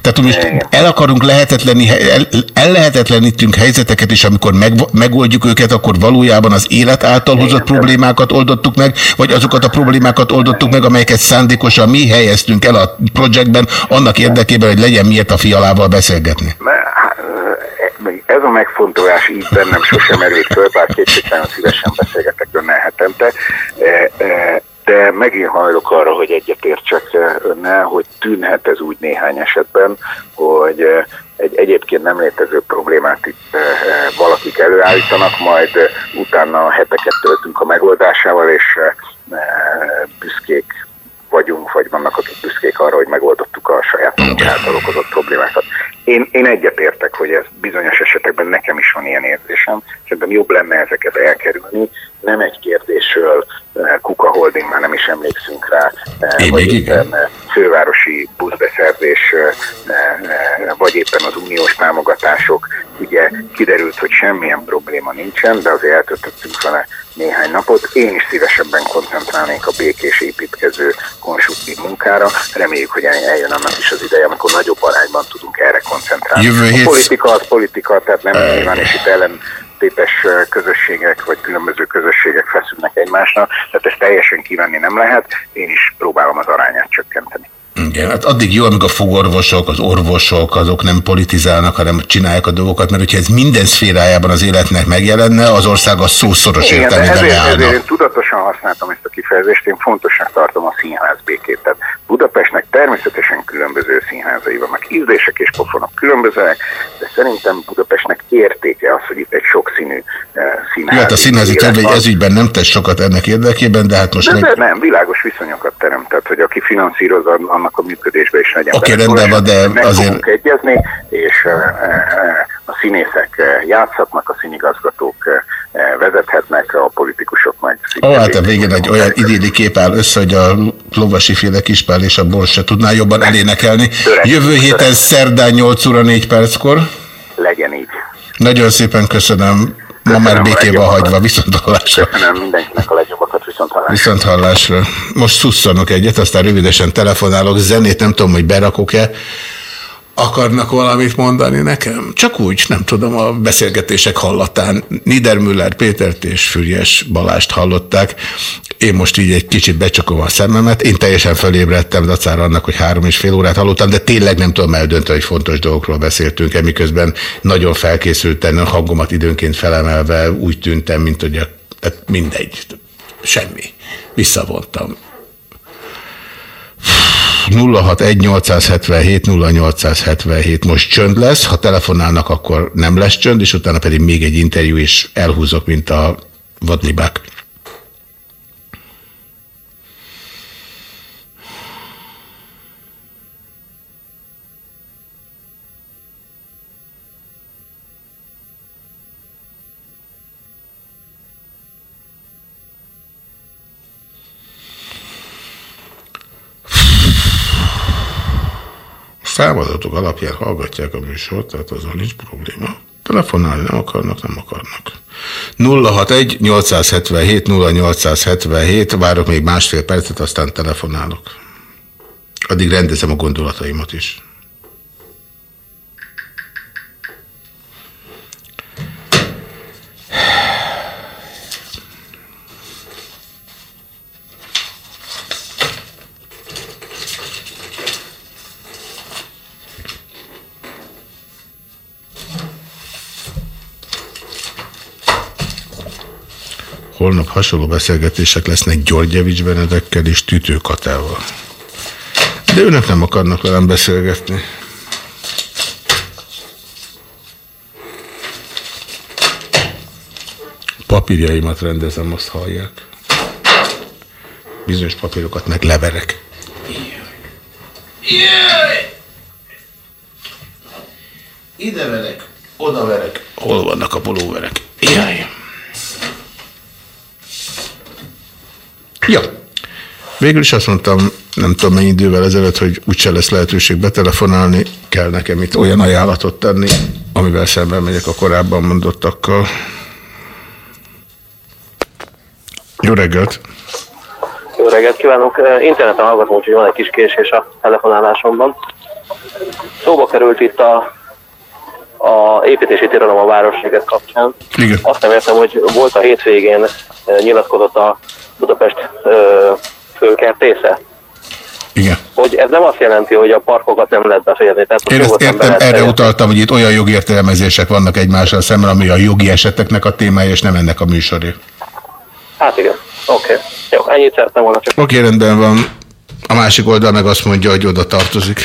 Tehát most el akarunk lehetetlenni, el, ellehetetlenítünk helyzeteket, és amikor meg, megoldjuk őket, akkor valójában az élet által hozott problémákat oldottuk meg, vagy azokat a problémákat oldottuk meg, amelyeket szándékosan mi helyeztünk el a projektben, annak érdekében, hogy legyen miért a fialával beszélgetni. Hát, Ez a megfontolás így bennem sosem merült föl, bár kétségtelen szívesen beszélgetek önnel hetente, Eh, eh, de megint hajlok arra, hogy egyetértsek eh, önnel, hogy tűnhet ez úgy néhány esetben, hogy eh, egy egyébként nem létező problémát itt eh, valakik előállítanak, majd utána heteket töltünk a megoldásával, és büszkék vagyunk, vagy vannak, akik büszkék arra, hogy megoldottuk a saját magunk által okozott problémákat. Én, én egyetértek, hogy ez bizonyos esetekben nekem is van ilyen érzésem, szerintem jobb lenne ezeket elkerülni. Nem egy kérdésről, eh, Kuka Holding, már nem is emlékszünk rá, eh, Én vagy éppen eh, fővárosi buszbeszerzés, vagy éppen az uniós támogatások. Ugye kiderült, hogy semmilyen probléma nincsen, de azért eltöltöttünk vele néhány napot. Én is szívesebben koncentrálnék a békés építkező konstruktív munkára. Reméljük, hogy eljön annak is az ideje, amikor nagyobb arányban tudunk erre koncentrálni. Jövő a hét- politika az politika, tehát nem nyilván, és itt ellentépes eh, közösségek, vagy különböző közösségek feszülnek egymásnak, tehát ezt teljesen kivenni nem lehet. Én is próbálom az arányát csökkenteni. Igen, hát addig jó, amíg a fogorvosok, az orvosok, azok nem politizálnak, hanem csinálják a dolgokat, mert hogyha ez minden szférájában az életnek megjelenne, az ország a szószoros Igen, értelmében ezért, ezért leállna. én tudatosan használtam ezt a kifejezést, én fontosnak tartom a színház békét. Tehát Budapestnek természetesen különböző színházai vannak, ízlések és pofonok különbözőek, de szerintem Budapestnek értéke az, hogy itt egy sokszínű eh, színház. Jó, hát a színházi törvény ezügyben nem tesz sokat ennek érdekében, de hát most De, meg... de nem, világos viszonyokat teremt, tehát hogy aki finanszírozza, annak a működésbe is legyen Oké, beleszólás. rendben van, de Meg azért- fogunk egyezni, és eh, eh, a színészek eh, játszhatnak, a színigazgatók vezethetnek, a politikusok meg Ó, hát a végén egy olyan idilli kép áll össze, hogy a lovasi féle kispál és a bors se tudná jobban elénekelni. Jövő héten szerdán 8 óra 4 perckor. legyen így. Nagyon szépen köszönöm. Ma már a békébe legjobbakat. hagyva, viszont hallásra. Köszönöm mindenkinek a legjobbakat, viszont hallásra. Viszont hallásra. Most szusszanok egyet, aztán rövidesen telefonálok. Zenét nem tudom, hogy berakok-e. Akarnak valamit mondani nekem? Csak úgy, nem tudom, a beszélgetések hallatán. Niedermüller Pétert és Fürjes Balást hallották. Én most így egy kicsit becsakom a szememet. Én teljesen felébredtem dacára annak, hogy három és fél órát hallottam, de tényleg nem tudom eldönteni, hogy fontos dolgokról beszéltünk, miközben nagyon felkészülten, a hangomat időnként felemelve úgy tűntem, mint hogy a, tehát mindegy. Semmi. Visszavontam. 061-877 0877 most csönd lesz, ha telefonálnak, akkor nem lesz csönd, és utána pedig még egy interjú is elhúzok, mint a vadnibák. Számadatok alapján hallgatják a műsort, tehát azon nincs probléma. Telefonálni nem akarnak, nem akarnak. 061 877 0877, várok még másfél percet, aztán telefonálok. Addig rendezem a gondolataimat is. Holnap hasonló beszélgetések lesznek Györgyevics Benedekkel és Tütő Katával. De őnek nem akarnak velem beszélgetni. Papírjaimat rendezem, azt hallják. Bizonyos papírokat meg leverek. Ide verek, oda verek. Hol vannak a pulóverek? Jaj! Ja. Végül is azt mondtam, nem tudom mennyi idővel ezelőtt, hogy úgyse lesz lehetőség betelefonálni, kell nekem itt olyan ajánlatot tenni, amivel szemben megyek a korábban mondottakkal. Jó reggelt! Jó reggelt kívánok! Interneten hallgatom, úgyhogy van egy kis késés a telefonálásomban. Szóba került itt a, a építési tilalom a Városliget kapcsán. Igen. Azt nem értem, hogy volt a hétvégén nyilatkozott a Budapest főkertésze. Igen. Hogy ez nem azt jelenti, hogy a parkokat nem lehet befejezni. Tehát Én ezt értem, erre fejezni. utaltam, hogy itt olyan jogértelmezések vannak egymással szemben, ami a jogi eseteknek a témája, és nem ennek a műsoré. Hát igen, oké. Okay. Jó, ennyit szerettem volna csak. Oké, rendben van. A másik oldal meg azt mondja, hogy oda tartozik.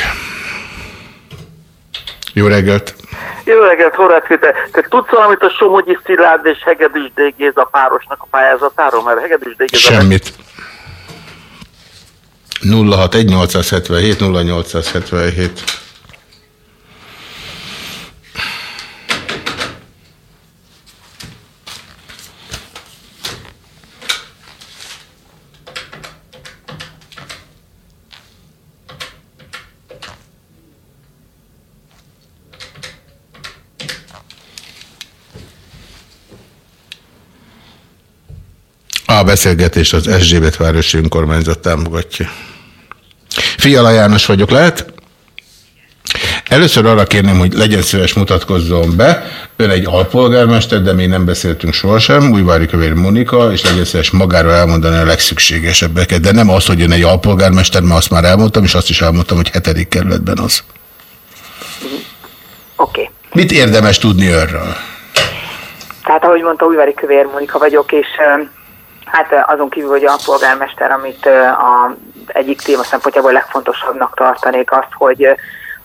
Jó reggelt! Jó reggelt, Horváth Péter. Te tudsz valamit a Somogyi Szilárd és Hegedűs D. Géza párosnak a pályázatáról? Mert Hegedűs D. Géza... Semmit. 061 877 0877 beszélgetést az Erzsébet városi önkormányzat támogatja. Fiala János vagyok, lehet? Először arra kérném, hogy legyen szíves mutatkozzon be. Ön egy alpolgármester, de még nem beszéltünk sohasem, Újvári Kövér Monika, és legyen szíves magáról elmondani a legszükségesebbeket. De nem az, hogy ön egy alpolgármester, mert azt már elmondtam, és azt is elmondtam, hogy hetedik kerületben az. Oké. Okay. Mit érdemes tudni önről? Tehát ahogy mondta, Újvári Kövér Monika vagyok, és hát azon kívül, hogy a polgármester, amit a egyik téma szempontjából legfontosabbnak tartanék azt, hogy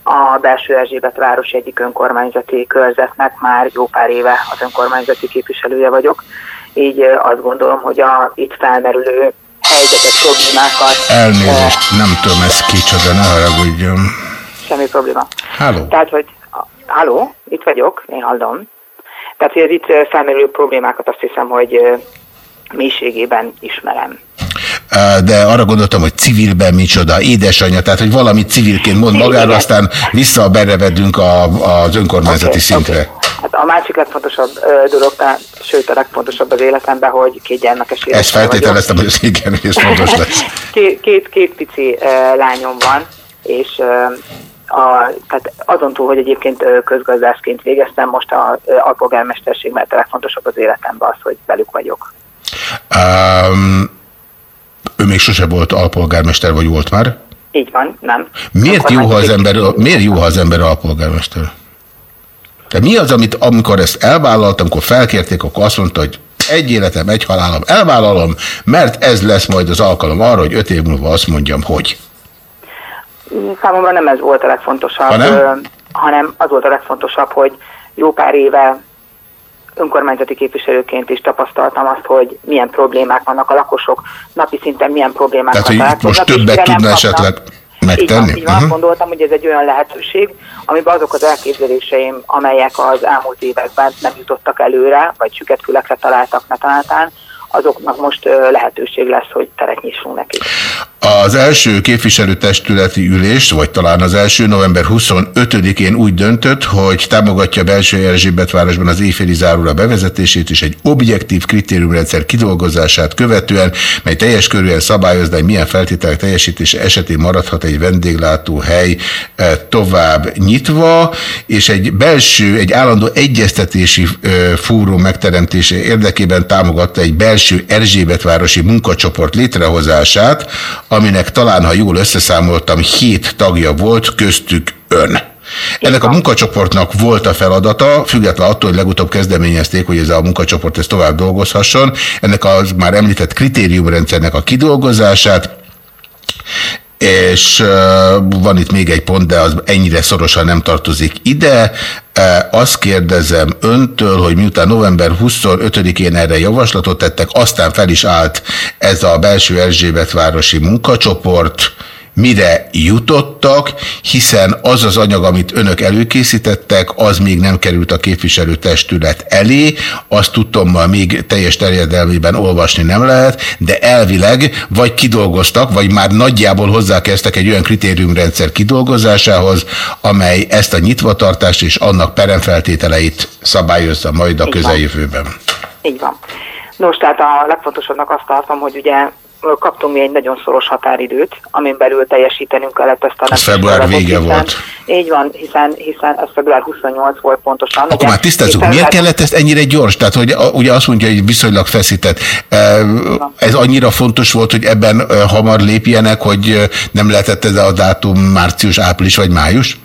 a belső Erzsébet város egyik önkormányzati körzetnek már jó pár éve az önkormányzati képviselője vagyok. Így azt gondolom, hogy a itt felmerülő helyzetet, problémákat... Elnézést, nem tudom, ez kicsoda, ne haragudjon. Semmi probléma. Háló? Tehát, hogy halló, itt vagyok, én hallom. Tehát, hogy az itt felmerülő problémákat azt hiszem, hogy mélységében ismerem. de arra gondoltam, hogy civilben micsoda, édesanyja, tehát hogy valami civilként mond magára, aztán vissza berevedünk a, az önkormányzati Oké, szintre. Hát a másik legfontosabb dolog, tehát, sőt a legfontosabb az életemben, hogy két gyermekes Ezt életem feltételeztem, hogy az igen, és fontos lesz. (laughs) Két, két, két pici lányom van, és a, tehát azon túl, hogy egyébként közgazdászként végeztem, most a alpolgármesterség, mert a legfontosabb az életemben az, hogy velük vagyok. Um, ő még sose volt alpolgármester, vagy volt már? Így van, nem? Miért jó, ha az ember, miért jó, ha az ember alpolgármester? De mi az, amit amikor ezt elvállaltam, amikor felkérték, akkor azt mondta, hogy egy életem, egy halálom, elvállalom, mert ez lesz majd az alkalom arra, hogy öt év múlva azt mondjam, hogy. Számomra nem ez volt a legfontosabb, Ha nem? ö, hanem az volt a legfontosabb, hogy jó pár éve önkormányzati képviselőként is tapasztaltam azt, hogy milyen problémák vannak a lakosok, napi szinten milyen problémákkal Tehát, hogy itt most többet tudna esetleg így van, megtenni? így van, azt gondoltam, hogy ez egy olyan lehetőség, amiben azok az elképzeléseim, amelyek az elmúlt években nem jutottak előre, vagy süket fülekre találtak netáltán, azoknak most lehetőség lesz, hogy teret nyissunk neki. Az első képviselőtestületi ülés, vagy talán az első november 25-én úgy döntött, hogy támogatja belső Erzsébetvárosban az éjféli záróra bevezetését és egy objektív kritériumrendszer kidolgozását követően, mely teljes körűen szabályozza, hogy milyen feltételek teljesítése esetén maradhat egy vendéglátóhely eh, tovább nyitva, és egy belső, egy állandó egyeztetési eh, fórum megteremtése érdekében támogatta egy belső Erzsébetvárosi munkacsoport létrehozását, aminek talán, ha jól összeszámoltam, hét tagja volt, köztük ön. Ennek a munkacsoportnak volt a feladata, független attól, hogy legutóbb kezdeményezték, hogy ez a munkacsoport ez tovább dolgozhasson, ennek az már említett kritériumrendszernek a kidolgozását, és van itt még egy pont, de az ennyire szorosan nem tartozik ide. Azt kérdezem öntől, hogy miután november 25-én erre javaslatot tettek, aztán fel is állt ez a belső Erzsébetvárosi munkacsoport, mire jutottak, hiszen az az anyag, amit önök előkészítettek, az még nem került a képviselőtestület elé, azt tudtommal még teljes terjedelmében olvasni nem lehet, de elvileg vagy kidolgoztak, vagy már nagyjából hozzákezdtek egy olyan kritériumrendszer kidolgozásához, amely ezt a nyitvatartást és annak peremfeltételeit szabályozza majd a közeljövőben. Így van. Nos, tehát a legfontosabbnak azt tartom, hogy ugye kaptunk mi egy nagyon szoros határidőt, amin belül teljesítenünk kellett ezt a Ez február vége hiszen, volt. Így van, hiszen, hiszen ez február 28 volt pontosan. Akkor ugye, már tisztázzuk, és miért február- kellett ezt ennyire gyors? Tehát, hogy a- ugye azt mondja, hogy viszonylag feszített. Ez annyira fontos volt, hogy ebben hamar lépjenek, hogy nem lehetett ez a dátum március, április vagy május?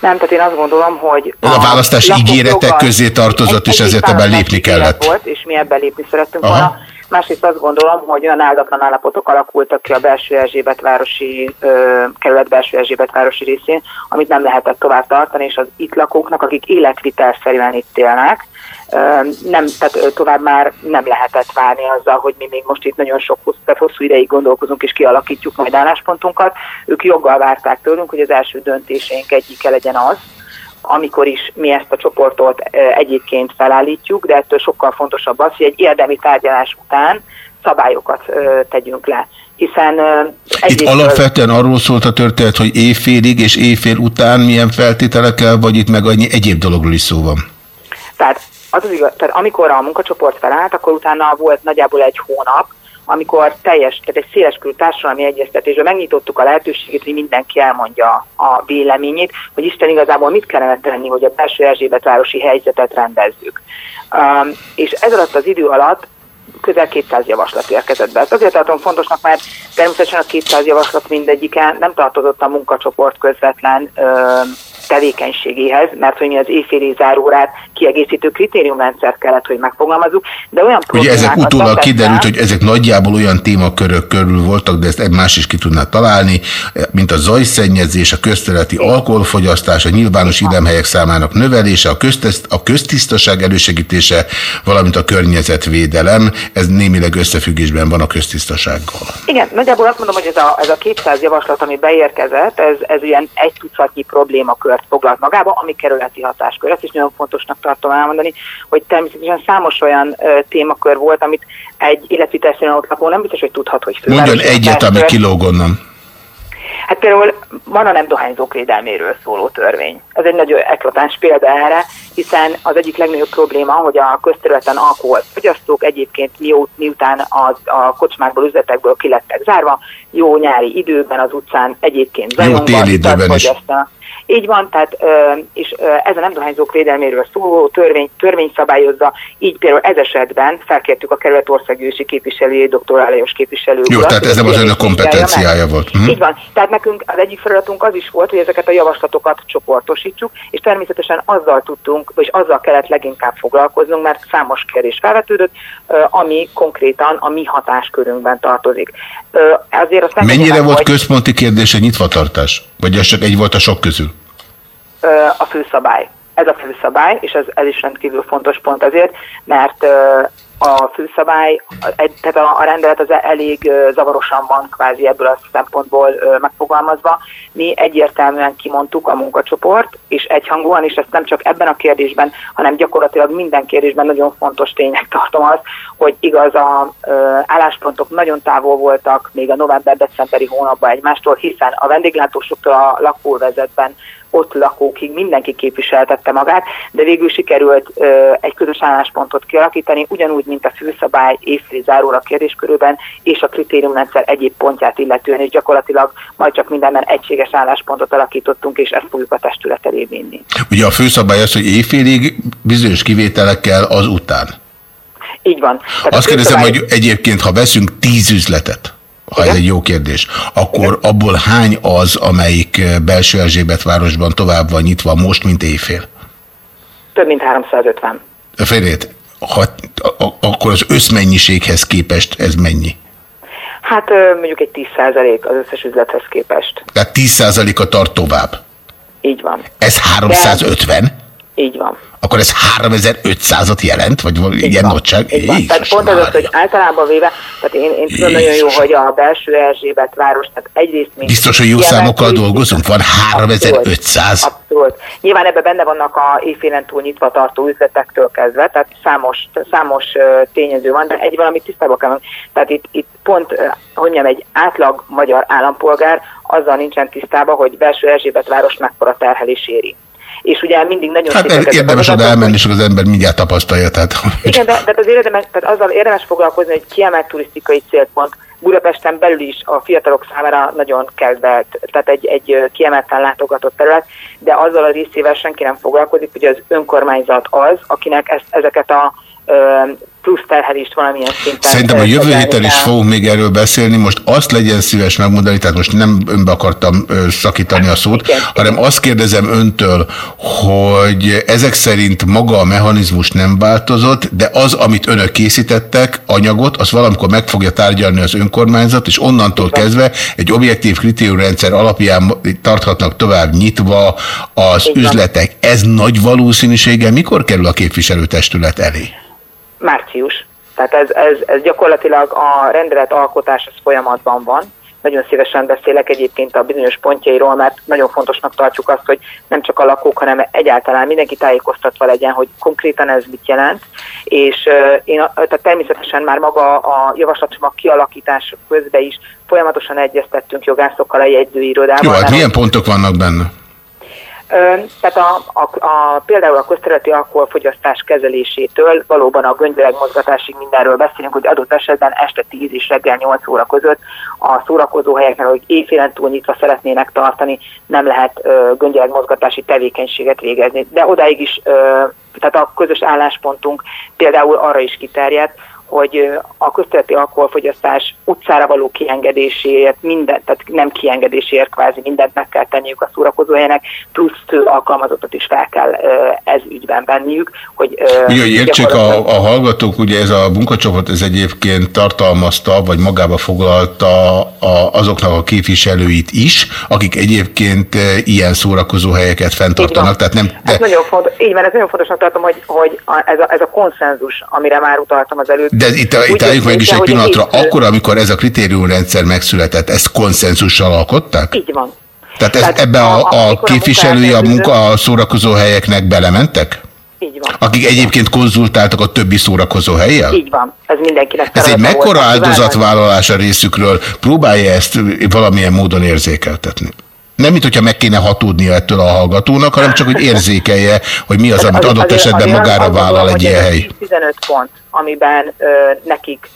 Nem, tehát én azt gondolom, hogy... Ez a választási ígéretek közé tartozott, és egy- ezért egyik ebben lépni kellett. Volt, és mi ebben lépni szerettünk Aha. volna. Másrészt azt gondolom, hogy olyan áldatlan állapotok alakultak ki a belső Erzsébetvárosi ö, kerület belső Erzsébetvárosi részén, amit nem lehetett tovább tartani, és az itt lakóknak, akik életvitelszerűen itt élnek, ö, nem, tehát tovább már nem lehetett várni azzal, hogy mi még most itt nagyon sok hosszú, hosszú ideig gondolkozunk és kialakítjuk majd álláspontunkat. Ők joggal várták tőlünk, hogy az első döntéseink egyike legyen az, amikor is mi ezt a csoportot egyébként felállítjuk, de ettől sokkal fontosabb az, hogy egy érdemi tárgyalás után szabályokat tegyünk le. Hiszen Itt alapvetően arról szólt a történet, hogy éjfélig és éjfél után milyen feltételekkel, vagy itt meg annyi egyéb dologról is szó van. Tehát, az az igaz, tehát amikor a munkacsoport felállt, akkor utána volt nagyjából egy hónap, amikor teljes, tehát egy széleskörű társadalmi egyeztetésben megnyitottuk a lehetőségét, hogy mindenki elmondja a véleményét, hogy Isten igazából mit kellene tenni, hogy a belső Erzsébetvárosi helyzetet rendezzük. Um, és ez alatt az idő alatt közel 200 javaslat érkezett be. Ezt azért tartom fontosnak, mert természetesen a 200 javaslat mindegyike nem tartozott a munkacsoport közvetlen ö, tevékenységéhez, mert hogy mi az éjféli zárórát kiegészítő kritériumrendszert kellett, hogy megfogalmazzuk, de olyan Ugye ezek utólag kiderült, hogy ezek nagyjából olyan témakörök körül voltak, de ezt egy más is ki tudná találni, mint a zajszennyezés, a közterületi alkoholfogyasztás, a nyilvános idemhelyek számának növelése, a, közteszt, a köztisztaság elősegítése, valamint a környezetvédelem. Ez némileg összefüggésben van a köztisztasággal. Igen, nagyjából azt mondom, hogy ez a, ez a 200 javaslat, ami beérkezett, ez, ez ilyen egy tucatnyi problémakört foglalt magába, ami kerületi hatáskör. Ezt is nagyon fontosnak tartom elmondani, hogy természetesen számos olyan ö, témakör volt, amit egy életvitelszerűen ott lakó nem biztos, hogy tudhat, hogy Mondjon fővárosi egyet, ami kilóg onnan. Hát például van a nem dohányzók védelméről szóló törvény. Ez egy nagyon eklatáns példa erre, hiszen az egyik legnagyobb probléma, hogy a közterületen alkoholfogyasztók egyébként miut, miután az, a kocsmákból, üzletekből ki lettek zárva, jó nyári időben az utcán egyébként zajongva, téli italt időben is. Így van, tehát és ez a nem dohányzók védelméről szóló törvény, törvény szabályozza, így például ez esetben felkértük a kerület országgyűlési képviselőjét, dr. Álajos képviselő Jó, urat, tehát ez nem az önök vizsgálja meg. kompetenciája volt. Mhm. Így van. Tehát nekünk az egyik feladatunk az is volt, hogy ezeket a javaslatokat csoportosítsuk, és természetesen azzal tudtunk, vagy azzal kellett leginkább foglalkoznunk, mert számos kérdés felvetődött, ami konkrétan a mi hatáskörünkben tartozik. Azért azt Mennyire volt hogy központi kérdés a nyitvatartás? Vagy ez csak egy volt a sok közül? a főszabály. ez a főszabály, és ez, ez is rendkívül fontos pont azért, mert a főszabály, tehát a, rendelet az elég zavarosan van kvázi ebből a szempontból megfogalmazva. Mi egyértelműen kimondtuk a munkacsoport, és egyhangúan, és ezt nem csak ebben a kérdésben, hanem gyakorlatilag minden kérdésben nagyon fontos ténynek (laughs) tartom az, hogy igaz a álláspontok nagyon távol voltak még a november-decemberi hónapban egymástól, hiszen a vendéglátósoktól a lakóvezetben ott lakókig mindenki képviseltette magát, de végül sikerült ö, egy közös álláspontot kialakítani, ugyanúgy, mint a főszabály évféli záróra kérdéskörülben és a kritériumrendszer egyéb pontját illetően, és gyakorlatilag majd csak mindenben egységes álláspontot alakítottunk, és ezt fogjuk a testület elé vinni. Ugye a főszabály az, hogy évfélig bizonyos kivételekkel az után. Így van. Tehát Azt kérdezem, főszabály... hogy egyébként, ha veszünk tíz üzletet, ha ez egy jó kérdés, akkor abból hány az, amelyik eh, belső Erzsébet városban tovább van nyitva most, mint éjfél? Több mint 350. Félét, ha, akkor az összmennyiséghez képest ez mennyi? Hát mondjuk egy 10% az összes üzlethez képest. Tehát 10% a tart tovább? Így van. Ez 350? De, így van akkor ez 3500-at jelent? Vagy Így ilyen van. nagyság? Tehát pont az, hogy általában véve, tehát én, én tudom nagyon jó, hogy a belső Erzsébet város, tehát egyrészt... Mint Biztos, hogy jó számokkal dolgozunk? Van 3500? Abszolút. Abszolút. Nyilván ebben benne vannak a éjfélen túl nyitva tartó üzletektől kezdve, tehát számos, számos tényező van, de egy valamit tisztában kell Tehát itt, itt pont, hogy mondjam, egy átlag magyar állampolgár azzal nincsen tisztában, hogy belső Erzsébet város mekkora terhelés éri és ugye mindig nagyon Hát érdemes oda elmenni, és az ember mindjárt tapasztalja. Tehát, Igen, de, de az érdemes, tehát azzal érdemes foglalkozni, hogy kiemelt turisztikai célpont Budapesten belül is a fiatalok számára nagyon kedvelt, tehát egy, egy kiemelten látogatott terület, de azzal a részével senki nem foglalkozik, hogy az önkormányzat az, akinek ezt, ezeket a plusz terhelést valamilyen szinten. Szerintem a jövő héten is fogunk még erről beszélni. Most azt legyen szíves megmondani, tehát most nem önbe akartam szakítani a szót, igen, hanem azt kérdezem öntől, hogy ezek szerint maga a mechanizmus nem változott, de az, amit önök készítettek, anyagot, az valamikor meg fogja tárgyalni az önkormányzat, és onnantól igen. kezdve egy objektív kritériumrendszer alapján tarthatnak tovább nyitva az igen. üzletek. Ez nagy valószínűséggel mikor kerül a képviselőtestület elé? Március. Tehát ez, ez, ez gyakorlatilag a rendelet alkotás az folyamatban van. Nagyon szívesen beszélek egyébként a bizonyos pontjairól, mert nagyon fontosnak tartjuk azt, hogy nem csak a lakók, hanem egyáltalán mindenki tájékoztatva legyen, hogy konkrétan ez mit jelent. És uh, én, tehát természetesen már maga a javaslatcsomag kialakítás közben is folyamatosan egyeztettünk jogászokkal a jegyzőirodában. Jó, hát milyen pontok vannak benne? Tehát a, a, a, például a közterületi alkoholfogyasztás kezelésétől valóban a göngyveleg mozgatásig mindenről beszélünk, hogy adott esetben este 10 és reggel 8 óra között a szórakozó helyeknek, hogy éjfélen túl nyitva szeretnének tartani, nem lehet göngyveleg mozgatási tevékenységet végezni. De odáig is, ö, tehát a közös álláspontunk például arra is kiterjedt, hogy a közterületi alkoholfogyasztás utcára való kiengedéséért, mindent, tehát nem kiengedéséért kvázi mindent meg kell tenniük a szórakozóhelyenek, plusz alkalmazottat is fel kell ez ügyben venniük. Hogy, ugye, hogy értsék a, a hallgatók, ugye ez a munkacsoport ez egyébként tartalmazta, vagy magába foglalta a, azoknak a képviselőit is, akik egyébként ilyen szórakozóhelyeket fenntartanak. Tehát nem, de... ez nagyon fontos, így van, ez nagyon fontosnak tartom, hogy, hogy a, ez, a, ez a konszenzus, amire már utaltam az előtt, de itt, itt álljunk meg is egy pillanatra. Akkor, amikor ez a kritériumrendszer megszületett, ezt konszenzussal alkották? Így van. Tehát, ez, Tehát ebbe a, a, a képviselői a, munka, a szórakozó helyeknek belementek? Így van. Akik egyébként konzultáltak a többi szórakozó helyjel? Így van. Ez mindenkinek Ez egy mekkora áldozatvállalás a részükről. Próbálja ezt valamilyen módon érzékeltetni? Nem, mint hogyha meg kéne hatódnia ettől a hallgatónak, hanem csak, hogy érzékelje, hogy mi az, amit adott esetben magára vállal egy ilyen hely. 15 pont, amiben ö, nekik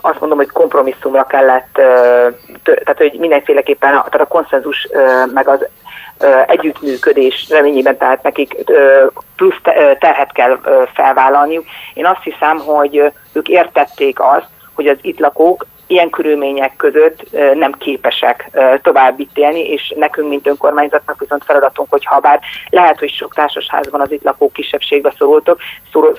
azt mondom, hogy kompromisszumra kellett, ö, tehát hogy mindenféleképpen tehát a konszenzus ö, meg az ö, együttműködés reményében, tehát nekik ö, plusz te, terhet kell ö, felvállalniuk. Én azt hiszem, hogy ők értették azt, hogy az itt lakók ilyen körülmények között nem képesek tovább itt élni, és nekünk, mint önkormányzatnak viszont feladatunk, hogy ha bár lehet, hogy sok társasházban az itt lakók kisebbségbe szorultak,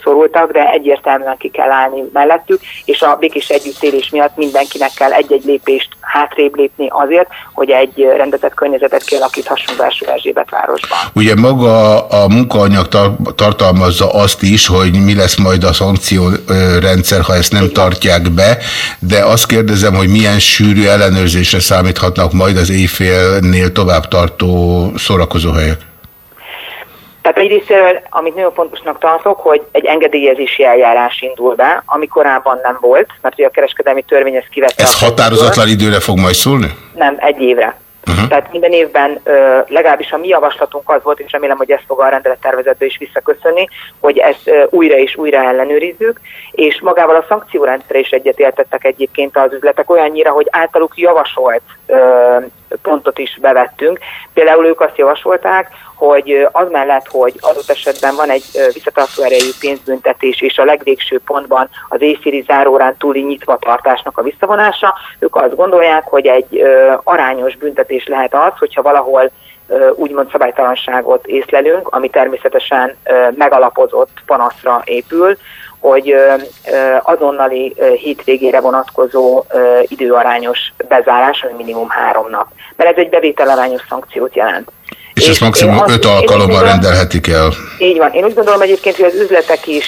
szorultak, de egyértelműen ki kell állni mellettük, és a békés együttélés miatt mindenkinek kell egy-egy lépést hátrébb lépni azért, hogy egy rendezett környezetet kialakíthassunk belső Erzsébet városban. Ugye maga a munkaanyag tar tartalmazza azt is, hogy mi lesz majd a szankciórendszer, ha ezt nem Igen. tartják be, de azt kérdezem, hogy milyen sűrű ellenőrzésre számíthatnak majd az éjfélnél tovább tartó szórakozóhelyek? Tehát egyrésztről, amit nagyon fontosnak tartok, hogy egy engedélyezési eljárás indul be, ami korábban nem volt, mert ugye a kereskedelmi törvény ezt kivette. Ez határozatlan időre fog majd szólni? Nem, egy évre. Uh-huh. Tehát minden évben ö, legalábbis a mi javaslatunk az volt, és remélem, hogy ezt fog a rendelettervezetbe is visszaköszönni, hogy ezt ö, újra és újra ellenőrizzük, és magával a szankciórendszer is egyetértettek egyébként az üzletek olyannyira, hogy általuk javasolt ö, pontot is bevettünk. Például ők azt javasolták, hogy az mellett, hogy adott esetben van egy visszatartó erejű pénzbüntetés, és a legvégső pontban az éjféli zárórán túli nyitvatartásnak a visszavonása, ők azt gondolják, hogy egy arányos büntetés lehet az, hogyha valahol úgymond szabálytalanságot észlelünk, ami természetesen megalapozott panaszra épül, hogy azonnali hétvégére vonatkozó időarányos bezárás, ami minimum három nap. Mert ez egy bevételarányos szankciót jelent. És, és ezt maximum öt alkalommal rendelhetik el. Így van. Én úgy gondolom egyébként, hogy az üzletek is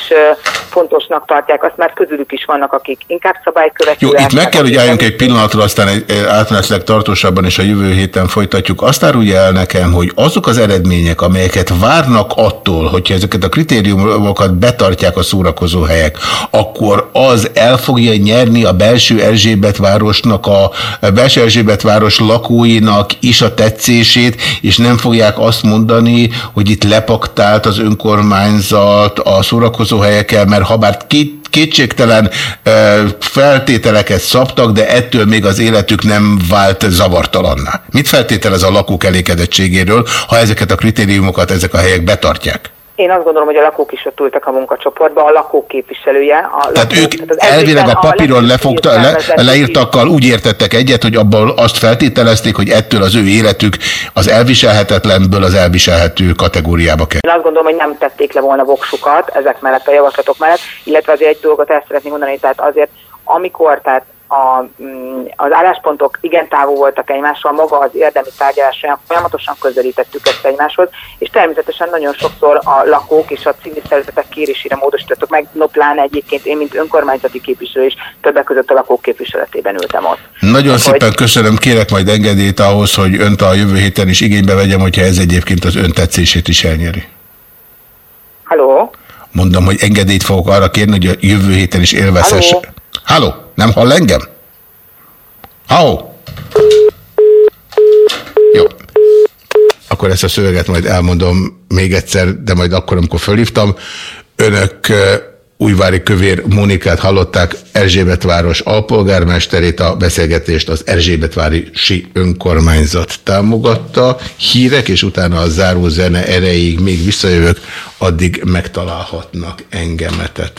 fontosnak tartják, azt már közülük is vannak, akik inkább szabálykövetőek. Jó, itt meg kell, hogy álljunk egy pillanatra, aztán átmenetileg tartósabban és a jövő héten folytatjuk. Azt árulja el nekem, hogy azok az eredmények, amelyeket várnak attól, hogyha ezeket a kritériumokat betartják a szórakozó helyek, akkor az el fogja nyerni a belső Erzsébet városnak, a, belső Erzsébet város lakóinak is a tetszését, és nem fogja fogják azt mondani, hogy itt lepaktált az önkormányzat a szórakozóhelyekkel, mert ha bár két, kétségtelen feltételeket szabtak, de ettől még az életük nem vált zavartalanná. Mit feltételez a lakók elégedettségéről, ha ezeket a kritériumokat ezek a helyek betartják? Én azt gondolom, hogy a lakók is ott ültek a munkacsoportba, a lakók képviselője. A tehát lakók, ők tehát elvileg a papíron a lefogta, le, leírtakkal úgy értettek egyet, hogy abból azt feltételezték, hogy ettől az ő életük az elviselhetetlenből az elviselhető kategóriába kell. Én azt gondolom, hogy nem tették le volna voksukat ezek mellett a javaslatok mellett, illetve azért egy dolgot el szeretnék mondani, tehát azért amikor, tehát a, mm, az álláspontok igen távol voltak egymással, maga az érdemi tárgyalás folyamatosan közelítettük ezt egymáshoz, és természetesen nagyon sokszor a lakók és a civil szervezetek kérésére módosítottak meg, no pláne egyébként én, mint önkormányzati képviselő is többek között a lakók képviseletében ültem ott. Nagyon szépen hogy... köszönöm, kérek majd engedélyt ahhoz, hogy önt a jövő héten is igénybe vegyem, hogyha ez egyébként az ön tetszését is elnyeri. Halló? Mondom, hogy engedélyt fogok arra kérni, hogy a jövő héten is élvezhesse. Halló? Nem hall engem? Halló? Jó. Akkor ezt a szöveget majd elmondom még egyszer, de majd akkor, amikor fölhívtam. Önök Újvári Kövér Mónikát hallották, Erzsébetváros alpolgármesterét, a beszélgetést az Si önkormányzat támogatta. Hírek, és utána a záró zene erejéig még visszajövök, addig megtalálhatnak engemet.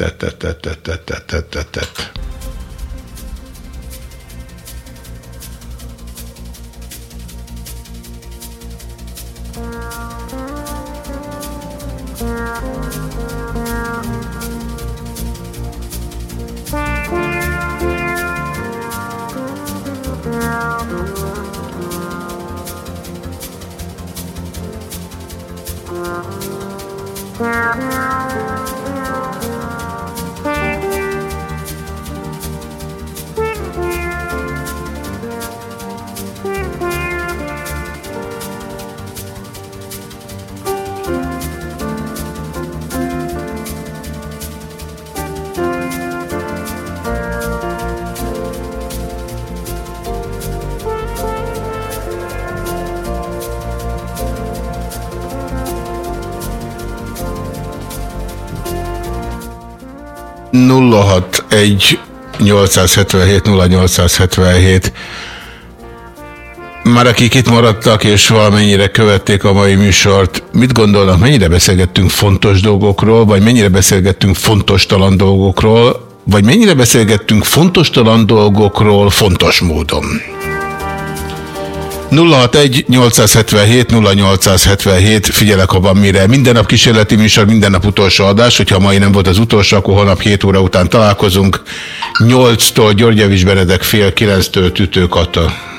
061 877 0877 már akik itt maradtak és valamennyire követték a mai műsort, mit gondolnak, mennyire beszélgettünk fontos dolgokról, vagy mennyire beszélgettünk fontos talan dolgokról? vagy mennyire beszélgettünk fontos talán dolgokról fontos módon. 061-877-0877, figyelek abban mire. Minden nap kísérleti műsor, minden nap utolsó adás, hogyha mai nem volt az utolsó, akkor holnap 7 óra után találkozunk. 8-tól György Javis Benedek fél, 9-től Tütők Atta.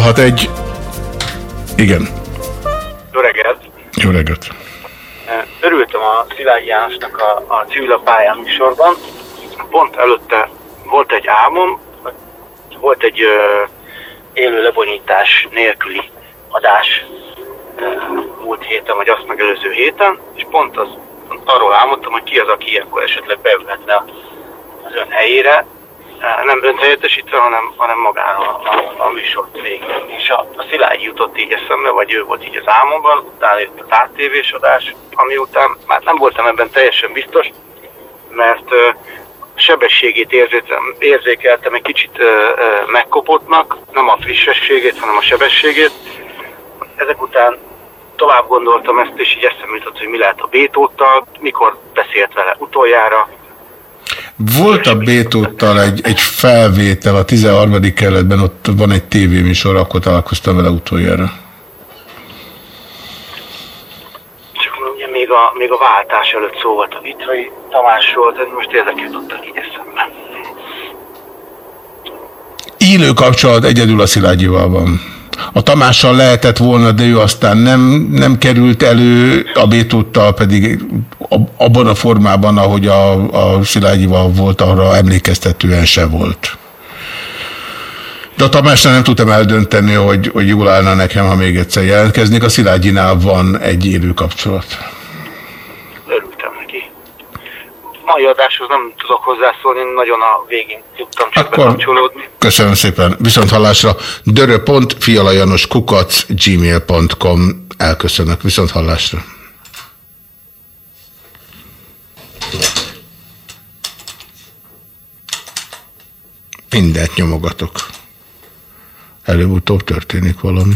061. Igen. Jó reggelt. Jó reggelt. Örültem a Szilágyi Jánosnak a, a civil a pályán műsorban. Pont előtte volt egy álmom, volt egy ö, élő lebonyítás nélküli adás múlt héten, vagy azt megelőző héten, és pont az pont arról álmodtam, hogy ki az, aki ilyenkor esetleg beülhetne az ön helyére, nem önt helyettesítve, hanem, hanem magára a végén. És a, a Szilágyi jutott így eszembe, vagy ő volt így az álmomban, utána jött a tártévés adás, ami után már nem voltam ebben teljesen biztos, mert uh, sebességét érzékeltem, egy kicsit uh, uh, megkopottnak, nem a frissességét, hanem a sebességét. Ezek után tovább gondoltam ezt, és így eszembe jutott, hogy mi lehet a Bétóttal, mikor beszélt vele utoljára, volt a Bétóttal egy, egy felvétel a 13. kerületben, ott van egy tévéműsor, akkor találkoztam vele utoljára. Csak ugye még a, még a váltás előtt szó volt a Vitrai Tamásról, de most ezek jutottak így eszembe. Élő kapcsolat egyedül a Szilágyival van. A Tamással lehetett volna, de ő aztán nem, nem került elő, a Bétóttal pedig abban a formában, ahogy a, a Szilágyival volt, arra emlékeztetően se volt. De a Tamásnál nem tudtam eldönteni, hogy, hogy jól állna nekem, ha még egyszer jelentkeznék. A Szilágyinál van egy élő kapcsolat. Örültem neki. Mai adáshoz nem tudok hozzászólni, nagyon a végén tudtam csak Akkor- bekapcsolódni. Köszönöm szépen. Viszont hallásra dörö.fialajanoskukac gmail.com Elköszönök. Viszont hallásra. Mindent nyomogatok. Előbb-utóbb történik valami.